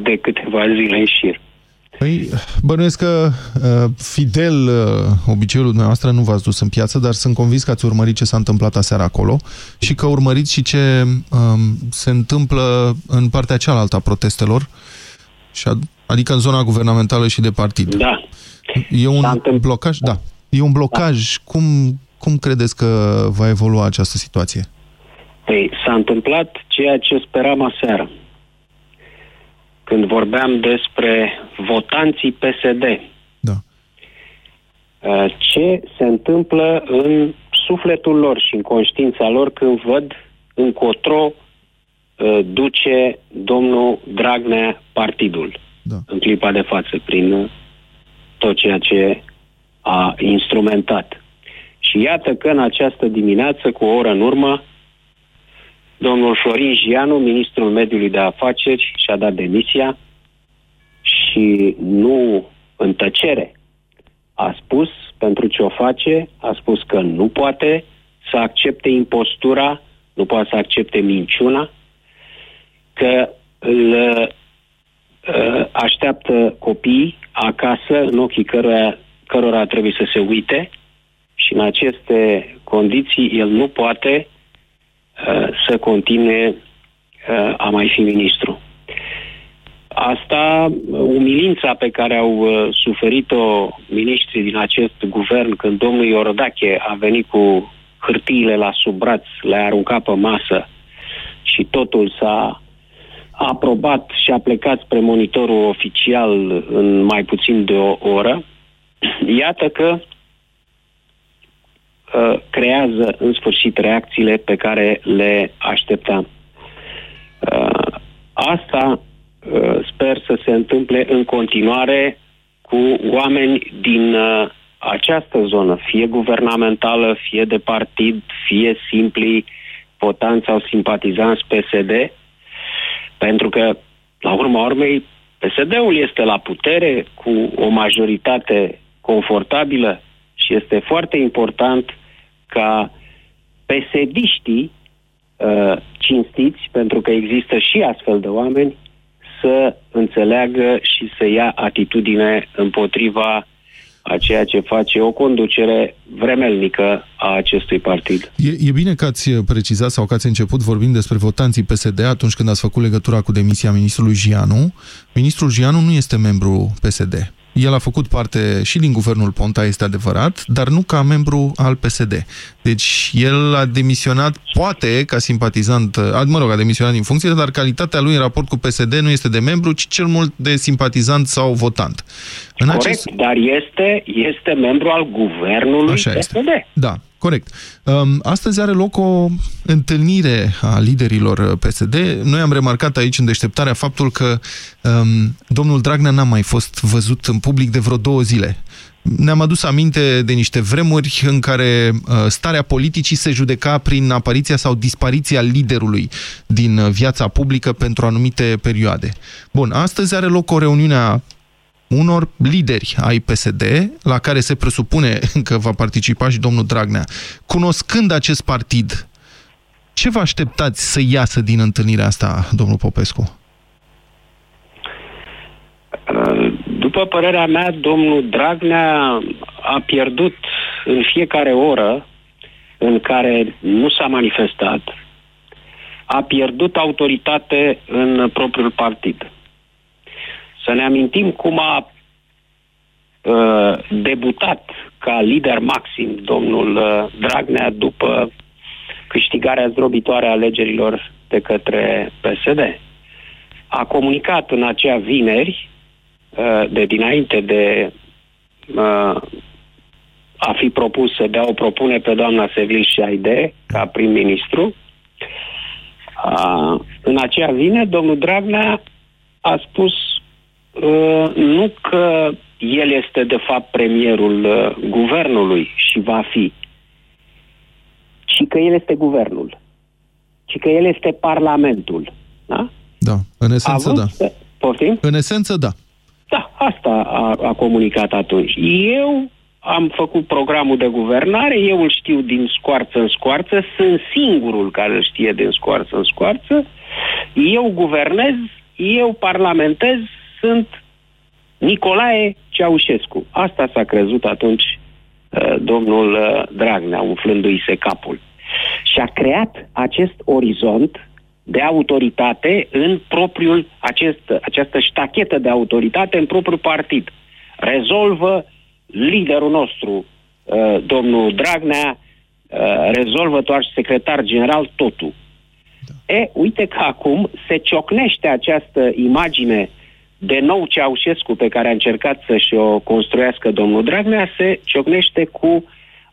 de câteva zile în șir. Păi, bănuiesc că uh, fidel uh, obiceiul dumneavoastră nu v-ați dus în piață, dar sunt convins că ați urmărit ce s-a întâmplat aseară acolo și că urmăriți și ce um, se întâmplă în partea cealaltă a protestelor, și ad adică în zona guvernamentală și de partid. Da. E un blocaj? Da. E un blocaj. Da. Cum, cum credeți că va evolua această situație? Păi, s-a întâmplat ceea ce speram aseară când vorbeam despre votanții PSD. Da. Uh, ce se întâmplă în sufletul lor și în conștiința lor când văd încotro uh, duce domnul Dragnea partidul da. în clipa de față prin uh, tot ceea ce a instrumentat. Și iată că în această dimineață, cu o oră în urmă, Domnul Florin Gianu, ministrul mediului de afaceri, și-a dat demisia și nu în tăcere. A spus pentru ce o face, a spus că nu poate să accepte impostura, nu poate să accepte minciuna, că îl uh, așteaptă copiii acasă în ochii cărora, cărora trebuie să se uite și în aceste condiții el nu poate Uh, să continue uh, a mai fi ministru. Asta, umilința pe care au uh, suferit-o ministrii din acest guvern când domnul Iorodache a venit cu hârtiile la sub braț, le-a aruncat pe masă și totul s-a aprobat și a plecat spre monitorul oficial în mai puțin de o oră, iată că uh, creează în sfârșit reacțiile pe care le așteptam. Uh, asta uh, sper să se întâmple în continuare cu oameni din uh, această zonă, fie guvernamentală, fie de partid, fie simpli votanți sau simpatizanți PSD, pentru că, la urma urmei, PSD-ul este la putere cu o majoritate confortabilă și este foarte important ca pesediștii uh, cinstiți, pentru că există și astfel de oameni, să înțeleagă și să ia atitudine împotriva a ceea ce face o conducere vremelnică a acestui partid. E, e bine că ați precizat sau că ați început vorbind despre votanții PSD atunci când ați făcut legătura cu demisia ministrului Gianu. Ministrul Gianu nu este membru PSD. El a făcut parte și din guvernul Ponta, este adevărat, dar nu ca membru al PSD. Deci el a demisionat, poate, ca simpatizant, mă rog, a demisionat din funcție, dar calitatea lui în raport cu PSD nu este de membru, ci cel mult de simpatizant sau votant. În Corect, acest... dar este, este membru al guvernului Așa PSD. Este. Da, corect. Um, astăzi are loc o întâlnire a liderilor PSD. Noi am remarcat aici în deșteptarea faptul că um, domnul Dragnea n-a mai fost văzut în public de vreo două zile. Ne-am adus aminte de niște vremuri în care uh, starea politicii se judeca prin apariția sau dispariția liderului din uh, viața publică pentru anumite perioade. Bun, astăzi are loc o reuniune a unor lideri ai PSD, la care se presupune că va participa și domnul Dragnea. Cunoscând acest partid, ce vă așteptați să iasă din întâlnirea asta, domnul Popescu? După părerea mea, domnul Dragnea a pierdut în fiecare oră în care nu s-a manifestat, a pierdut autoritate în propriul partid. Să ne amintim cum a uh, debutat ca lider maxim domnul uh, Dragnea după câștigarea zdrobitoare a alegerilor de către PSD. A comunicat în acea vineri, uh, de dinainte de uh, a fi propus să dea o propune pe doamna Sevil Șaide ca prim-ministru. În acea vineri, domnul Dragnea a spus uh, nu că el este de fapt premierul uh, guvernului și va fi, ci că el este guvernul, ci că el este parlamentul. Da? Da, în esență Având da. Să... Poftim? În esență da. Da, asta a, a comunicat atunci. Eu am făcut programul de guvernare, eu îl știu din scoarță în scoarță, sunt singurul care îl știe din scoarță în scoarță, eu guvernez, eu parlamentez, sunt Nicolae Ceaușescu. Asta s-a crezut atunci uh, domnul uh, Dragnea, umflându-i se capul. Și a creat acest orizont de autoritate în propriul, acest, această ștachetă de autoritate în propriul partid. Rezolvă liderul nostru, uh, domnul Dragnea, uh, rezolvă doar secretar general totul. E, uite că acum se ciocnește această imagine de nou Ceaușescu pe care a încercat să-și o construiască domnul Dragnea, se ciocnește cu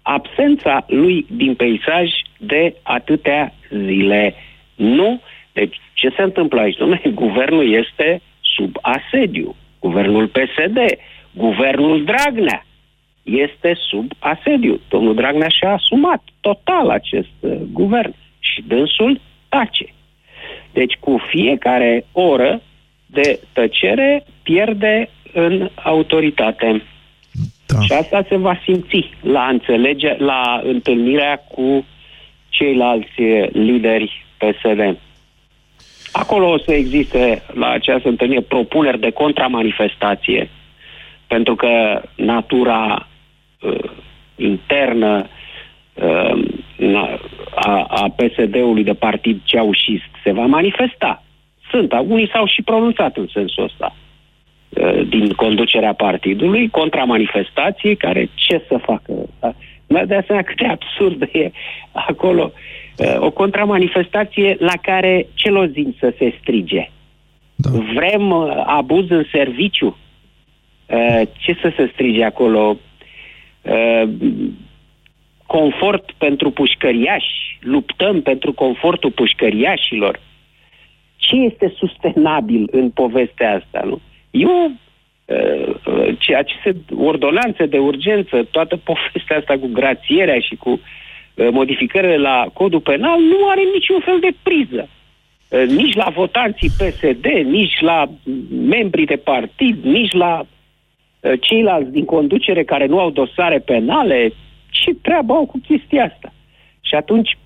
absența lui din peisaj de atâtea zile. Nu? Deci, ce se întâmplă aici? Dom'le, guvernul este sub asediu. Guvernul PSD, guvernul Dragnea este sub asediu. Domnul Dragnea și-a asumat total acest uh, guvern și dânsul tace. Deci cu fiecare oră de tăcere pierde în autoritate. Da. Și asta se va simți la înțelege, la întâlnirea cu ceilalți lideri PSD. Acolo o să existe la această întâlnire propuneri de contramanifestație, pentru că natura uh, internă uh, a, a PSD-ului de partid ceaușist se va manifesta. Sunt, unii s-au și pronunțat în sensul ăsta uh, din conducerea partidului, contra manifestației, care ce să facă? Da? De asemenea, cât de absurd e acolo uh, o contramanifestație la care celozin să se strige. Da. Vrem uh, abuz în serviciu? Ce să se strige acolo? confort pentru pușcăriași, luptăm pentru confortul pușcăriașilor. Ce este sustenabil în povestea asta, nu? Eu, uh, ceea ce se, ordonanțe de urgență, toată povestea asta cu grațierea și cu uh, modificările la codul penal nu are niciun fel de priză. Uh, nici la votanții PSD, nici la membrii de partid, nici la ceilalți din conducere care nu au dosare penale, ce treabă au cu chestia asta? Și atunci,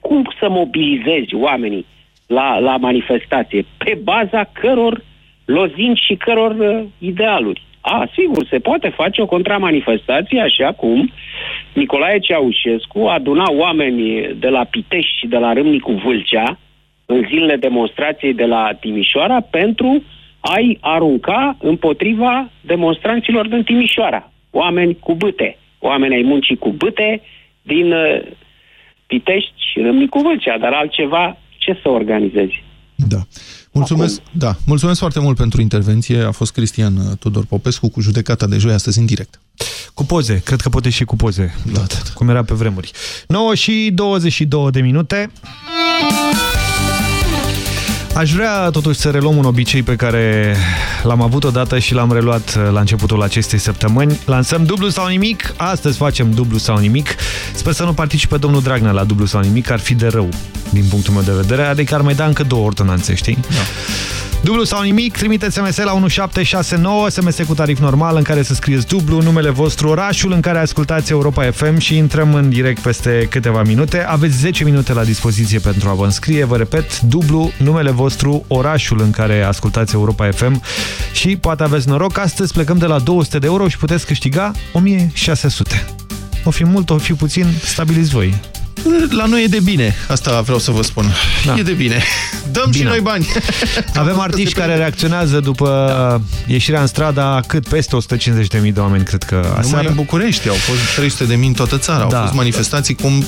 cum să mobilizezi oamenii la, la manifestație? Pe baza căror lozinci și căror uh, idealuri. A, sigur, se poate face o contramanifestație așa cum Nicolae Ceaușescu aduna oameni de la Pitești și de la Râmnicu Vâlcea în zilele demonstrației de la Timișoara pentru a-i arunca împotriva demonstranților din Timișoara. Oameni cu bâte oameni ai muncii cu bâte din uh, Pitești și Râmnicu Vâlcea, dar altceva ce să organizezi? Da. Mulțumesc, da. Mulțumesc foarte mult pentru intervenție. A fost Cristian uh, Tudor Popescu cu judecata de joi astăzi în direct. Cu poze, cred că poate și cu poze, da, da, da. cum era pe vremuri. 9 și 22 de minute. Aș vrea totuși să reluăm un obicei pe care l-am avut odată și l-am reluat uh, la începutul acestei săptămâni. Lansăm dublu sau nimic, astăzi facem dublu sau nimic. Sper să nu participe domnul Dragnea la dublu sau nimic, ar fi de rău din punctul meu de vedere, adică ar mai da încă două ordonanțe, știi? Da. Dublu sau nimic, trimiteți SMS la 1769, SMS cu tarif normal în care să scrieți dublu, numele vostru, orașul în care ascultați Europa FM și intrăm în direct peste câteva minute. Aveți 10 minute la dispoziție pentru a vă înscrie, vă repet, dublu, numele vostru, orașul în care ascultați Europa FM și poate aveți noroc, astăzi plecăm de la 200 de euro și puteți câștiga 1600. O fi mult, o fi puțin, stabiliți voi. La noi e de bine, asta vreau să vă spun. Da. E de bine. Dăm bine. și noi bani. Avem artiști care reacționează după da. ieșirea în strada cât peste 150.000 de oameni, cred că aseară. Numai în București au fost 300.000 în toată țara. Da. Au fost manifestații cum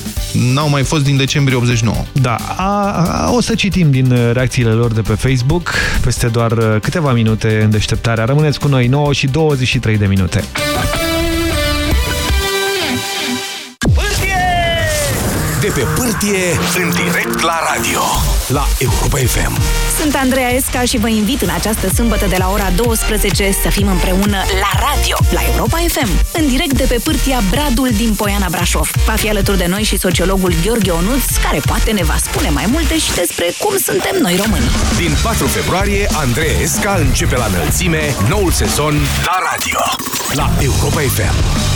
n-au mai fost din decembrie 89. Da, a, a, o să citim din reacțiile lor de pe Facebook peste doar câteva minute în deșteptarea. Rămâneți cu noi 9 și 23 de minute. De pe pârtie în direct la radio la Europa FM. Sunt Andreea Esca și vă invit în această sâmbătă de la ora 12 să fim împreună la radio la Europa FM, în direct de pe pârtia Bradul din Poiana Brașov. Va fi alături de noi și sociologul Gheorghe Onuț, care poate ne va spune mai multe și despre cum suntem noi români. Din 4 februarie, Andreea Esca începe la înălțime noul sezon la radio la Europa FM.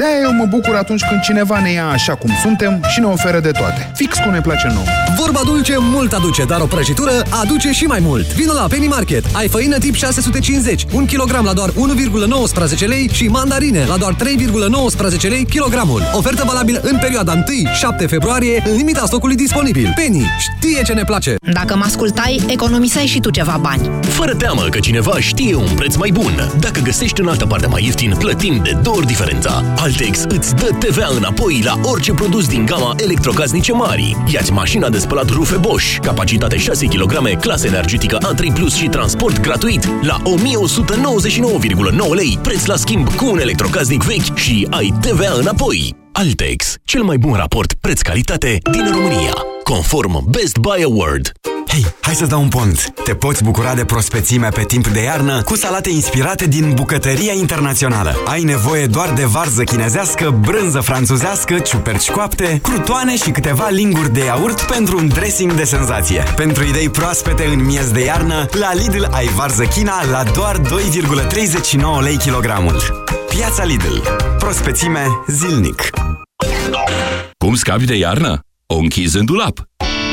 De eu mă bucur atunci când cineva ne ia așa cum suntem și ne oferă de toate. Fix cum ne place nouă. Vorba dulce mult aduce, dar o prăjitură aduce și mai mult. Vino la Penny Market. Ai făină tip 650, 1 kg la doar 1,19 lei și mandarine la doar 3,19 lei kilogramul. Ofertă valabilă în perioada 1-7 februarie, în limita stocului disponibil. Penny știe ce ne place. Dacă mă ascultai, economiseai și tu ceva bani. Fără teamă că cineva știe un preț mai bun. Dacă găsești în altă parte mai ieftin, plătim de două ori diferența. Altex îți dă TVA înapoi la orice produs din gama electrocasnice mari. Iați mașina de spălat rufe Bosch, capacitate 6 kg, clasă energetică A3+, Plus și transport gratuit la 1199,9 lei, preț la schimb cu un electrocasnic vechi și ai TVA înapoi. Altex, cel mai bun raport preț-calitate din România, conform Best Buy Award. Hei, hai să dau un pont! Te poți bucura de prospețime pe timp de iarnă cu salate inspirate din Bucătăria Internațională. Ai nevoie doar de varză chinezească, brânză franțuzească, ciuperci coapte, crutoane și câteva linguri de iaurt pentru un dressing de senzație. Pentru idei proaspete în miez de iarnă, la Lidl ai varză china la doar 2,39 lei kilogramul. Piața Lidl. Prospețime zilnic. Cum scapi de iarnă? O închizi în dulap.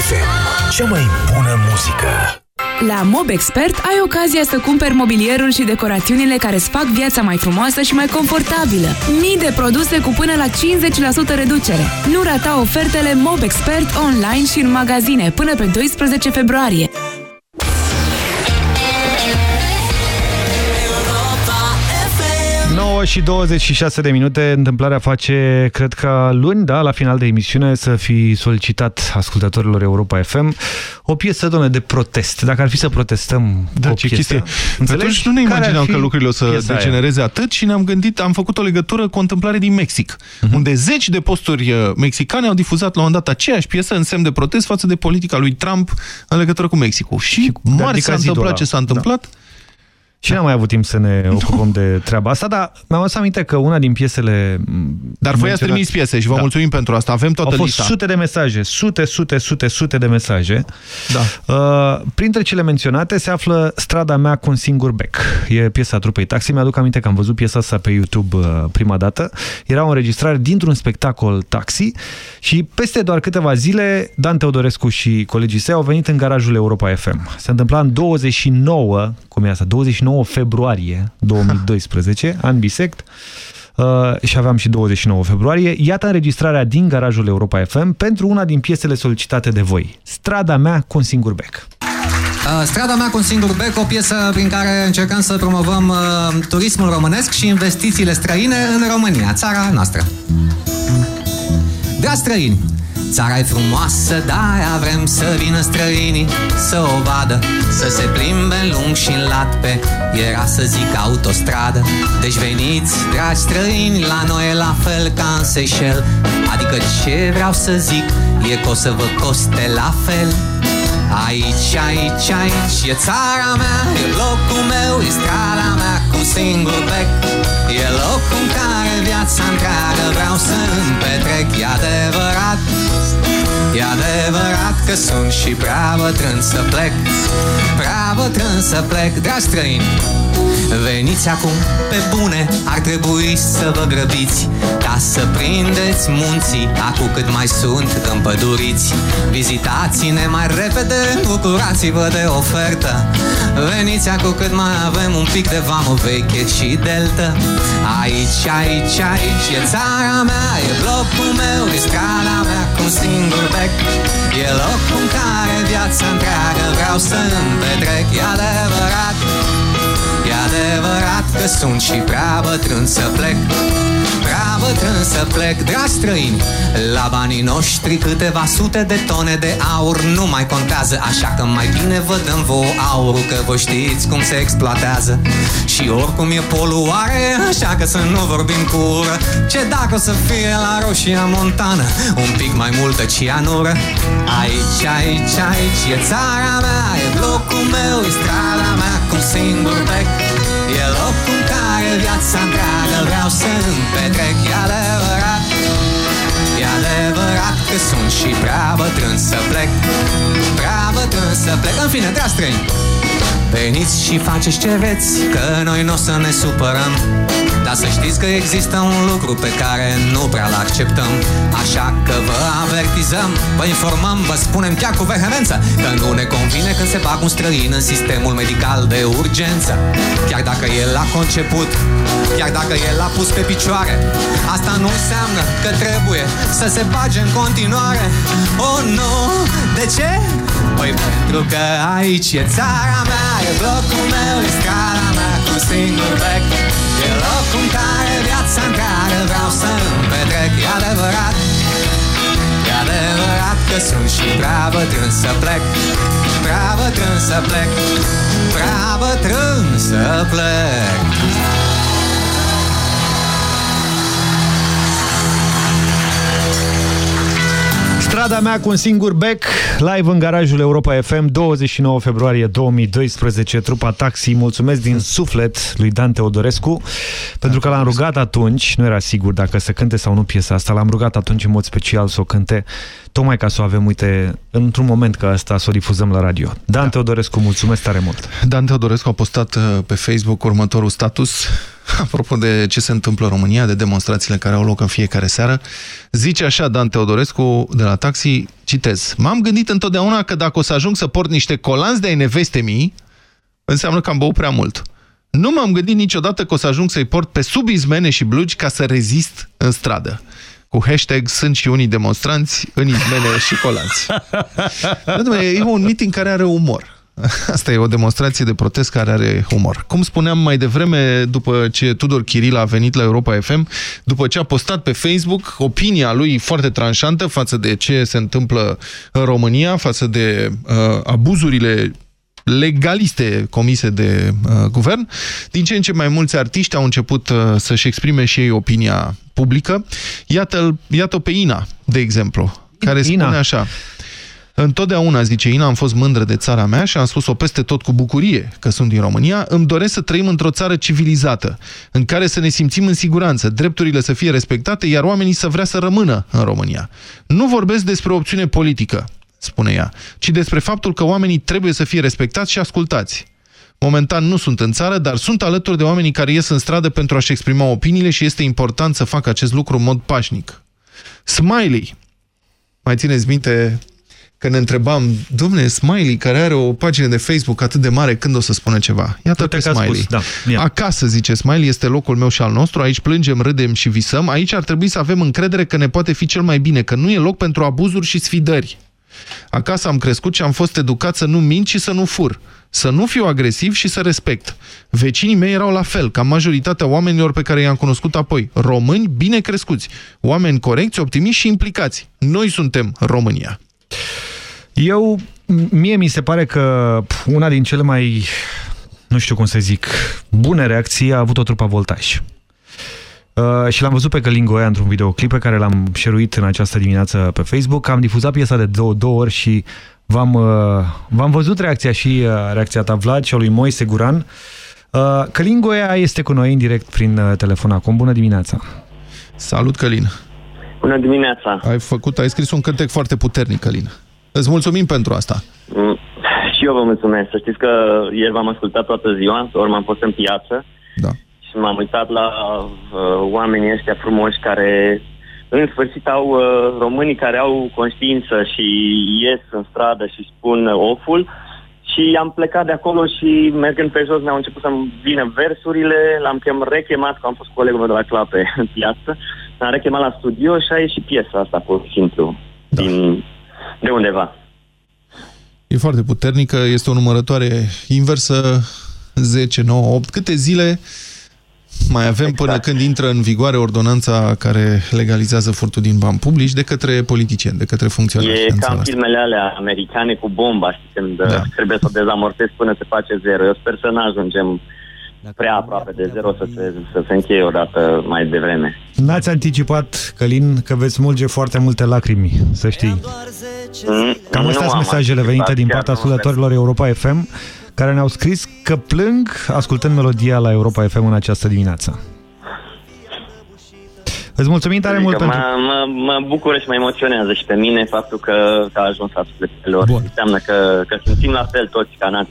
FM. Cea mai bună muzică. La MobExpert ai ocazia să cumperi mobilierul și decorațiunile care îți fac viața mai frumoasă și mai confortabilă. Mii de produse cu până la 50% reducere. Nu rata ofertele MobExpert online și în magazine până pe 12 februarie. 9 și 26 de minute, întâmplarea face, cred că luni, da, la final de emisiune, să fi solicitat ascultătorilor Europa FM o piesă, doamne, de protest. Dacă ar fi să protestăm da, o ce piesă. Chestie. Atunci nu ne imaginam că lucrurile o să degenereze aia? atât și ne-am gândit, am făcut o legătură cu o întâmplare din Mexic, uh Mhm. -huh. unde zeci de posturi uh, mexicane au difuzat la un dat aceeași piesă în semn de protest față de politica lui Trump în legătură cu Mexicul. Și, și mari s-a întâmplat ce s-a întâmplat. Da. Și n-am mai avut timp să ne ocupăm de treaba asta, dar mi-am adus aminte că una din piesele... Dar voi ați trimis piese și vă da. mulțumim pentru asta. Avem toată Au fost lista. sute de mesaje, sute, sute, sute, sute de mesaje. Da. Uh, printre cele menționate se află Strada mea cu un singur bec. E piesa trupei Taxi. Mi-aduc aminte că am văzut piesa asta pe YouTube uh, prima dată. Era o înregistrare dintr-un spectacol Taxi și peste doar câteva zile Dan Teodorescu și colegii săi au venit în garajul Europa FM. Se întâmpla în 29, cum e asta, 29 februarie 2012, an bisect, uh, și aveam și 29 februarie. Iată înregistrarea din garajul Europa FM pentru una din piesele solicitate de voi. Strada mea cu un singur bec. Uh, Strada mea cu un singur bec, o piesă prin care încercăm să promovăm uh, turismul românesc și investițiile străine în România, țara noastră. Dragi străini, țara e frumoasă, de-aia vrem să vină străinii să o vadă, să se plimbe în lung și în lat pe, era să zic autostradă. Deci veniți, dragi străini, la noi e la fel ca în Seychelles, adică ce vreau să zic e că o să vă coste la fel. Aici, aici, aici e țara mea E locul meu, e strada mea cu un singur bec E locul în care viața întreagă vreau să îmi petrec E adevărat, e adevărat că sunt și prea bătrân să plec Prea bătrân să plec, dragi străini. Veniți acum pe bune, ar trebui să vă grăbiți Ca să prindeți munții, acu cât mai sunt împăduriți. Vizitați-ne mai repede, bucurați-vă de ofertă. Veniți acum cât mai avem un pic de vamă veche și delta Aici, aici, aici e țara mea, e blocul meu, e strada mea cu un singur bec E locul în care viața întreagă vreau să îmi petrec, e adevărat E adevărat că sunt și prea bătrân să plec Prea bătrân să plec, dragi străini. La banii noștri câteva sute de tone de aur. Nu mai contează, așa că mai bine vă dăm vouă aurul Că vă știți cum se exploatează. Și oricum e poluare, așa că să nu vorbim cu ură. Ce dacă o să fie la Roșia Montană? Un pic mai multă cianură. Aici, aici, aici e țara mea E blocul meu, e strada mea cu un singur bec E locul în care viața întreagă vreau să îmi petrec. E adevărat, e adevărat că sunt și prea bătrân să plec. Prea bătrân să plec. În fine, dragi străini Veniți și faceți ce vreți, că noi nu o să ne supărăm Dar să știți că există un lucru pe care nu prea l acceptăm Așa că vă avertizăm, vă informăm, vă spunem chiar cu vehemență Că nu ne convine când se bag un străin în sistemul medical de urgență Chiar dacă el l-a conceput, chiar dacă el l-a pus pe picioare Asta nu înseamnă că trebuie să se bage în continuare Oh, nu! De ce? Păi pentru că aici e țara mea E blocul meu, e strada mea cu un singur bec. E locul în care viața întreagă vreau să îmi petrec E adevărat, e adevărat că sunt și prea bătrân să plec Prea bătrân să plec Prea bătrân să plec Strada mea cu un singur bec, live în garajul Europa FM, 29 februarie 2012, trupa Taxi. Mulțumesc din suflet lui Dan Teodorescu, pentru că l-am rugat atunci, nu era sigur dacă să cânte sau nu piesa asta, l-am rugat atunci în mod special să o cânte, tocmai ca să o avem, uite, într-un moment ca asta, să o difuzăm la radio. Dan da. Teodorescu, mulțumesc tare mult! Dan Teodorescu a postat uh, pe Facebook următorul status apropo de ce se întâmplă în România, de demonstrațiile care au loc în fiecare seară. Zice așa Dan Teodorescu de la Taxi, citez, M-am gândit întotdeauna că dacă o să ajung să port niște colanți de-ai neveste mii, înseamnă că am băut prea mult. Nu m-am gândit niciodată că o să ajung să-i port pe sub izmene și blugi ca să rezist în stradă cu hashtag sunt și unii demonstranți în izmene și colanți. e un meeting care are umor. Asta e o demonstrație de protest care are umor. Cum spuneam mai devreme, după ce Tudor Chiril a venit la Europa FM, după ce a postat pe Facebook opinia lui foarte tranșantă față de ce se întâmplă în România, față de uh, abuzurile legaliste comise de uh, guvern, din ce în ce mai mulți artiști au început uh, să-și exprime și ei opinia publică. Iată-o iată pe Ina, de exemplu, care Ina. spune așa... Întotdeauna, zice Ina, am fost mândră de țara mea și am spus-o peste tot cu bucurie că sunt din România. Îmi doresc să trăim într-o țară civilizată, în care să ne simțim în siguranță, drepturile să fie respectate, iar oamenii să vrea să rămână în România. Nu vorbesc despre opțiune politică, spune ea, ci despre faptul că oamenii trebuie să fie respectați și ascultați. Momentan nu sunt în țară, dar sunt alături de oamenii care ies în stradă pentru a-și exprima opiniile și este important să facă acest lucru în mod pașnic. Smiley. Mai țineți minte că ne întrebam, domne, Smiley, care are o pagină de Facebook atât de mare, când o să spună ceva? Iată pe Smiley. Spus, da, Acasă, zice Smiley, este locul meu și al nostru, aici plângem, râdem și visăm, aici ar trebui să avem încredere că ne poate fi cel mai bine, că nu e loc pentru abuzuri și sfidări. Acasă am crescut și am fost educat să nu mint și să nu fur, să nu fiu agresiv și să respect. Vecinii mei erau la fel, ca majoritatea oamenilor pe care i-am cunoscut apoi. Români bine crescuți, oameni corecți, optimiști și implicați. Noi suntem România. Eu, mie mi se pare că una din cele mai, nu știu cum să zic, bune reacții a avut-o trupa Voltaj. Uh, și l-am văzut pe Călin Goia într-un videoclip pe care l-am șeruit în această dimineață pe Facebook. Am difuzat piesa de două, două ori și v-am uh, văzut reacția și uh, reacția ta, Vlad, și a lui Moise Guran. Uh, Călin Goia este cu noi în direct prin uh, telefon acum. Bună dimineața! Salut, Călin! Bună dimineața! Ai făcut, ai scris un cântec foarte puternic, Călin. Îți mulțumim pentru asta. Mm, și eu vă mulțumesc. Să știți că ieri v-am ascultat toată ziua, ori m-am fost în piață. Da. Și m-am uitat la uh, oamenii ăștia frumoși care în sfârșit au uh, românii care au conștiință și ies în stradă și spun oful și am plecat de acolo și mergând pe jos mi-au început să-mi vină versurile, l-am chem rechemat, că am fost colegul meu de la Clape în piață, l-am rechemat la studio și a ieșit piesa asta, pur și simplu, da. din, de undeva. E foarte puternică, este o numărătoare inversă, 10, 9, 8, câte zile mai avem exact. până când intră în vigoare ordonanța care legalizează furtul din bani publici de către politicieni, de către funcționari. E ca în filmele alea americane cu bomba, știi, când da. Uh, trebuie să o dezamortezi până se face zero. Eu sper să nu ajungem prea aproape de zero să se, să se încheie odată mai devreme. N-ați anticipat, Călin, că veți smulge foarte multe lacrimi, să știi. Mm, Cam astea sunt mesajele venite din partea ascultătorilor Europa FM care ne-au scris că plâng ascultând melodia la Europa FM în această dimineață. Îți mulțumim tare mult pentru... Mă, mă bucură și mă emoționează și pe mine faptul că, că a ajuns la sufletele lor. Bun. Înseamnă că, că simțim la fel toți ca nați.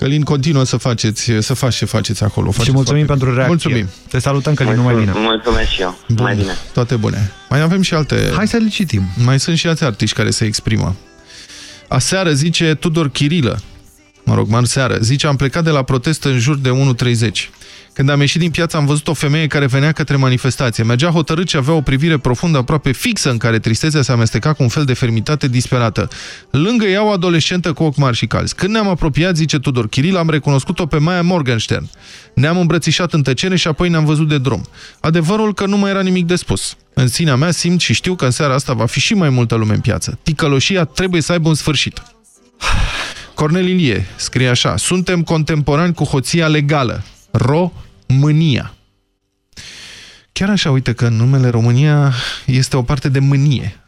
Călin, continuă să faceți, să faci ce faceți acolo. Faceți și mulțumim pentru reacție. Mulțumim. Te salutăm, Călin, numai bine. Mulțumesc și eu. Bun. Mai bine. Toate bune. Mai avem și alte... Hai să le citim. Mai sunt și alți artiști care se exprimă. Aseară zice Tudor Chirilă, mă rog, mari seară, zice, am plecat de la protest în jur de 1.30. Când am ieșit din piață, am văzut o femeie care venea către manifestație. Mergea hotărât și avea o privire profundă, aproape fixă, în care tristețea se amesteca cu un fel de fermitate disperată. Lângă ea o adolescentă cu ochi mari și calzi. Când ne-am apropiat, zice Tudor Chiril, am recunoscut-o pe Maya Morgenstern. Ne-am îmbrățișat în tăcere și apoi ne-am văzut de drum. Adevărul că nu mai era nimic de spus. În sinea mea simt și știu că în seara asta va fi și mai multă lume în piață. Ticăloșia trebuie să aibă un sfârșit. Cornel Ilie scrie așa, suntem contemporani cu hoția legală, România. Chiar așa, uite că în numele România este o parte de mânie.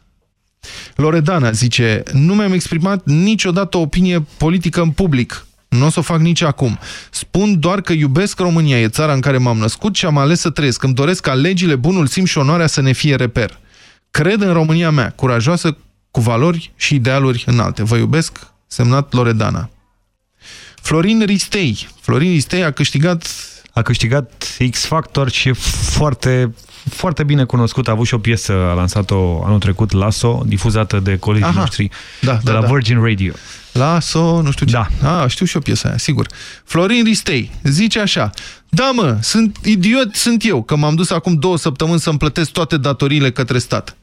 Loredana zice, nu mi-am exprimat niciodată o opinie politică în public. Nu o să o fac nici acum. Spun doar că iubesc România, e țara în care m-am născut și am ales să trăiesc. Îmi doresc ca legile, bunul simț și onoarea să ne fie reper. Cred în România mea, curajoasă, cu valori și idealuri înalte. Vă iubesc, semnat Loredana. Florin Ristei. Florin Ristei a câștigat... A câștigat X Factor și e foarte, foarte bine cunoscut. A avut și o piesă, a lansat-o anul trecut, Lasso, difuzată de colegii Aha. noștri Da, de da, la da. Virgin Radio. Lasso, nu știu ce. Da. A, știu și o piesă aia, sigur. Florin Ristei zice așa, da mă, sunt idiot, sunt eu, că m-am dus acum două săptămâni să-mi plătesc toate datoriile către stat.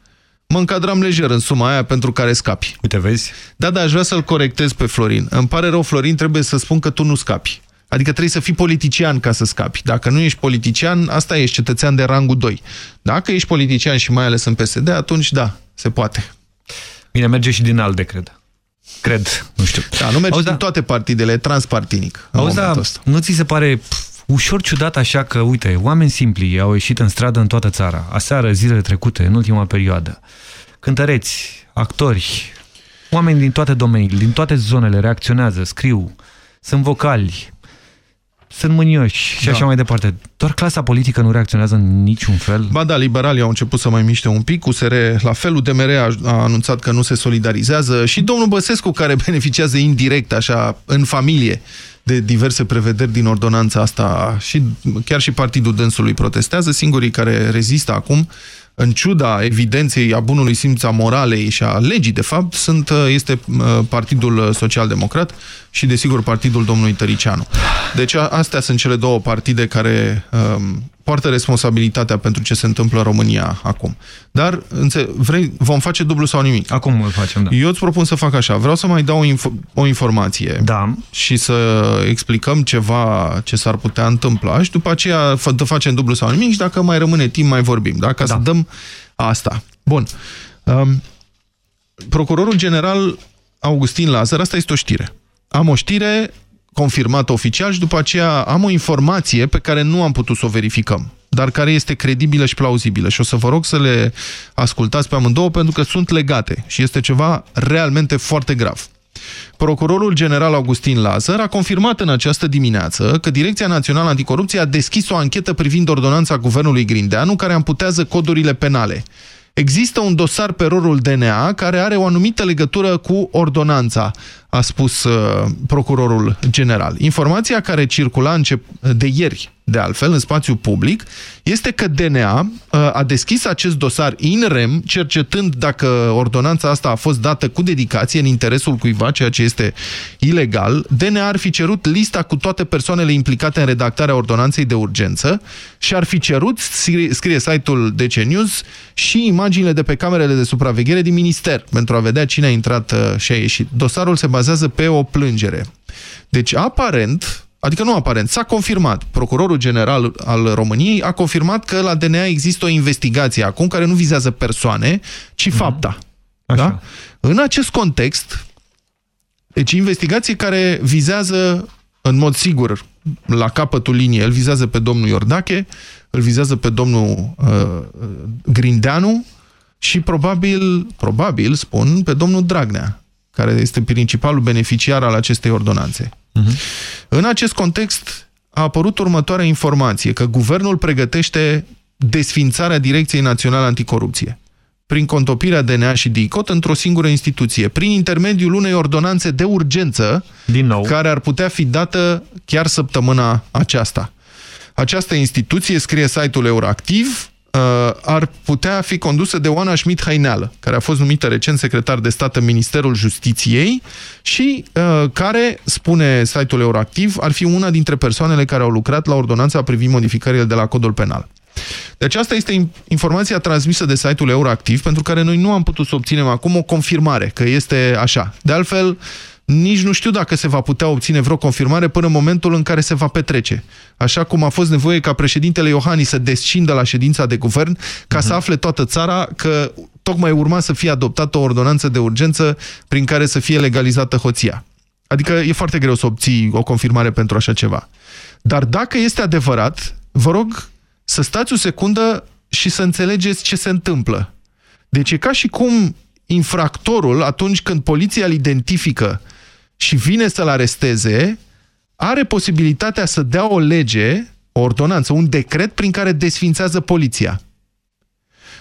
Mă încadram lejer în suma aia pentru care scapi. Uite, vezi? Da, da, aș vrea să-l corectez pe Florin. Îmi pare rău, Florin, trebuie să spun că tu nu scapi. Adică trebuie să fii politician ca să scapi. Dacă nu ești politician, asta ești cetățean de rangul 2. Dacă ești politician și mai ales în PSD, atunci da, se poate. Bine, merge și din ALDE, cred. Cred, nu știu. Da, nu merge Auzi, din toate partidele, e transpartinic. în Auzi, da, momentul ăsta. nu ți se pare pf, ușor ciudat așa că, uite, oameni simpli au ieșit în stradă în toată țara, aseară, zilele trecute, în ultima perioadă. Cântăreți, actori, oameni din toate domeniile, din toate zonele reacționează, scriu, sunt vocali, sunt mânioși și Da. așa mai departe. Doar clasa politică nu reacționează în niciun fel. Ba da, liberalii au început să mai miște un pic, USR la fel, UDMR a, a anunțat că nu se solidarizează și domnul Băsescu, care beneficiază indirect, așa, în familie, de diverse prevederi din ordonanța asta și chiar și partidul dânsului protestează, singurii care rezistă acum, în ciuda evidenței a bunului simț a moralei și a legii, de fapt, sunt, este uh, Partidul Social-Democrat, și, desigur, partidul domnului Tăricianu. Deci astea sunt cele două partide care um, poartă responsabilitatea pentru ce se întâmplă în România acum. Dar vrei, vom face dublu sau nimic? Acum îl facem, da. Eu îți propun să fac așa. Vreau să mai dau o, info o informație da. și să explicăm ceva ce s-ar putea întâmpla și după aceea facem dublu sau nimic și dacă mai rămâne timp mai vorbim, da? Ca da. să dăm asta. Bun. Um, Procurorul General Augustin Lazar, asta este o știre. Am o știre confirmată oficial și după aceea am o informație pe care nu am putut să o verificăm, dar care este credibilă și plauzibilă. Și o să vă rog să le ascultați pe amândouă pentru că sunt legate și este ceva realmente foarte grav. Procurorul general Augustin Lazar a confirmat în această dimineață că Direcția Națională Anticorupție a deschis o anchetă privind ordonanța guvernului Grindeanu care amputează codurile penale. Există un dosar pe rolul DNA care are o anumită legătură cu ordonanța, a spus uh, procurorul general. Informația care circula de ieri de altfel, în spațiu public, este că DNA uh, a deschis acest dosar in rem, cercetând dacă ordonanța asta a fost dată cu dedicație în interesul cuiva, ceea ce este ilegal. DNA ar fi cerut lista cu toate persoanele implicate în redactarea ordonanței de urgență și ar fi cerut, scrie site-ul DC News, și imaginile de pe camerele de supraveghere din minister, pentru a vedea cine a intrat uh, și a ieșit. Dosarul se bazează pe o plângere. Deci, aparent, Adică nu aparent, s-a confirmat. Procurorul general al României a confirmat că la DNA există o investigație acum care nu vizează persoane, ci mm -hmm. fapta. Așa. Da? În acest context, deci investigație care vizează în mod sigur la capătul liniei, el vizează pe domnul Iordache, îl vizează pe domnul uh, Grindeanu și probabil, probabil, spun, pe domnul Dragnea, care este principalul beneficiar al acestei ordonanțe. Uh mhm. -huh. În acest context a apărut următoarea informație, că guvernul pregătește desfințarea Direcției Naționale Anticorupție prin contopirea DNA și DICOT într-o singură instituție, prin intermediul unei ordonanțe de urgență Din nou. care ar putea fi dată chiar săptămâna aceasta. Această instituție, scrie site-ul Euroactiv, uh, ar putea fi condusă de Oana Schmidt-Haineală, care a fost numită recent secretar de stat în Ministerul Justiției și uh, care, spune site-ul Euroactiv, ar fi una dintre persoanele care au lucrat la ordonanța privind modificările de la codul penal. Deci asta este informația transmisă de site-ul Euroactiv, pentru care noi nu am putut să obținem acum o confirmare că este așa. De altfel, nici nu știu dacă se va putea obține vreo confirmare până în momentul în care se va petrece. Așa cum a fost nevoie ca președintele Iohannis să descindă la ședința de guvern ca uh -huh. să mhm. afle toată țara că tocmai urma să fie adoptată o ordonanță de urgență prin care să fie legalizată hoția. Adică e foarte greu să obții o confirmare pentru așa ceva. Dar dacă este adevărat, vă rog să stați o secundă și să înțelegeți ce se întâmplă. Deci e ca și cum infractorul, atunci când poliția îl identifică și vine să-l aresteze, are posibilitatea să dea o lege, o ordonanță, un decret prin care desfințează poliția.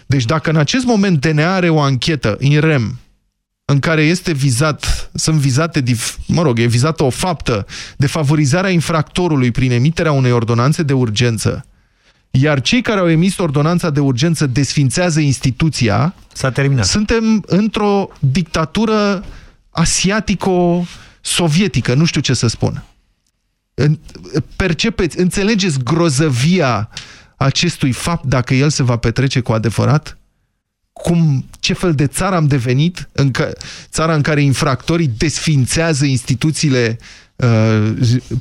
Deci dacă în acest moment DNA are o anchetă în rem în care este vizat, sunt vizate, mă rog, e vizată o faptă de favorizarea infractorului prin emiterea unei ordonanțe de urgență, iar cei care au emis ordonanța de urgență desfințează instituția, S-a terminat. suntem într-o dictatură asiatico-sovietică, nu știu ce să spun. Percepeți, înțelegeți grozăvia acestui fapt dacă el se va petrece cu adevărat? Cum, ce fel de țară am devenit? În ca, țara în care infractorii desfințează instituțiile Uh,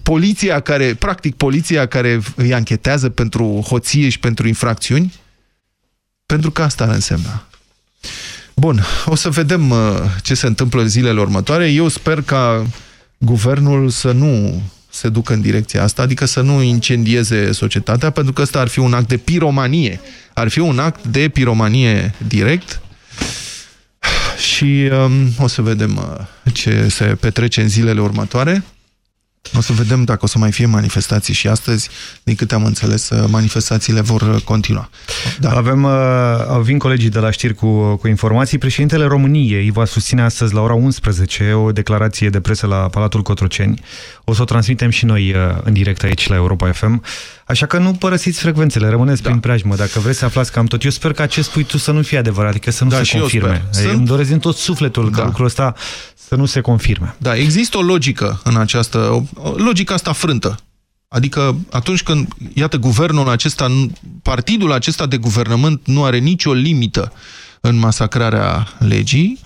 poliția care, practic poliția care îi anchetează pentru hoție și pentru infracțiuni? Pentru că asta ar însemna. Bun, o să vedem uh, ce se întâmplă în zilele următoare. Eu sper ca guvernul să nu se ducă în direcția asta, adică să nu incendieze societatea, pentru că ăsta ar fi un act de piromanie. Ar fi un act de piromanie direct și um, o să vedem uh, ce se petrece în zilele următoare. O să vedem dacă o să mai fie manifestații și astăzi, din câte am înțeles, manifestațiile vor continua. Da. Avem, uh, vin colegii de la știri cu, cu informații. Președintele României va susține astăzi la ora 11 o declarație de presă la Palatul Cotroceni. O să o transmitem și noi uh, în direct aici la Europa FM. Așa că nu părăsiți frecvențele, rămâneți da. prin preajmă. Dacă vreți să aflați cam tot, eu sper că acest spui tu să nu fie adevărat, adică să nu da, se confirme. Eu Îmi doresc din tot sufletul da. că lucrul ăsta să nu se confirme. Da, există o logică în această, o, o logică asta frântă. Adică atunci când, iată, guvernul acesta, partidul acesta de guvernământ nu are nicio limită în masacrarea legii,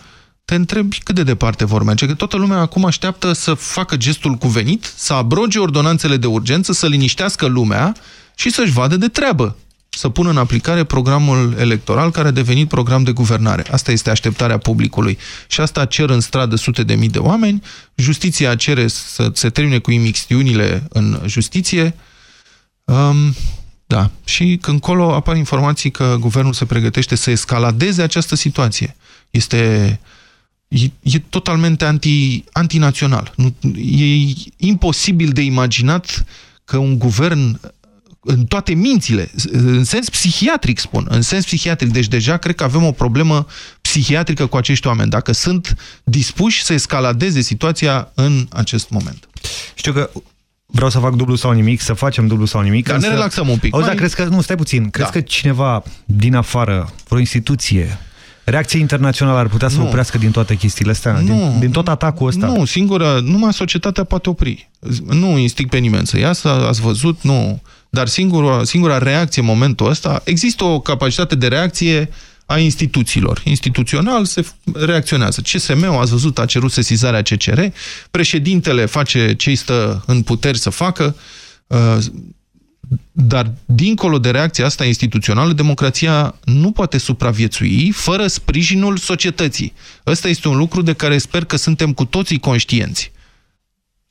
te întrebi cât de departe vor merge, că toată lumea acum așteaptă să facă gestul cuvenit, să abroge ordonanțele de urgență, să liniștească lumea și să-și vadă de treabă să pună în aplicare programul electoral care a devenit program de guvernare. Asta este așteptarea publicului. Și asta cer în stradă sute de mii de oameni. Justiția cere să se termine cu imixtiunile în justiție. Um, da. Și când colo apar informații că guvernul se pregătește să escaladeze această situație. Este... E, e totalmente anti, antinațional. Nu, e imposibil de imaginat că un guvern în toate mințile, în sens psihiatric spun, în sens psihiatric. Deci deja cred că avem o problemă psihiatrică cu acești oameni, dacă sunt dispuși să escaladeze situația în acest moment. Știu că vreau să fac dublu sau nimic, să facem dublu sau nimic. Dar ne relaxăm un pic. Auzi, mai... crezi că, nu, stai puțin, crezi da. că cineva din afară, vreo instituție, Reacția internațională ar putea să nu. oprească din toate chestiile astea? Nu. Din, din tot atacul ăsta? Nu, singura, numai societatea poate opri. Nu instig pe nimeni să iasă, ați văzut, nu. Dar singura, singura reacție în momentul ăsta, există o capacitate de reacție a instituțiilor. Instituțional se reacționează. CSM-ul, ați văzut, a cerut sesizarea CCR, președintele face ce stă în puteri să facă, uh, dar dincolo de reacția asta instituțională, democrația nu poate supraviețui fără sprijinul societății. Ăsta este un lucru de care sper că suntem cu toții conștienți.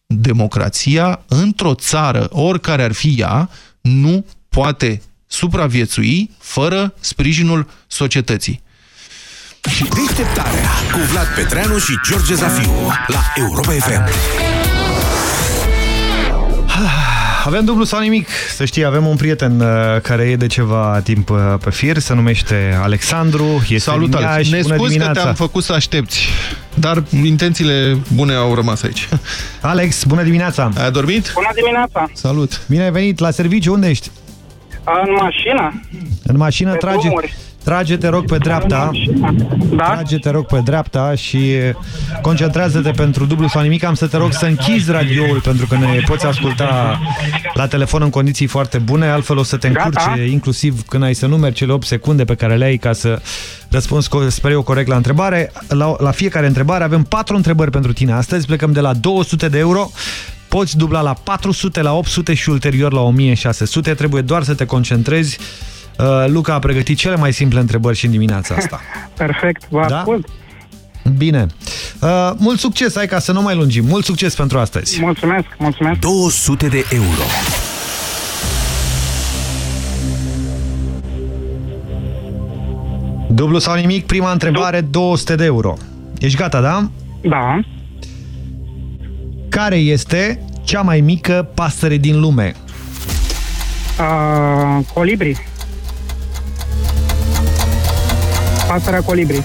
Democrația, într-o țară, oricare ar fi ea, nu poate supraviețui fără sprijinul societății. Deșteptarea cu Vlad Petreanu și George Zafiu la Europa FM. Avem dublu sau nimic, să știi, avem un prieten uh, care e de ceva timp uh, pe fir, se numește Alexandru, este Salut, din Iași, Ne spus că te-am făcut să aștepți, dar intențiile bune au rămas aici. Alex, bună dimineața! Ai dormit? Bună dimineața! Salut! Bine ai venit la serviciu, unde ești? În mașină. În mașină, trage... Drumuri. Trage, te rog, pe dreapta. Da? Trage, te rog, pe dreapta și concentrează-te pentru dublu sau nimic. Am să te rog să închizi radioul pentru că ne poți asculta la telefon în condiții foarte bune, altfel o să te încurce, Gata. inclusiv când ai să numeri cele 8 secunde pe care le ai ca să răspunzi, sper eu, corect la întrebare. La, la fiecare întrebare avem patru întrebări pentru tine astăzi. Plecăm de la 200 de euro poți dubla la 400, la 800 și ulterior la 1600. Trebuie doar să te concentrezi Uh, Luca a pregătit cele mai simple întrebări și în dimineața asta. Perfect, vă da? ascult. Bine. Uh, mult succes, ai ca să nu mai lungim. Mult succes pentru astăzi. Mulțumesc, mulțumesc. 200 de euro. Dublu sau nimic, prima întrebare, 200 de euro. Ești gata, da? Da. Care este cea mai mică pasăre din lume? Uh, colibri. Pasărea colibri.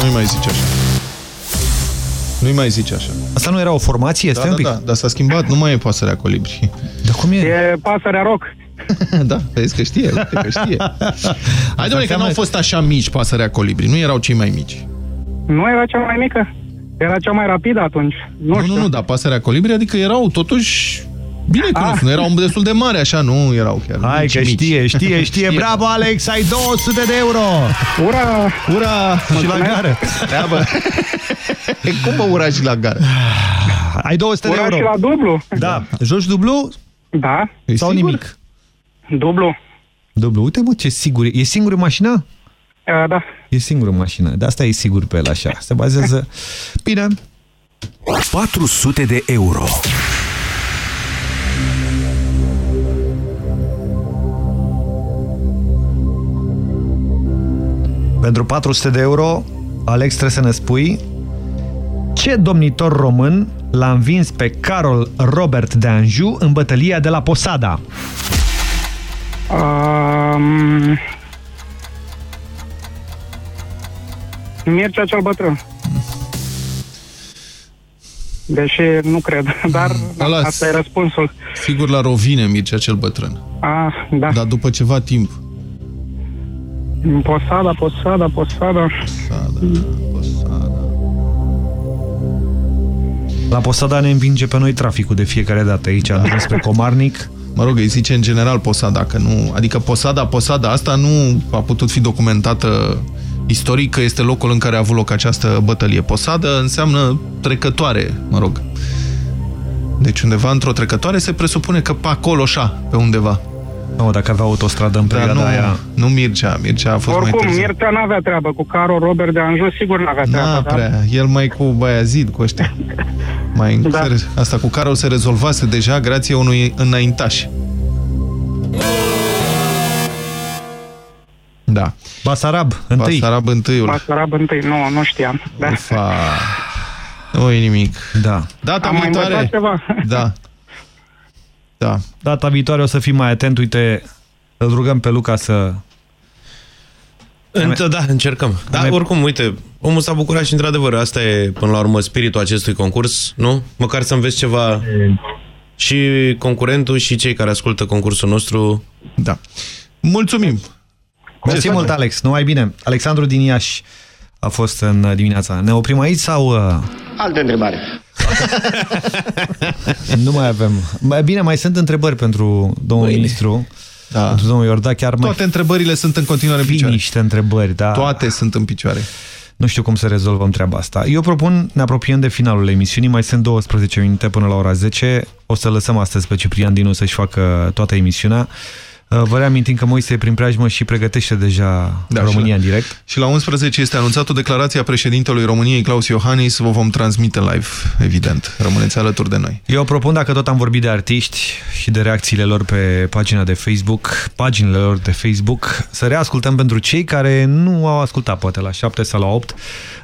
Nu-i mai zice așa. Nu-i mai zice așa. Asta nu era o formație? Da, da, da, dar s-a schimbat, nu mai e pasărea colibri. Dar cum e? E pasărea roc. da, vezi că știe, uite că știe. Hai, domnule, că nu au fost așa mici pasărea colibri, nu erau cei mai mici. Nu era cea mai mică? Era cea mai rapidă atunci. Nu, nu, știu. nu, nu, dar pasărea colibri, adică erau totuși Bine cunoscut, ah. nu erau destul de mari așa, nu erau chiar Hai mici, că știe, știe, știe, știe. Bravo, Alex, ai 200 de euro! Ura! Ura! Și la gară! Treabă! Cum mă ura și la gară? Ai 200 Ura de euro. și la dublu. Da. Joci dublu? Da. E Sau sigur? nimic? Dublu. Dublu. Uite, mă, ce sigur e. E singur în mașină? Uh, da. E singur în mașină. De asta e sigur pe el așa. Se bazează... Bine. 400 de euro. Pentru 400 de euro, Alex, trebuie să ne spui ce domnitor român l-a învins pe Carol Robert de Anjou în bătălia de la Posada? Um, Mircea cel bătrân. Deși nu cred, dar Ăla- asta e răspunsul. Sigur la Rovine, Mircea cel bătrân. Ah, da. Dar după ceva timp. Posada, posada, posada. La Posada ne învinge pe noi traficul de fiecare dată aici, am spre Comarnic. Mă rog, îi zice în general Posada, că nu... Adică Posada, Posada asta nu a putut fi documentată istoric că este locul în care a avut loc această bătălie. Posada înseamnă trecătoare, mă rog. Deci undeva într-o trecătoare se presupune că pe acolo, așa, pe undeva. Nu, dacă avea autostradă în Dar perioada nu, aia... nu Mircea, Mircea a fost mai Oricum, târziu. Mircea n-avea treabă cu Caro Robert de Anjou, sigur n-avea treabă. Da, da? prea. El mai cu Baiazid, cu ăștia. Mai da. Asta cu care o se rezolvase deja grație unui înaintaș. Da. Basarab, întâi. Basarab întâiul. Basarab întâi, nu, nu știam. Da. Ufa. Nu e nimic. Da. Data Am mai viitoare. învățat ceva. Da. Da. Data viitoare o să fim mai atent. Uite, îl rugăm pe Luca să... Întă, da, încercăm. Dar oricum, uite, omul s-a bucurat și într-adevăr, asta e până la urmă spiritul acestui concurs, nu? Măcar să înveți ceva și concurentul și cei care ascultă concursul nostru. Da. Mulțumim! Mersi mult, Alex. Numai bine. Alexandru din Iași a fost în dimineața. Ne oprim aici sau... Uh... Altă întrebare. nu mai avem. Mai bine, mai sunt întrebări pentru domnul Bine. ministru. Da. Pentru domnul Iorda chiar mai... Toate întrebările sunt în continuare în fi picioare. niște întrebări, da. Toate sunt în picioare. Nu știu cum să rezolvăm treaba asta. Eu propun, ne apropiem de finalul emisiunii, mai sunt 12 minute până la ora 10. O să lăsăm astăzi pe Ciprian Dinu să-și facă toată emisiunea. Uh, Vă reamintim că Moise prin preajmă și pregătește deja Da, România și la, în direct. Și la 11 este anunțată o declarație a președintelui României, Claus Iohannis. Vă vom transmite live, evident. Rămâneți alături de noi. Eu propun, dacă tot am vorbit de artiști și de reacțiile lor pe pagina de Facebook, paginile lor de Facebook, să reascultăm pentru cei care nu au ascultat, poate la 7 sau la 8,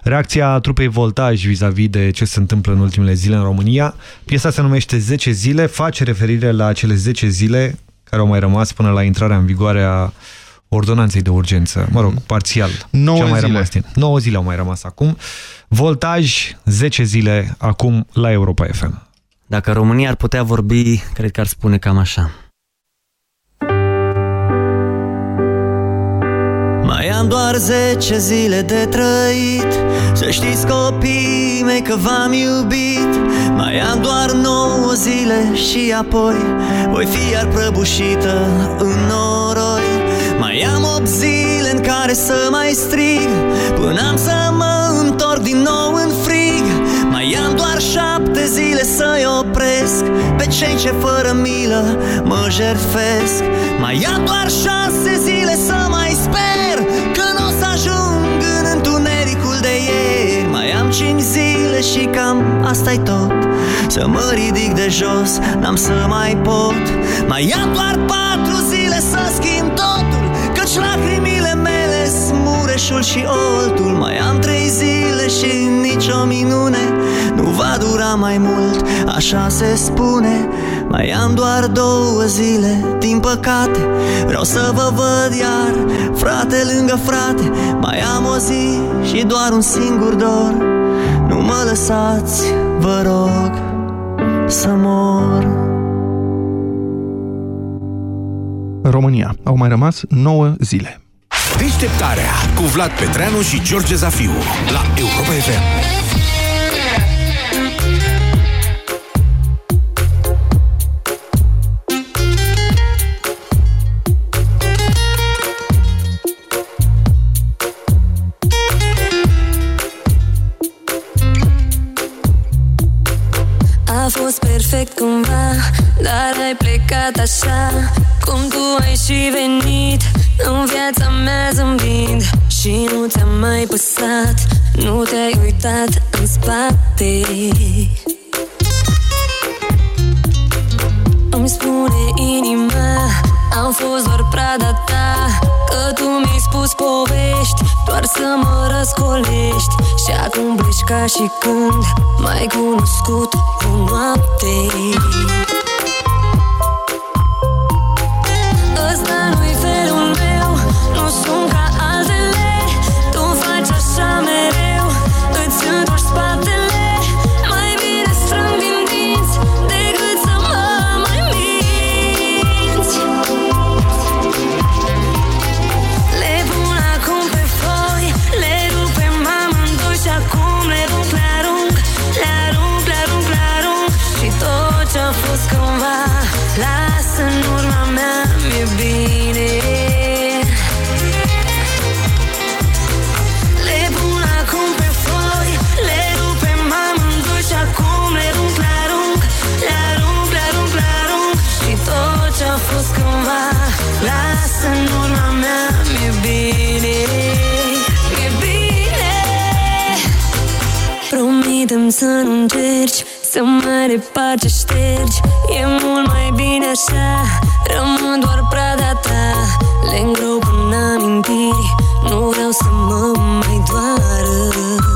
reacția trupei Voltaj vis-a-vis de ce se întâmplă în ultimele zile în România. Piesa se numește 10 zile, face referire la cele 10 zile care au mai rămas până la intrarea în vigoare a ordonanței de urgență. Mă rog, parțial. 9 ce a mai zile. rămas din. 9 zile au mai rămas acum. Voltaj, 10 zile acum la Europa FM. Dacă România ar putea vorbi, cred că ar spune cam așa. Mai am doar 10 zile de trăit. Să știți copiii mei că v-am iubit. Mai am doar 9 zile și apoi Voi fi iar prăbușită în noroi. Mai am 8 zile în care să mai strig Până am să mă întorc din nou în frig. Mai am doar șapte zile să-i opresc Pe cei ce fără milă mă jertfesc. Mai am doar șase zile să mai sper cinci zile și cam asta-i tot. Să mă ridic de jos, n-am să mai pot. Mai am doar patru zile să schimb totul Căci lacrimile mele smureșul și oltul Mai am trei zile și nicio minune Nu va dura mai mult, așa se spune. Mai am doar două zile, din păcate Vreau să vă văd iar, frate lângă frate. Mai am o zi și doar un singur dor. Nu mă lăsați, vă rog, să mor România. Au mai rămas 9 zile. Deșteptarea cu Vlad Petreanu și George Zafiu la Europa FM. Perfect cumva Dar ai plecat așa. Cum tu ai și venit În viața mea zâmbind. Și nu ți-a mai păsat Nu te-ai uitat în spate. Îmi spune inima Am fost doar prada ta. Că tu mi-ai spus povești Doar să mă răscolești. Și acum pleci ca și când M-ai cunoscut. o noapte. Ăsta nu-i felul meu Nu sunt ca Promitem să nu încerci Să mai departe ștergi. E mult mai bine așa Rămân doar prada ta. Le îngrop în amintiri Nu vreau să mă mai doară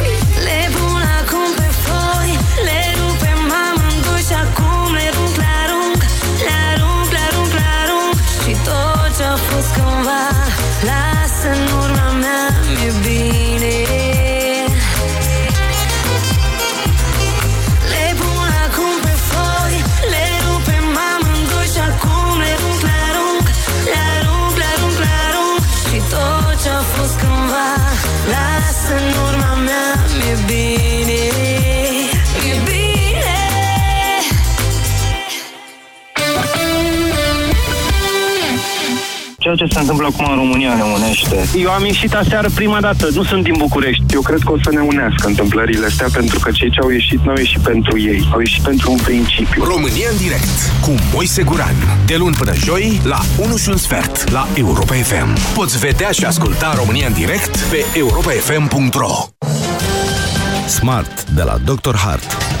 fost cândva Lasă în urma mea Mi-e Ceea ce se întâmplă acum în România ne unește. Eu am ieșit aseară prima dată, nu sunt din București. Eu cred că o să ne unească întâmplările astea, pentru că cei ce au ieșit nu au ieșit pentru ei, au ieșit pentru un principiu. România în direct cu Moise Guran. De luni până joi la 1 și un sfert la Europa FM. Poți vedea și asculta România în direct pe europafm.ro Smart de la Dr. Hart.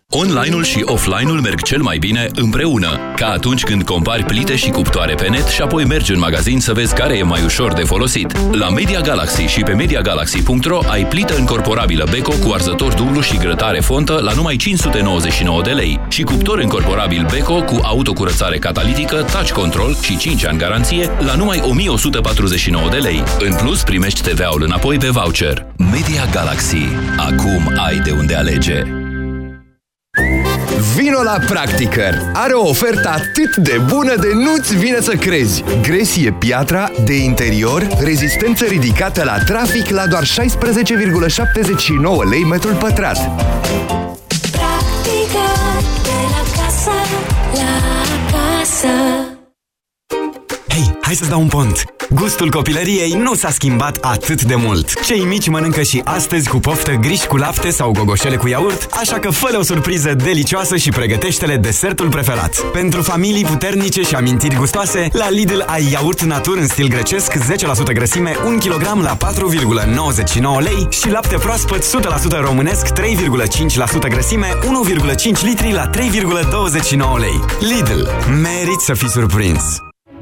Online-ul și offline-ul merg cel mai bine împreună, ca atunci când compari plite și cuptoare pe net și apoi mergi în magazin să vezi care e mai ușor de folosit. La Media Galaxy și pe MediaGalaxy.ro ai plită încorporabilă Beko cu arzător dublu și grătare fontă la numai 599 de lei și cuptor încorporabil Beko cu autocurățare catalitică, touch control și 5 ani garanție la numai 1149 de lei. În plus, primești TVA-ul înapoi pe voucher. Media Galaxy. Acum ai de unde alege. Vino la Practicăr! Are o ofertă atât de bună de nu-ți vine să crezi! Gresie piatra de interior, rezistență ridicată la trafic la doar 16,79 lei metrul pătrat. Practică de la casă la casă hai să-ți dau un pont. Gustul copilăriei nu s-a schimbat atât de mult. Cei mici mănâncă și astăzi cu poftă griși cu lapte sau gogoșele cu iaurt, așa că fă o surpriză delicioasă și pregătește-le desertul preferat. Pentru familii puternice și amintiri gustoase, la Lidl ai iaurt natur în stil grecesc, 10% grăsime, 1 kg la 4,99 lei și lapte proaspăt 100% românesc, 3,5% grăsime, 1,5 litri la 3,29 lei. Lidl. Merit să fii surprins!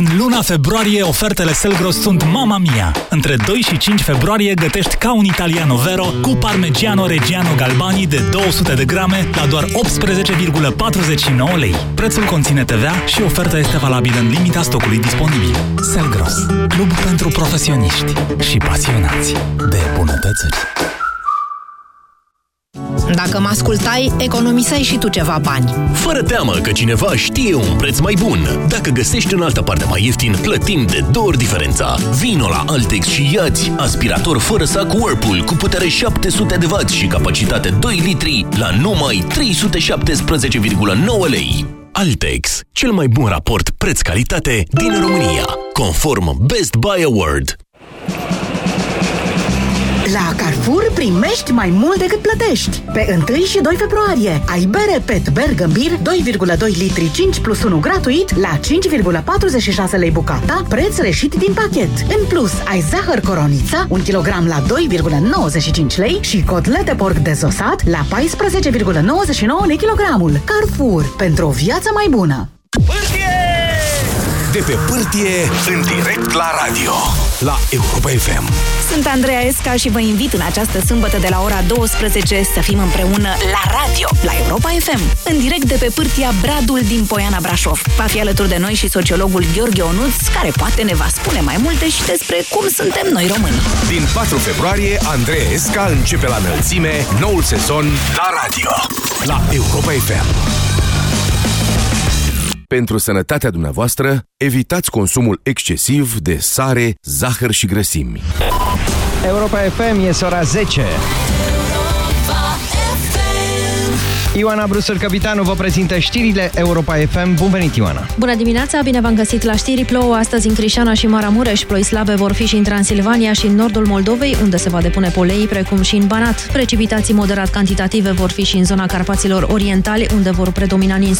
În luna februarie, ofertele Selgros sunt mama mia! Între 2 și 5 februarie gătești ca un italiano vero cu Parmigiano Reggiano Galbani de 200 de grame la doar 18,49 lei. Prețul conține TVA și oferta este valabilă în limita stocului disponibil. Selgros, club pentru profesioniști și pasionați de bunătățuri. Dacă mă ascultai, economiseai și tu ceva bani. Fără teamă că cineva știe un preț mai bun. Dacă găsești în altă parte mai ieftin, plătim de două ori diferența. Vino la Altex și iați aspirator fără sac Whirlpool cu putere 700 de W și capacitate 2 litri la numai 317,9 lei. Altex, cel mai bun raport preț-calitate din România, conform Best Buy Award. La Carrefour primești mai mult decât plătești. Pe 1 și 2 februarie ai bere PET Bergambir 2,2 litri 5 plus 1 gratuit la 5,46 lei bucata, preț reșit din pachet. În plus, ai zahăr coronița 1 kg la 2,95 lei și cotlete porc dezosat la 14,99 lei kilogramul. Carrefour, pentru o viață mai bună. De pe pârtie, în direct la radio, la Europa FM. Sunt Andreea Esca și vă invit în această sâmbătă de la ora 12 să fim împreună la radio, la Europa FM, în direct de pe pârtia Bradul din Poiana Brașov. Va fi alături de noi și sociologul Gheorghe Onuț, care poate ne va spune mai multe și despre cum suntem noi români. Din 4 februarie, Andreea Esca începe la înălțime noul sezon la radio, la Europa FM. Pentru sănătatea dumneavoastră, evitați consumul excesiv de sare, zahăr și grăsimi. Europa FM este ora 10. Ioana Brusel, capitanul, vă prezintă știrile Europa FM. Bun venit, Ioana! Bună dimineața, bine v-am găsit la știri. Plouă astăzi în Crișana și Maramureș. Ploi slabe vor fi și în Transilvania și în nordul Moldovei, unde se va depune polei, precum și în Banat. Precipitații moderat cantitative vor fi și în zona Carpaților Orientali, unde vor predomina nins